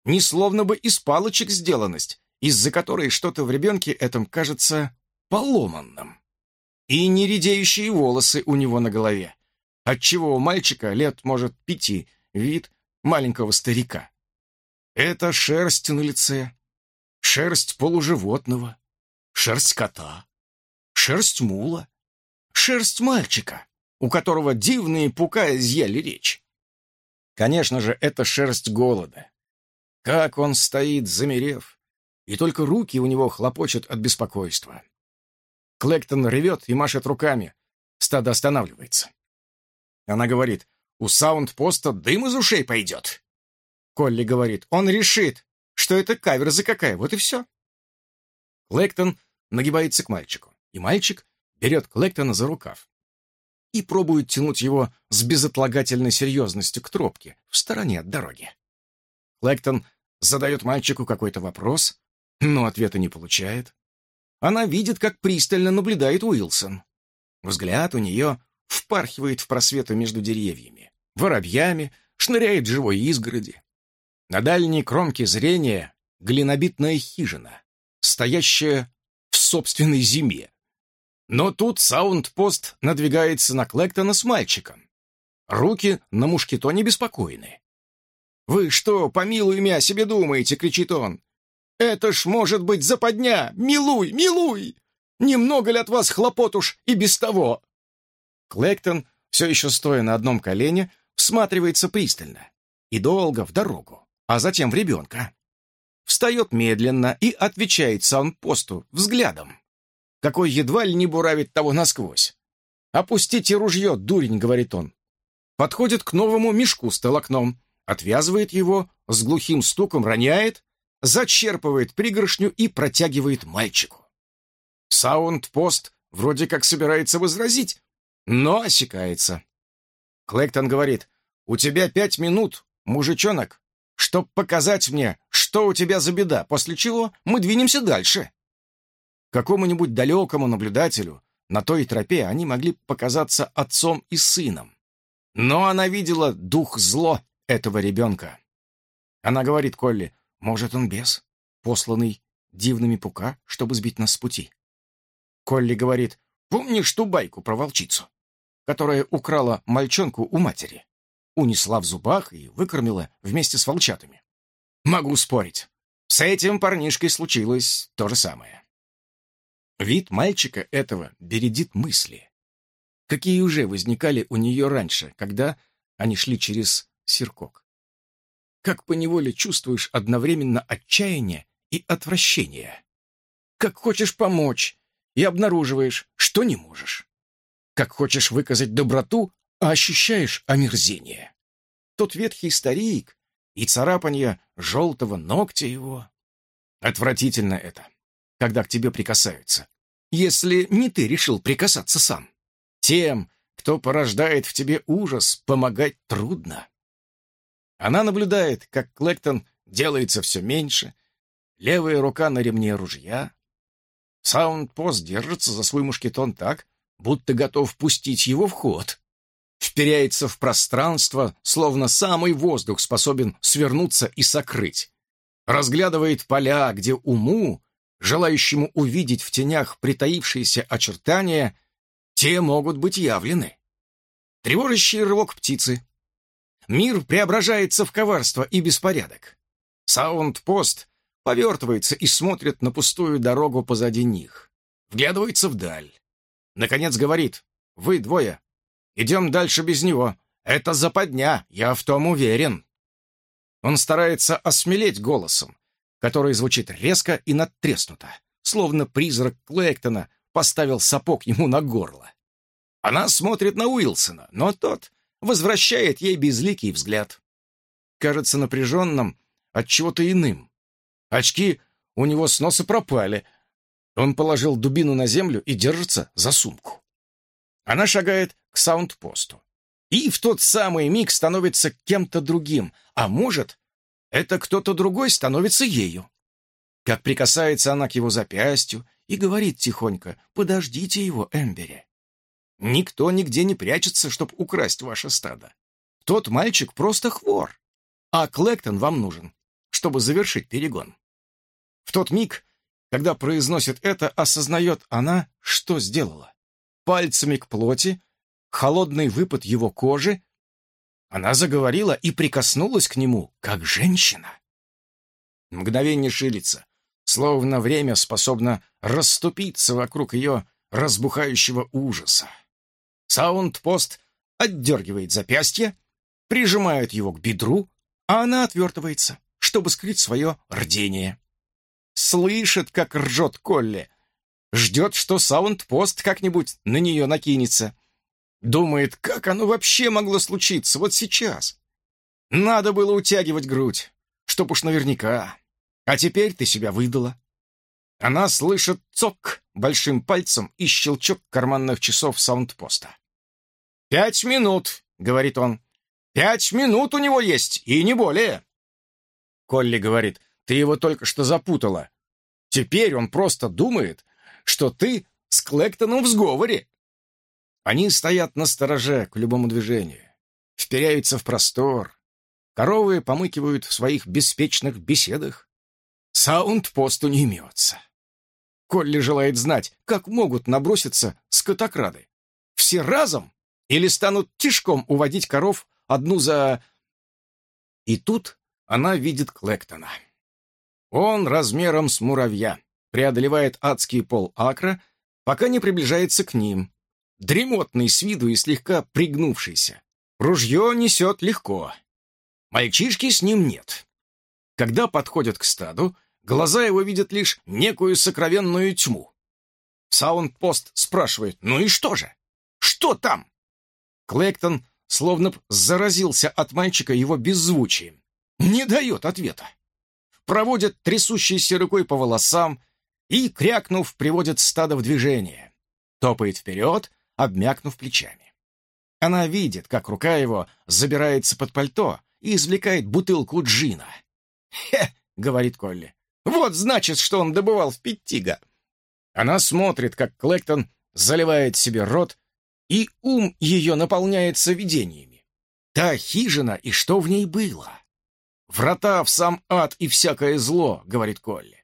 Не словно бы из палочек сделанность, из-за которой что-то в ребенке этом кажется поломанным. И не редеющие волосы у него на голове, отчего у мальчика лет, может, пяти, вид маленького старика. Это шерсть на лице, шерсть полуживотного, шерсть кота, шерсть мула, шерсть мальчика, у которого дивные пука изъяли речь. Конечно же, это шерсть голода. Как он стоит, замерев, и только руки у него хлопочут от беспокойства. Клэктон ревет и машет руками. Стадо останавливается. Она говорит, у саундпоста дым из ушей пойдет. Колли говорит, он решит, что это каверза какая, вот и все. Клэктон нагибается к мальчику, и мальчик берет Клэктона за рукав и пробует тянуть его с безотлагательной серьезностью к тропке в стороне от дороги. Клэктон задает мальчику какой-то вопрос, но ответа не получает. Она видит, как пристально наблюдает Уилсон. Взгляд у нее впархивает в просветы между деревьями, воробьями, шныряет живой изгороди. На дальней кромке зрения глинобитная хижина, стоящая в собственной зиме. Но тут саундпост надвигается на Клэктона с мальчиком. Руки на мушкетоне беспокойны. «Вы что, помилуй меня, себе думаете?» — кричит он. «Это ж может быть западня! Милуй, милуй! Немного ли от вас хлопот уж и без того?» Клэктон, все еще стоя на одном колене, всматривается пристально и долго в дорогу, а затем в ребенка. Встает медленно и отвечает саундпосту взглядом, какой едва ли не буравит того насквозь. «Опустите ружье, дурень», — говорит он. Подходит к новому мешку с толокном, отвязывает его, с глухим стуком роняет, зачерпывает пригоршню и протягивает мальчику. Саундпост вроде как собирается возразить, но осекается. Клэктон говорит, «У тебя пять минут, мужичонок, чтоб показать мне, что у тебя за беда, после чего мы двинемся дальше». Какому-нибудь далекому наблюдателю на той тропе они могли показаться отцом и сыном. Но она видела дух зло этого ребенка. Она говорит Колли, может, он бес, посланный дивными пука, чтобы сбить нас с пути. Колли говорит, помнишь ту байку про волчицу, которая украла мальчонку у матери, унесла в зубах и выкормила вместе с волчатами? Могу спорить. С этим парнишкой случилось то же самое. Вид мальчика этого бередит мысли. Какие уже возникали у нее раньше, когда они шли через Сиркок. Как поневоле чувствуешь одновременно отчаяние и отвращение. Как хочешь помочь и обнаруживаешь, что не можешь. Как хочешь выказать доброту, а ощущаешь омерзение. Тот ветхий старик и царапанье желтого ногтя его. Отвратительно это, когда к тебе прикасаются. Если не ты решил прикасаться сам. Тем, кто порождает в тебе ужас, помогать трудно. Она наблюдает, как Клэктон делается все меньше, левая рука на ремне ружья. Саундпост держится за свой мушкетон так, будто готов пустить его в ход. Вперяется в пространство, словно самый воздух способен свернуться и сокрыть. Разглядывает поля, где уму, желающему увидеть в тенях притаившиеся очертания, те могут быть явлены. Тревожащий рывок птицы, Мир преображается в коварство и беспорядок. Саундпост повертывается и смотрит на пустую дорогу позади них. Вглядывается вдаль. Наконец говорит, «Вы двое. Идем дальше без него. Это западня, я в том уверен». Он старается осмелеть голосом, который звучит резко и надтреснуто, словно призрак Клэктона поставил сапог ему на горло. Она смотрит на Уилсона, но тот возвращает ей безликий взгляд. Кажется напряженным от чего-то иным. Очки у него с носа пропали. Он положил дубину на землю и держится за сумку. Она шагает к саундпосту. И в тот самый миг становится кем-то другим, а может, это кто-то другой становится ею. Как прикасается она к его запястью и говорит тихонько «Подождите его, Эмбери». Никто нигде не прячется, чтобы украсть ваше стадо. Тот мальчик просто хвор, а Клэктон вам нужен, чтобы завершить перегон. В тот миг, когда произносит это, осознает она, что сделала. Пальцами к плоти, холодный выпад его кожи, она заговорила и прикоснулась к нему, как женщина. Мгновение шилится, словно время способно расступиться вокруг ее разбухающего ужаса. Саундпост отдергивает запястье, прижимает его к бедру, а она отвертывается, чтобы скрыть свое рдение. Слышит, как ржет Колли. Ждет, что саундпост как-нибудь на нее накинется. Думает, как оно вообще могло случиться вот сейчас. Надо было утягивать грудь, чтоб уж наверняка. А теперь ты себя выдала. Она слышит цок большим пальцем и щелчок карманных часов саундпоста. «Пять минут», — говорит он. «Пять минут у него есть, и не более». Колли говорит, «Ты его только что запутала. Теперь он просто думает, что ты с Клэктоном в сговоре». Они стоят на стороже к любому движению, вперяются в простор. Коровы помыкивают в своих беспечных беседах. Саундпосту не имется. Колли желает знать, как могут наброситься скотокрады. Все разом или станут тишком уводить коров одну за... И тут она видит Клэктона. Он размером с муравья, преодолевает адский пол акра, пока не приближается к ним. Дремотный с виду и слегка пригнувшийся. Ружье несет легко. Мальчишки с ним нет. Когда подходят к стаду, глаза его видят лишь некую сокровенную тьму. Саундпост спрашивает, ну и что же? Что там? Клэктон словно б заразился от мальчика его беззвучием. Не дает ответа. Проводит трясущейся рукой по волосам и, крякнув, приводит стадо в движение. Топает вперед, обмякнув плечами. Она видит, как рука его забирается под пальто и извлекает бутылку джина. «Хе!» — говорит Колли. «Вот значит, что он добывал в Петтига!» Она смотрит, как Клэктон заливает себе рот и ум ее наполняется видениями. Та хижина и что в ней было? «Врата в сам ад и всякое зло», — говорит Колли.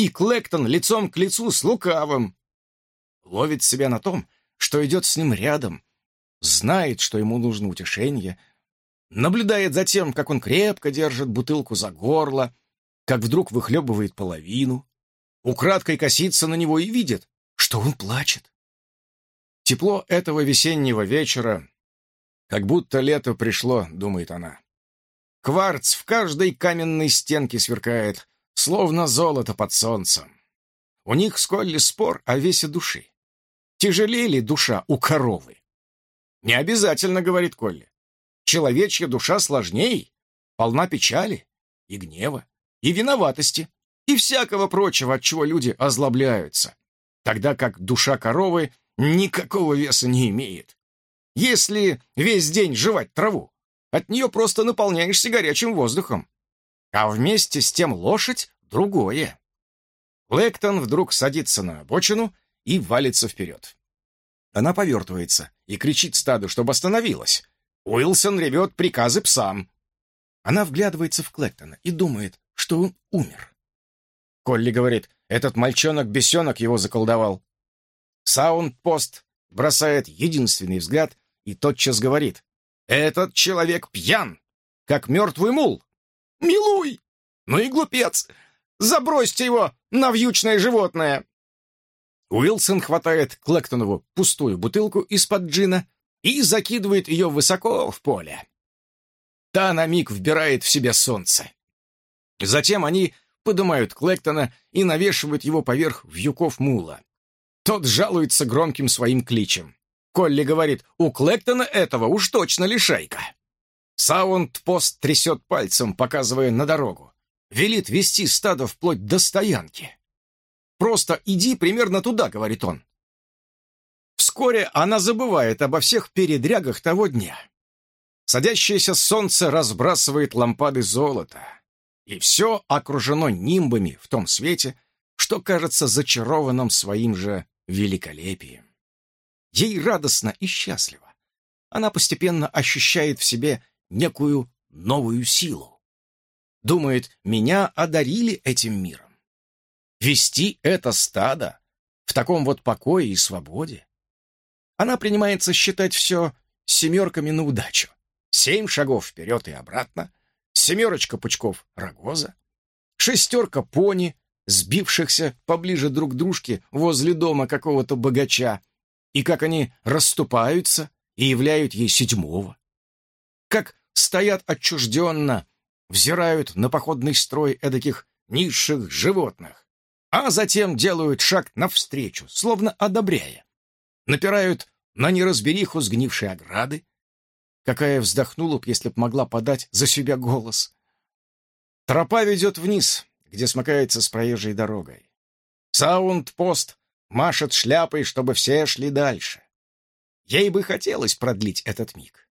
И Клэктон лицом к лицу с лукавым. Ловит себя на том, что идет с ним рядом, знает, что ему нужно утешение, наблюдает за тем, как он крепко держит бутылку за горло, как вдруг выхлебывает половину, украдкой косится на него и видит, что он плачет. Тепло этого весеннего вечера, как будто лето пришло, думает она. Кварц в каждой каменной стенке сверкает, словно золото под солнцем. У них с Колли спор о весе души. Тяжелее ли душа у коровы? Не обязательно, говорит Колли. Человечья душа сложней, полна печали и гнева, и виноватости, и всякого прочего, от чего люди озлобляются, тогда как душа коровы никакого веса не имеет. Если весь день жевать траву, от нее просто наполняешься горячим воздухом. А вместе с тем лошадь — другое. Лэктон вдруг садится на обочину и валится вперед. Она повертывается и кричит стаду, чтобы остановилась. Уилсон ревет приказы псам. Она вглядывается в Клэктона и думает, что он умер. Колли говорит, этот мальчонок-бесенок его заколдовал. Саундпост бросает единственный взгляд и тотчас говорит. «Этот человек пьян, как мертвый мул. Милуй! Ну и глупец! Забросьте его на вьючное животное!» Уилсон хватает Клэктонову пустую бутылку из-под джина и закидывает ее высоко в поле. Та на миг вбирает в себя солнце. Затем они поднимают Клэктона и навешивают его поверх вьюков мула. Тот жалуется громким своим кличем. Колли говорит, у Клэктона этого уж точно лишайка. Саунд-пост трясет пальцем, показывая на дорогу. Велит вести стадо вплоть до стоянки. «Просто иди примерно туда», — говорит он. Вскоре она забывает обо всех передрягах того дня. Садящееся солнце разбрасывает лампады золота, и все окружено нимбами в том свете, что кажется зачарованным своим же великолепием. Ей радостно и счастливо. Она постепенно ощущает в себе некую новую силу. Думает, меня одарили этим миром. Вести это стадо в таком вот покое и свободе. Она принимается считать все семерками на удачу. Семь шагов вперед и обратно, семерочка пучков рогоза, шестерка пони, сбившихся поближе друг к дружке возле дома какого-то богача, и как они расступаются и являют ей седьмого. Как стоят отчужденно, взирают на походный строй эдаких низших животных, а затем делают шаг навстречу, словно одобряя. Напирают на неразбериху сгнившей ограды, какая вздохнула б, если б могла подать за себя голос. Тропа ведет вниз, где смыкается с проезжей дорогой. Саунд-пост машет шляпой, чтобы все шли дальше. Ей бы хотелось продлить этот миг.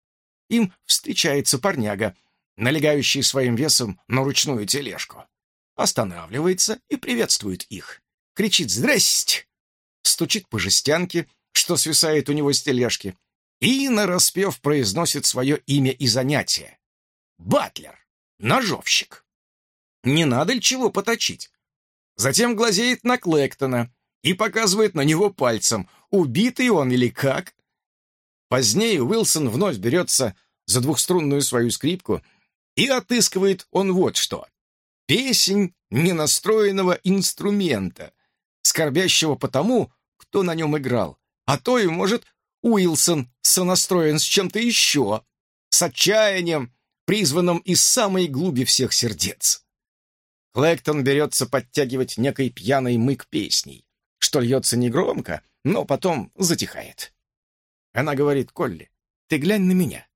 Им встречается парняга, налегающий своим весом на ручную тележку. Останавливается и приветствует их. Кричит «Здрасте!» Стучит по жестянке, что свисает у него с тележки, и, нараспев, произносит свое имя и занятие. Батлер, ножовщик. Не надо ли чего поточить? Затем глазеет на Клэктона, и показывает на него пальцем, убитый он или как. Позднее Уилсон вновь берется за двухструнную свою скрипку, и отыскивает он вот что. Песень ненастроенного инструмента, скорбящего по тому, кто на нем играл, а то и, может, Уилсон сонастроен с чем-то еще, с отчаянием, призванным из самой глуби всех сердец. Клэктон берется подтягивать некой пьяной мык песней что льется негромко, но потом затихает. Она говорит, Колли, ты глянь на меня.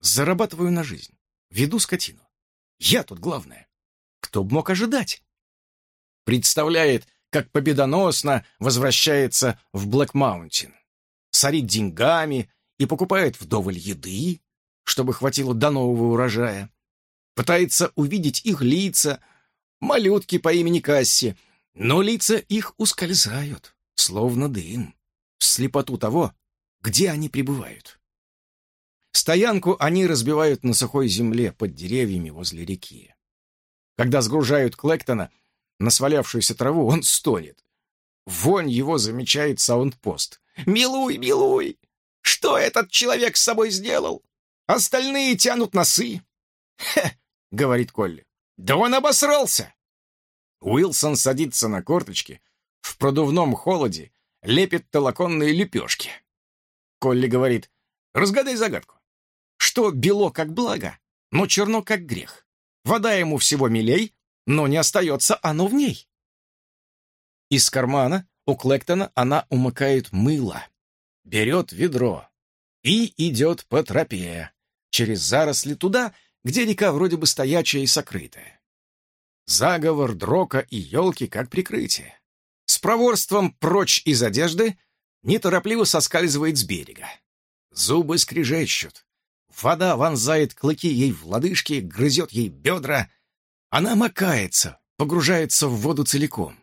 Зарабатываю на жизнь, веду скотину. Я тут главное. Кто б мог ожидать? Представляет, как победоносно возвращается в Блэк-Маунтин. Сорит деньгами и покупает вдоволь еды, чтобы хватило до нового урожая. Пытается увидеть их лица, малютки по имени Касси, но лица их ускользают, словно дым, в слепоту того, где они пребывают. Стоянку они разбивают на сухой земле под деревьями возле реки. Когда сгружают Клэктона на свалявшуюся траву, он стонет. Вонь его замечает саундпост. «Милуй, милуй! Что этот человек с собой сделал? Остальные тянут носы!» «Хе!» — говорит Колли. «Да он обосрался! Уилсон садится на корточки, в продувном холоде лепит толоконные лепешки. Колли говорит, разгадай загадку. Что бело как благо, но черно как грех? Вода ему всего милей, но не остается оно в ней. Из кармана у Клэктона она умыкает мыло, берет ведро и идет по тропе, через заросли туда, где река вроде бы стоячая и сокрытая. Заговор, дрока и елки как прикрытие. С проворством прочь из одежды неторопливо соскальзывает с берега. Зубы скрежещут. Вода вонзает клыки ей в лодыжки, грызет ей бедра. Она макается, погружается в воду целиком.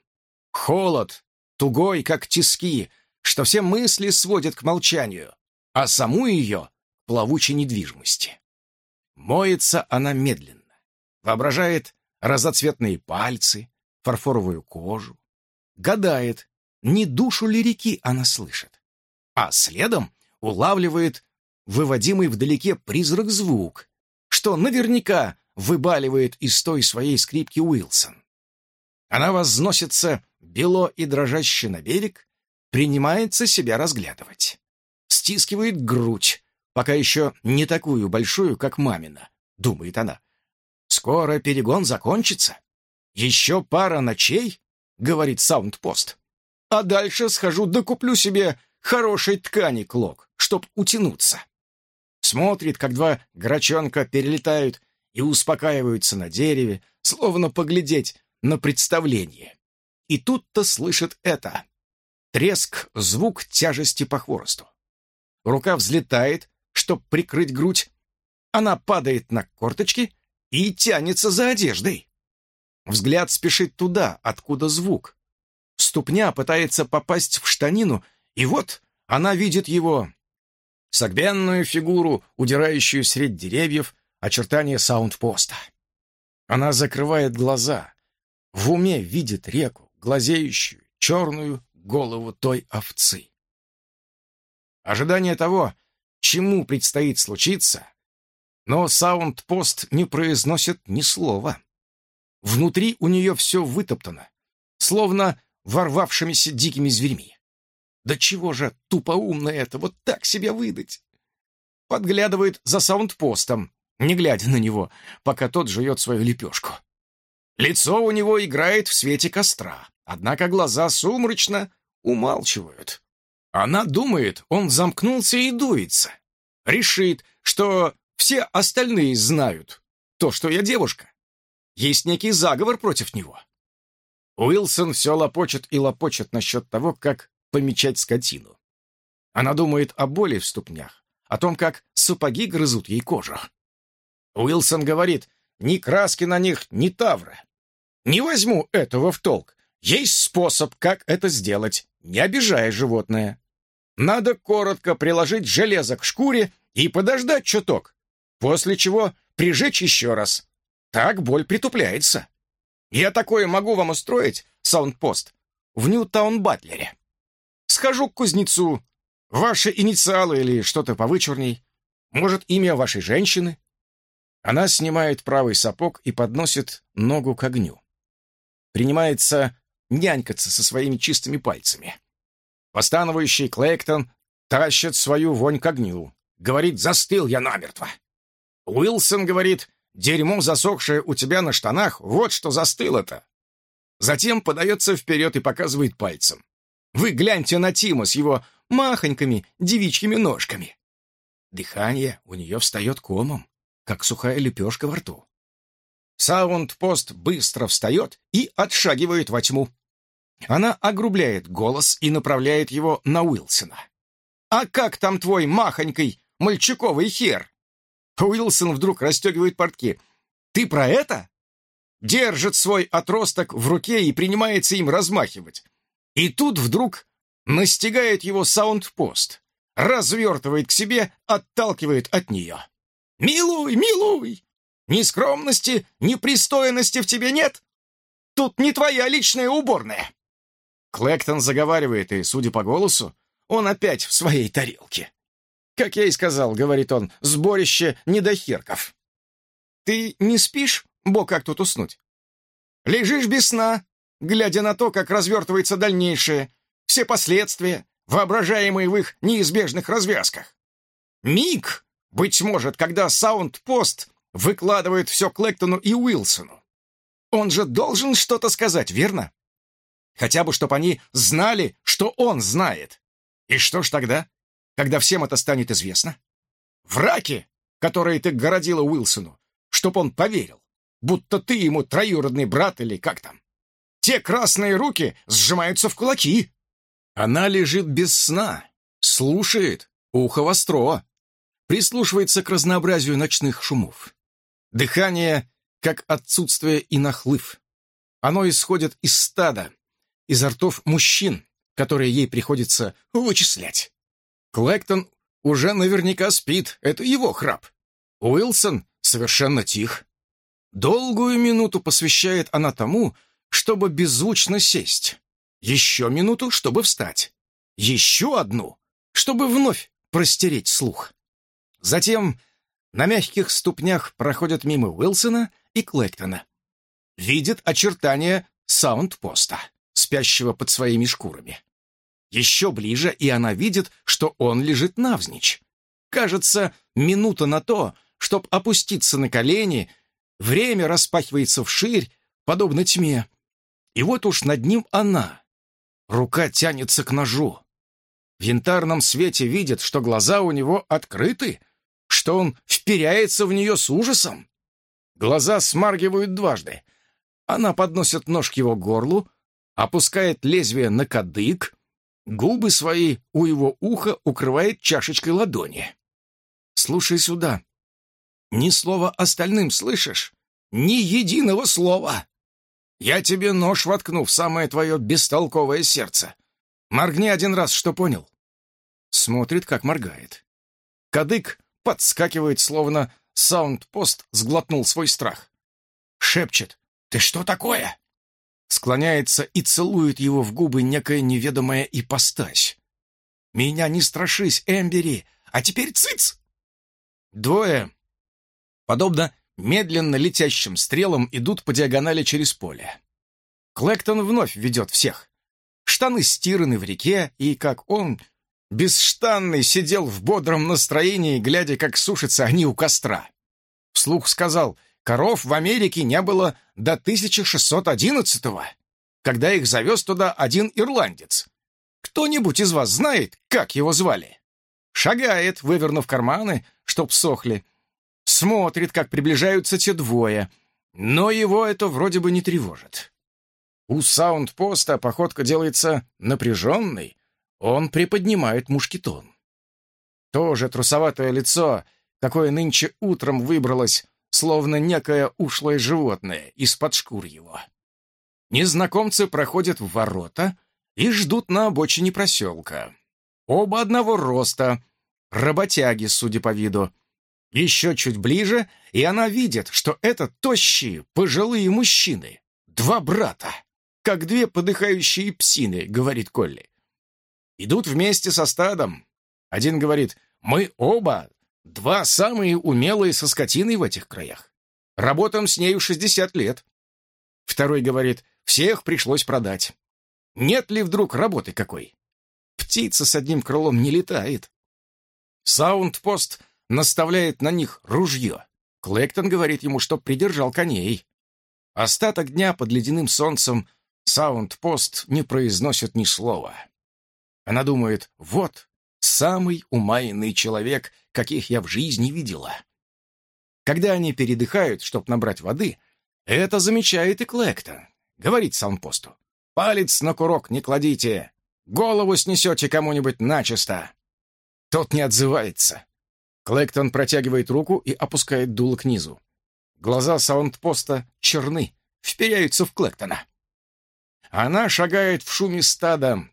Холод, тугой, как тиски, что все мысли сводят к молчанию, а саму ее — плавучей недвижимости. Моется она медленно, воображает разоцветные пальцы, фарфоровую кожу. Гадает, не душу ли реки она слышит. А следом улавливает выводимый вдалеке призрак-звук, что наверняка выбаливает из той своей скрипки Уилсон. Она возносится бело и дрожаще на берег, принимается себя разглядывать. Стискивает грудь, пока еще не такую большую, как мамина, думает она. Скоро перегон закончится. Еще пара ночей, говорит Саундпост. А дальше схожу да куплю себе хорошей ткани клок, чтоб утянуться. Смотрит, как два грачонка перелетают и успокаиваются на дереве, словно поглядеть на представление. И тут-то слышит это. Треск, звук тяжести по хворосту. Рука взлетает, чтоб прикрыть грудь. Она падает на корточки и тянется за одеждой. Взгляд спешит туда, откуда звук. Ступня пытается попасть в штанину, и вот она видит его. Согбенную фигуру, удирающую средь деревьев, очертания саундпоста. Она закрывает глаза. В уме видит реку, глазеющую, черную голову той овцы. Ожидание того, чему предстоит случиться, но саундпост не произносит ни слова. Внутри у нее все вытоптано, словно ворвавшимися дикими зверьми. Да чего же тупоумно это, вот так себя выдать? Подглядывает за саундпостом, не глядя на него, пока тот жует свою лепешку. Лицо у него играет в свете костра, однако глаза сумрачно умалчивают. Она думает, он замкнулся и дуется. Решит, что все остальные знают то, что я девушка. Есть некий заговор против него. Уилсон все лопочет и лопочет насчет того, как помечать скотину. Она думает о боли в ступнях, о том, как сапоги грызут ей кожу. Уилсон говорит, ни краски на них, ни тавры. Не возьму этого в толк. Есть способ, как это сделать, не обижая животное. Надо коротко приложить железо к шкуре и подождать чуток, после чего прижечь еще раз. Так боль притупляется. Я такое могу вам устроить, саундпост, в Ньютаун-Батлере. Схожу к кузнецу. Ваши инициалы или что-то повычурней. Может, имя вашей женщины? Она снимает правый сапог и подносит ногу к огню. Принимается нянькаться со своими чистыми пальцами. Постановающий Клейктон тащит свою вонь к огню. Говорит, застыл я намертво. Уилсон говорит, дерьмо, засохшее у тебя на штанах, вот что застыло-то. Затем подается вперед и показывает пальцем. Вы гляньте на Тима с его махонькими девичьими ножками. Дыхание у нее встает комом, как сухая лепешка во рту. Саундпост быстро встает и отшагивает во тьму. Она огрубляет голос и направляет его на Уилсона. «А как там твой махонький мальчуковый хер?» Уилсон вдруг расстегивает портки. «Ты про это?» Держит свой отросток в руке и принимается им размахивать. И тут вдруг настигает его саундпост, развертывает к себе, отталкивает от нее. «Милуй, милуй! Ни скромности, ни пристойности в тебе нет? Тут не твоя личная уборная!» Клэктон заговаривает, и, судя по голосу, он опять в своей тарелке. «Как я и сказал, — говорит он, — сборище недохерков. Ты не спишь, бо как тут уснуть? Лежишь без сна, глядя на то, как развертывается дальнейшее, все последствия, воображаемые в их неизбежных развязках. Миг, быть может, когда Саундпост выкладывает все Клэктону и Уилсону. Он же должен что-то сказать, верно? Хотя бы, чтобы они знали, что он знает. И что ж тогда, когда всем это станет известно? Враки, которые ты городила Уилсону, чтоб он поверил, будто ты ему троюродный брат или как там. Те красные руки сжимаются в кулаки. Она лежит без сна, слушает, ухо востро, прислушивается к разнообразию ночных шумов. Дыхание, как отсутствие и нахлыв. Оно исходит из стада, изо ртов мужчин, которые ей приходится вычислять. Клэктон уже наверняка спит, это его храп. Уилсон совершенно тих. Долгую минуту посвящает она тому, чтобы беззвучно сесть. Еще минуту, чтобы встать. Еще одну, чтобы вновь простереть слух. Затем на мягких ступнях проходят мимо Уилсона и Клэктона. Видит очертания саундпоста спящего под своими шкурами. Еще ближе, и она видит, что он лежит навзничь. Кажется, минута на то, чтоб опуститься на колени, время распахивается вширь, подобно тьме. И вот уж над ним она. Рука тянется к ножу. в янтарном свете видит, что глаза у него открыты, что он вперяется в нее с ужасом. Глаза смаргивают дважды. Она подносит нож к его горлу, опускает лезвие на кадык, губы свои у его уха укрывает чашечкой ладони. «Слушай сюда. Ни слова остальным, слышишь? Ни единого слова. Я тебе нож воткну в самое твое бестолковое сердце. Моргни один раз, что понял?» Смотрит, как моргает. Кадык подскакивает, словно саундпост сглотнул свой страх. Шепчет «Ты что такое?» Склоняется и целует его в губы некая неведомая ипостась. «Меня не страшись, Эмбери, а теперь цыц!» Двое, подобно медленно летящим стрелам, идут по диагонали через поле. Клэктон вновь ведет всех. Штаны стираны в реке, и, как он, бесштанный, сидел в бодром настроении, глядя, как сушатся они у костра. Вслух сказал, коров в Америке не было до 1611-го, когда их завез туда один ирландец. Кто-нибудь из вас знает, как его звали? Шагает, вывернув карманы, чтоб сохли. Смотрит, как приближаются те двое, но его это вроде бы не тревожит. У саундпоста походка делается напряженной, он приподнимает мушкетон. Тоже трусоватое лицо, какое нынче утром выбралось, словно некое ушлое животное из-под шкур его. Незнакомцы проходят в ворота и ждут на обочине проселка. Оба одного роста, работяги, судя по виду. Еще чуть ближе, и она видит, что это тощие, пожилые мужчины. Два брата как две подыхающие псины», — говорит Колли. «Идут вместе со стадом». Один говорит, «Мы оба два самые умелые со скотиной в этих краях. Работаем с нею 60 лет». Второй говорит, «Всех пришлось продать. Нет ли вдруг работы какой? Птица с одним крылом не летает». Саундпост наставляет на них ружье. Клэктон говорит ему, что придержал коней. Остаток дня под ледяным солнцем Саундпост не произносит ни слова. Она думает, вот, самый умайный человек, каких я в жизни видела. Когда они передыхают, чтобы набрать воды, это замечает и Клэктон. Говорит Саундпосту. «Палец на курок не кладите! Голову снесете кому-нибудь начисто!» Тот не отзывается. Клэктон протягивает руку и опускает дуло к низу. Глаза Саундпоста черны, вперяются в Клэктона. Она шагает в шуме стада,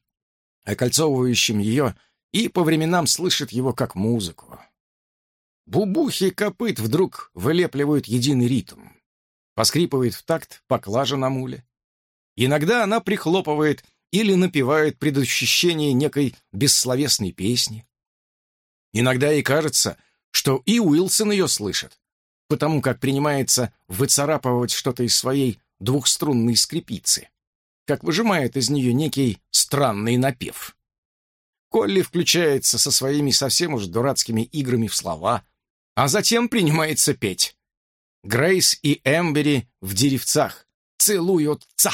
окольцовывающим ее, и по временам слышит его как музыку. Бубухи копыт вдруг вылепливают единый ритм. Поскрипывает в такт поклажа на муле. Иногда она прихлопывает или напевает предощущение некой бессловесной песни. Иногда ей кажется, что и Уилсон ее слышит, потому как принимается выцарапывать что-то из своей двухструнной скрипицы как выжимает из нее некий странный напев. Колли включается со своими совсем уж дурацкими играми в слова, а затем принимается петь. Грейс и Эмбери в деревцах целуются.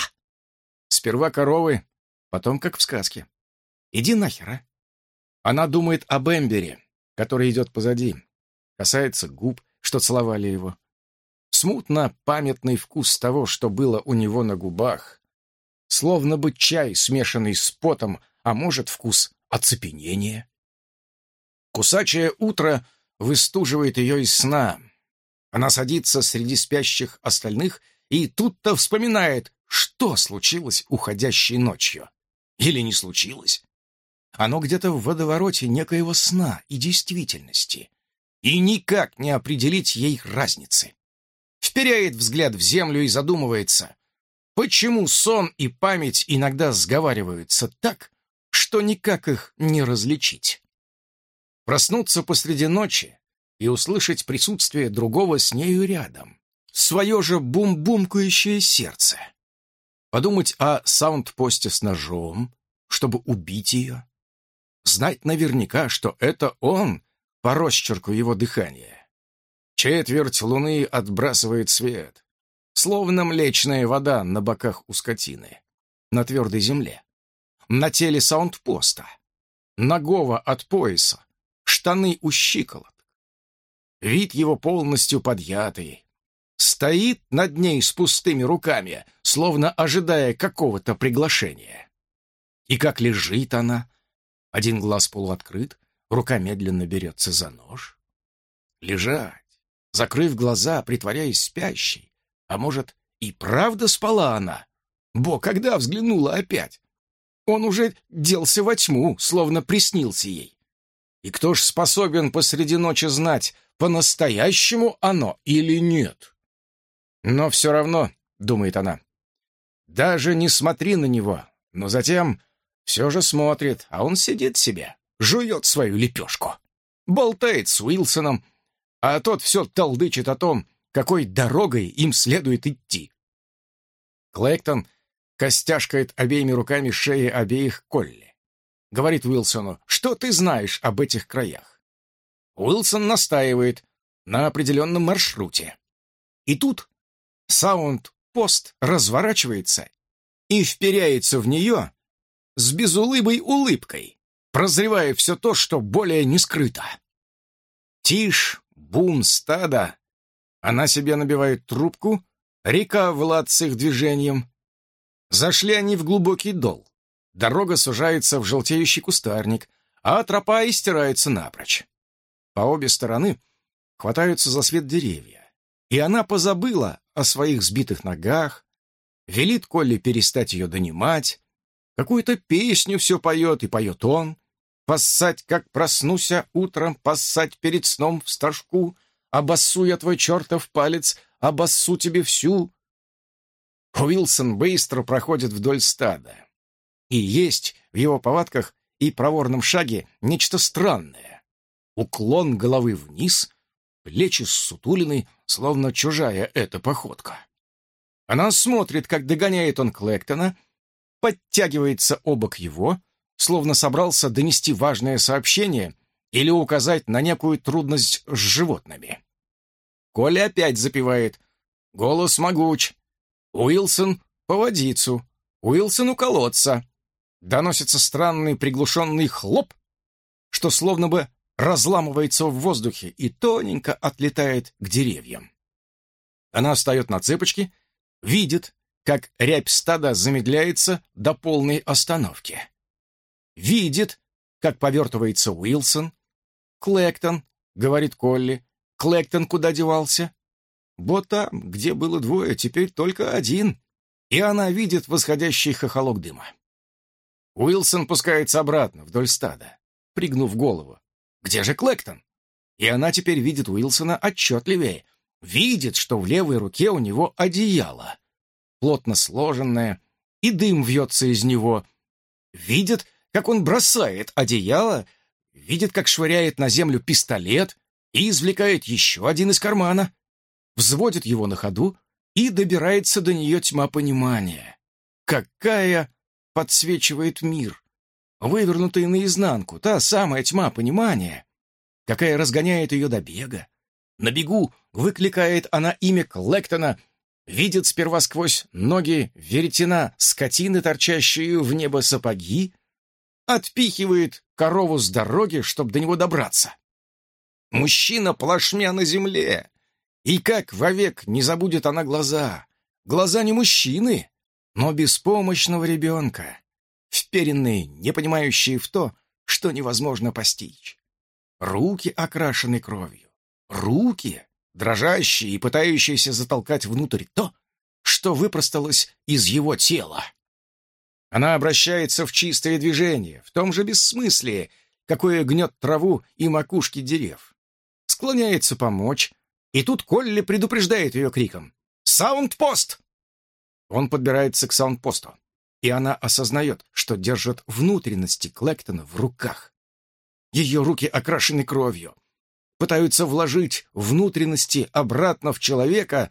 Сперва коровы, потом как в сказке. Иди нахер, а? Она думает об Эмбери, который идет позади, касается губ, что целовали его. Смутно памятный вкус того, что было у него на губах, словно бы чай, смешанный с потом, а может, вкус оцепенения. Кусачее утро выстуживает ее из сна. Она садится среди спящих остальных и тут-то вспоминает, что случилось уходящей ночью. Или не случилось. Оно где-то в водовороте некоего сна и действительности. И никак не определить ей разницы. Вперяет взгляд в землю и задумывается, Почему сон и память иногда сговариваются так, что никак их не различить? Проснуться посреди ночи и услышать присутствие другого с нею рядом. Свое же бум-бумкающее сердце. Подумать о саундпосте с ножом, чтобы убить ее. Знать наверняка, что это он по росчерку его дыхания. Четверть луны отбрасывает свет словно млечная вода на боках у скотины, на твердой земле, на теле саундпоста. нагого от пояса, штаны у щиколоток. Вид его полностью подъятый. Стоит над ней с пустыми руками, словно ожидая какого-то приглашения. И как лежит она, один глаз полуоткрыт, рука медленно берется за нож. Лежать, закрыв глаза, притворяясь спящей. А может, и правда спала она? Бо когда взглянула опять? Он уже делся во тьму, словно приснился ей. И кто ж способен посреди ночи знать, по-настоящему оно или нет? Но все равно, думает она, даже не смотри на него, но затем все же смотрит, а он сидит себе, жует свою лепешку, болтает с Уилсоном, а тот все толдычит о том, какой дорогой им следует идти. Клэктон костяшкает обеими руками шеи обеих Колли. Говорит Уилсону, что ты знаешь об этих краях? Уилсон настаивает на определенном маршруте. И тут саунд-пост разворачивается и вперяется в нее с безулыбой улыбкой, прозревая все то, что более не скрыто. Тишь, бум стада. Она себе набивает трубку, река Влад с их движением. Зашли они в глубокий дол. Дорога сужается в желтеющий кустарник, а тропа истирается напрочь. По обе стороны хватаются за свет деревья, и она позабыла о своих сбитых ногах, велит Колли перестать ее донимать, Какую-то песню все поет, и поет он. Поссать, как проснуся утром, поссать перед сном в стажку, обоссу я твой чертов палец, обоссу тебе всю. Уилсон быстро проходит вдоль стада. И есть в его повадках и проворном шаге нечто странное. Уклон головы вниз, плечи ссутулины, словно чужая эта походка. Она смотрит, как догоняет он Клэктона — подтягивается обок его, словно собрался донести важное сообщение или указать на некую трудность с животными. Коля опять запевает. Голос могуч. Уилсон по водицу. Уилсон у колодца. Доносится странный приглушенный хлоп, что словно бы разламывается в воздухе и тоненько отлетает к деревьям. Она встает на цыпочки, видит, как рябь стада замедляется до полной остановки. Видит, как повертывается Уилсон. «Клэктон», — говорит Колли. «Клэктон куда девался?» Вот там, где было двое, теперь только один. И она видит восходящий хохолок дыма. Уилсон пускается обратно, вдоль стада, пригнув голову. «Где же Клэктон?» И она теперь видит Уилсона отчетливее. Видит, что в левой руке у него одеяло плотно сложенное, и дым вьется из него. Видит, как он бросает одеяло, видит, как швыряет на землю пистолет и извлекает еще один из кармана, взводит его на ходу и добирается до нее тьма понимания. Какая подсвечивает мир, вывернутая наизнанку, та самая тьма понимания, какая разгоняет ее до бега. На бегу выкликает она имя Клэктона видит сперва сквозь ноги веретена скотины, торчащие в небо сапоги, отпихивает корову с дороги, чтобы до него добраться. Мужчина плашмя на земле, и как вовек не забудет она глаза. Глаза не мужчины, но беспомощного ребенка, вперенные, не понимающие в то, что невозможно постичь. Руки окрашены кровью. Руки, дрожащий и пытающийся затолкать внутрь то, что выпросталось из его тела. Она обращается в чистое движение, в том же бессмыслии, какое гнет траву и макушки дерев. Склоняется помочь, и тут Колли предупреждает ее криком «Саундпост!». Он подбирается к саундпосту, и она осознает, что держит внутренности Клэктона в руках. Ее руки окрашены кровью, пытаются вложить внутренности обратно в человека,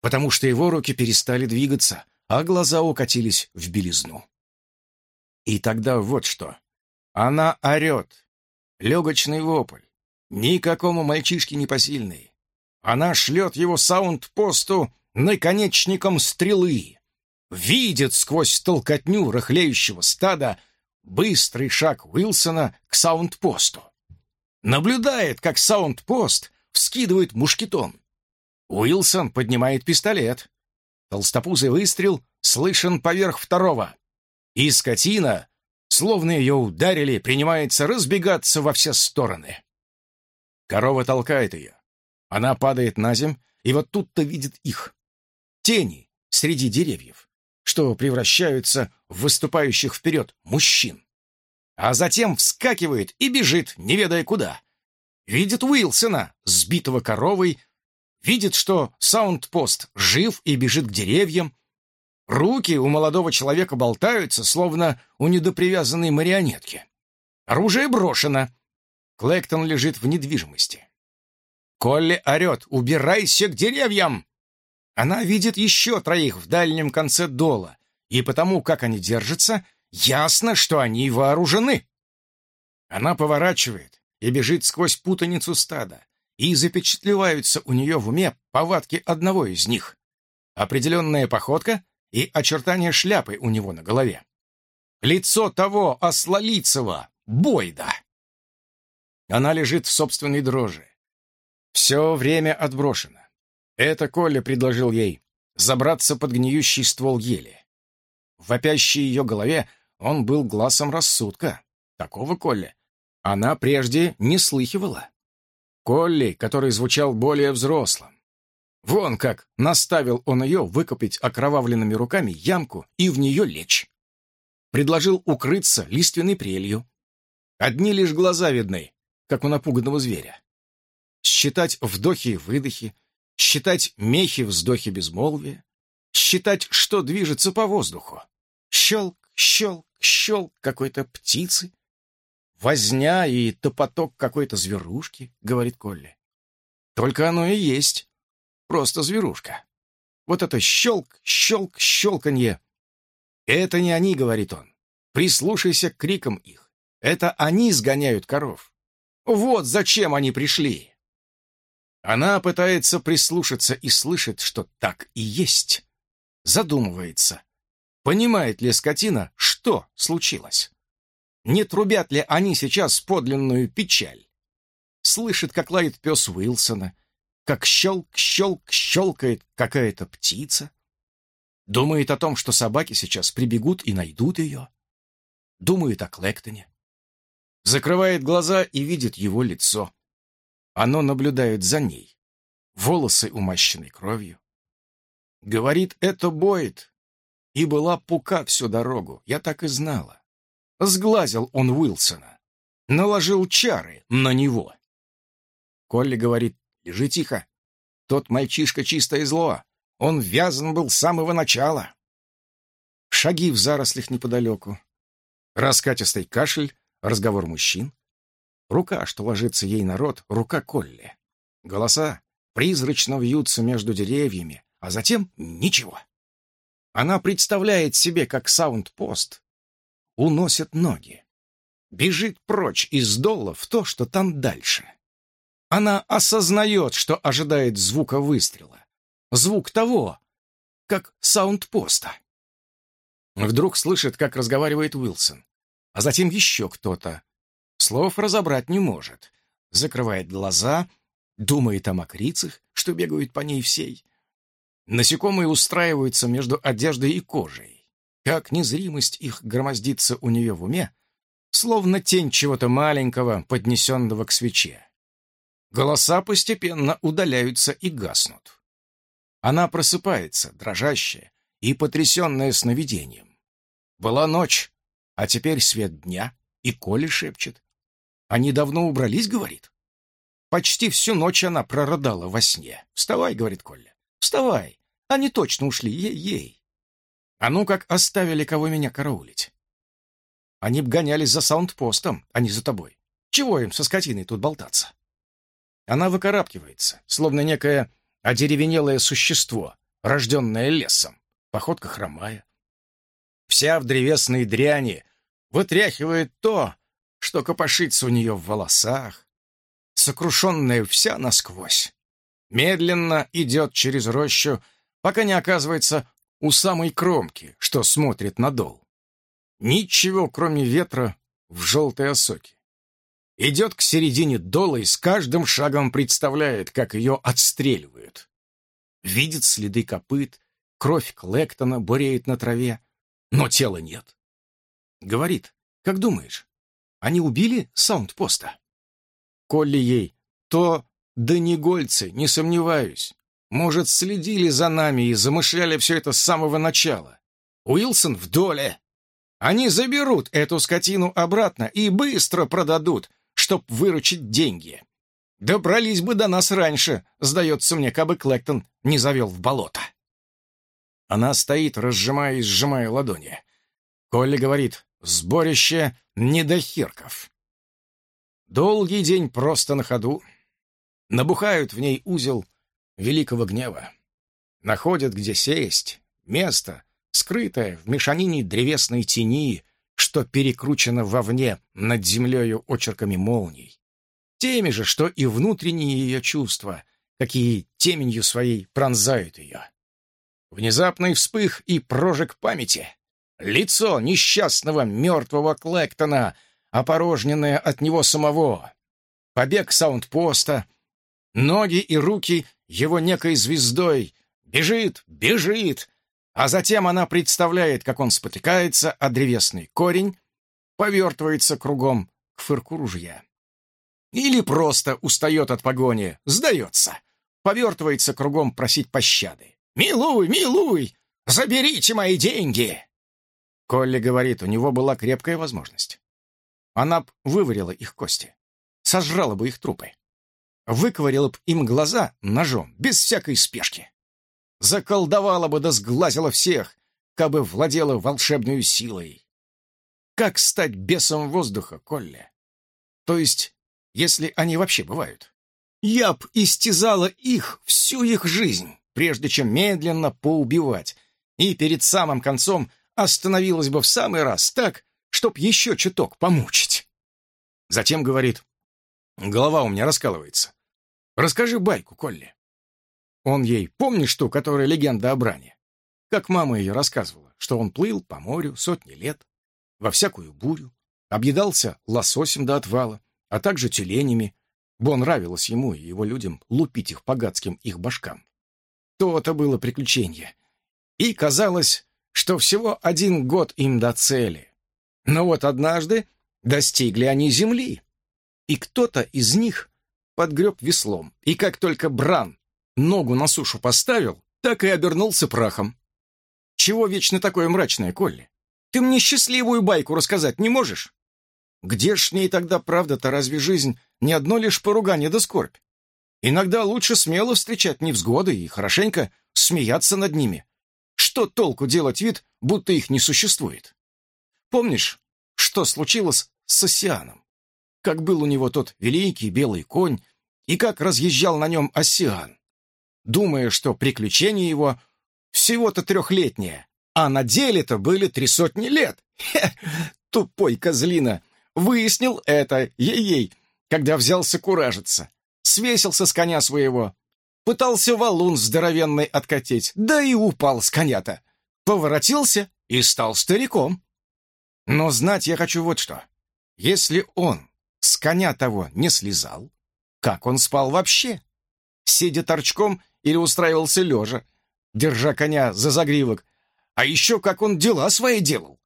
потому что его руки перестали двигаться, а глаза укатились в белизну. И тогда вот что. Она орет. Легочный вопль. Никакому мальчишке не посильный. Она шлет его саундпосту наконечником стрелы. Видит сквозь толкотню рыхлеющего стада быстрый шаг Уилсона к саундпосту. Наблюдает, как саундпост вскидывает мушкетон. Уилсон поднимает пистолет. Толстопузый выстрел слышен поверх второго. И скотина, словно ее ударили, принимается разбегаться во все стороны. Корова толкает ее. Она падает на земь, и вот тут-то видит их. Тени среди деревьев, что превращаются в выступающих вперед мужчин. А затем вскакивает и бежит, не ведая куда. Видит Уилсона, сбитого коровой, видит, что саундпост жив и бежит к деревьям. Руки у молодого человека болтаются, словно у недопривязанной марионетки. Оружие брошено. Клэктон лежит в недвижимости. Колли орет «Убирайся к деревьям!» Она видит еще троих в дальнем конце дола, и потому, как они держатся, ясно, что они вооружены. Она поворачивает и бежит сквозь путаницу стада, и запечатлеваются у нее в уме повадки одного из них. Определенная походка и очертания шляпы у него на голове. Лицо того ослолицего, Бойда. Она лежит в собственной дрожи. Все время отброшено. Это Коля предложил ей забраться под гниющий ствол ели. В вопящей ее голове он был глазом рассудка. Такого Колли она прежде не слыхивала. Колли, который звучал более взрослым. Вон как наставил он ее выкопить окровавленными руками ямку и в нее лечь. Предложил укрыться лиственной прелью. Одни лишь глаза видны, как у напуганного зверя. Считать вдохи и выдохи, считать мехи вздохи безмолвия, считать, что движется по воздуху. Щелк, щелк, щелк какой-то птицы, возня и топоток какой-то зверушки, говорит Колли. Только оно и есть. Просто зверушка. Вот это щелк, щелк, щелканье. Это не они, говорит он. Прислушайся к крикам их. Это они сгоняют коров. Вот зачем они пришли. Она пытается прислушаться и слышит, что так и есть. Задумывается. Понимает ли скотина, что случилось? Не трубят ли они сейчас подлинную печаль? Слышит, как лает пес Уилсона, как щелк-щелк щелкает какая-то птица. Думает о том, что собаки сейчас прибегут и найдут ее. Думает о Клэктоне. Закрывает глаза и видит его лицо. Оно наблюдает за ней. Волосы умащены кровью. Говорит, это Бойд. И была пука всю дорогу, я так и знала. Сглазил он Уилсона. Наложил чары на него. Колли говорит, лежи тихо. Тот мальчишка чистое зло. Он вязан был с самого начала. Шаги в зарослях неподалеку. Раскатистый кашель, разговор мужчин. Рука, что ложится ей на рот, рука Колли. Голоса призрачно вьются между деревьями, а затем ничего. Она представляет себе, как саундпост уносят ноги. Бежит прочь из дола в то, что там дальше. Она осознает, что ожидает звука выстрела. Звук того, как саундпоста. Вдруг слышит, как разговаривает Уилсон, а затем еще кто-то. Слов разобрать не может. Закрывает глаза, думает о мокрицах, что бегают по ней всей. Насекомые устраиваются между одеждой и кожей как незримость их громоздится у нее в уме, словно тень чего-то маленького, поднесенного к свече. Голоса постепенно удаляются и гаснут. Она просыпается, дрожащая и потрясенная сновидением. Была ночь, а теперь свет дня, и Коля шепчет. «Они давно убрались?» — говорит. Почти всю ночь она прорыдала во сне. «Вставай», — говорит Коля, — «вставай, они точно ушли, ей-ей». А ну как оставили кого меня караулить? Они б гонялись за саундпостом, а не за тобой. Чего им со скотиной тут болтаться? Она выкарабкивается, словно некое одеревенелое существо, рожденное лесом, походка хромая. Вся в древесной дряни вытряхивает то, что копошится у нее в волосах, сокрушенная вся насквозь. Медленно идет через рощу, пока не оказывается у самой кромки, что смотрит на дол. Ничего, кроме ветра в желтой осоке. Идет к середине дола и с каждым шагом представляет, как ее отстреливают. Видит следы копыт, кровь Клэктона буреет на траве, но тела нет. Говорит, как думаешь, они убили саундпоста? Колли ей, то да не гольцы, не сомневаюсь. Может, следили за нами и замышляли все это с самого начала. Уилсон в доле. Они заберут эту скотину обратно и быстро продадут, чтоб выручить деньги. Добрались бы до нас раньше, сдается мне, кабы Клэктон не завел в болото. Она стоит, разжимая и сжимая ладони. Колли говорит, сборище недохирков. Долгий день просто на ходу. Набухают в ней узел великого гнева. Находят, где сесть, место, скрытое в мешанине древесной тени, что перекручено вовне над землею очерками молний. Теми же, что и внутренние ее чувства, какие теменью своей пронзают ее. Внезапный вспых и прожиг памяти. Лицо несчастного мертвого Клэктона, опорожненное от него самого. Побег саундпоста. Ноги и руки его некой звездой. Бежит, бежит. А затем она представляет, как он спотыкается о древесный корень, повертывается кругом к фырку ружья. Или просто устает от погони, сдается, повертывается кругом просить пощады. «Милуй, милуй! Заберите мои деньги!» Колли говорит, у него была крепкая возможность. Она б выварила их кости, сожрала бы их трупы, выковырила б им глаза ножом, без всякой спешки. Заколдовала бы да сглазила всех, кабы владела волшебной силой. Как стать бесом воздуха, Колли? То есть, если они вообще бывают? Я б истязала их всю их жизнь, прежде чем медленно поубивать, и перед самым концом остановилась бы в самый раз так, чтоб еще чуток помучить. Затем говорит, голова у меня раскалывается. Расскажи байку, Колли. Он ей, помнишь ту, которая легенда о Бране? Как мама ее рассказывала, что он плыл по морю сотни лет, во всякую бурю, объедался лососем до отвала, а также тюленями, бо нравилось ему и его людям лупить их по гадским их башкам. То-то было приключение. И казалось, что всего один год им до цели. Но вот однажды достигли они земли, и кто-то из них подгреб веслом, и как только Бран ногу на сушу поставил, так и обернулся прахом. Чего вечно такое мрачное, Колли? Ты мне счастливую байку рассказать не можешь? Где ж ней тогда правда-то, разве жизнь не одно лишь поругание да скорбь? Иногда лучше смело встречать невзгоды и хорошенько смеяться над ними. Что толку делать вид, будто их не существует? Помнишь, что случилось с Осианом? Как был у него тот великий белый конь, и как разъезжал на нем Осиан? Думая, что приключения его всего-то трехлетние, а на деле-то были три сотни лет. Хе, тупой козлина! Выяснил это, ей-ей, когда взялся куражиться свесился с коня своего. Пытался валун здоровенный откатить, да и упал с коня-то. Поворотился и стал стариком. Но знать я хочу вот что. Если он с коня того не слезал, как он спал вообще? Сидя торчком или устраивался лежа, держа коня за загривок, а еще как он дела свои делал.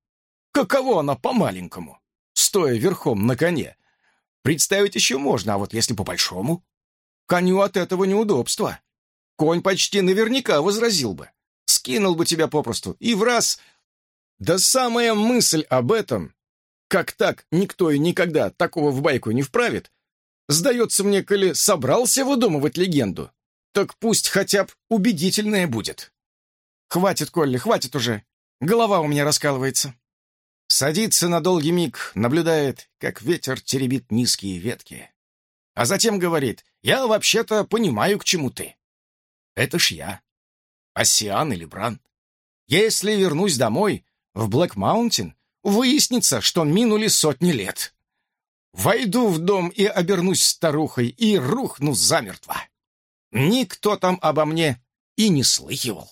Каково она по-маленькому, стоя верхом на коне. Представить еще можно, а вот если по-большому? Коню от этого неудобства. Конь почти наверняка возразил бы. Скинул бы тебя попросту. И в раз... Да самая мысль об этом, как так никто и никогда такого в байку не вправит, сдается мне, коли собрался выдумывать легенду, так пусть хотя бы убедительная будет. Хватит, Колли, хватит уже. Голова у меня раскалывается. Садится на долгий миг, наблюдает, как ветер теребит низкие ветки. А затем говорит, я вообще-то понимаю, к чему ты. Это ж я. Осиан или Бран. Если вернусь домой, в Блэк Маунтин, выяснится, что минули сотни лет. Войду в дом и обернусь старухой и рухну замертво. Никто там обо мне и не слыхивал.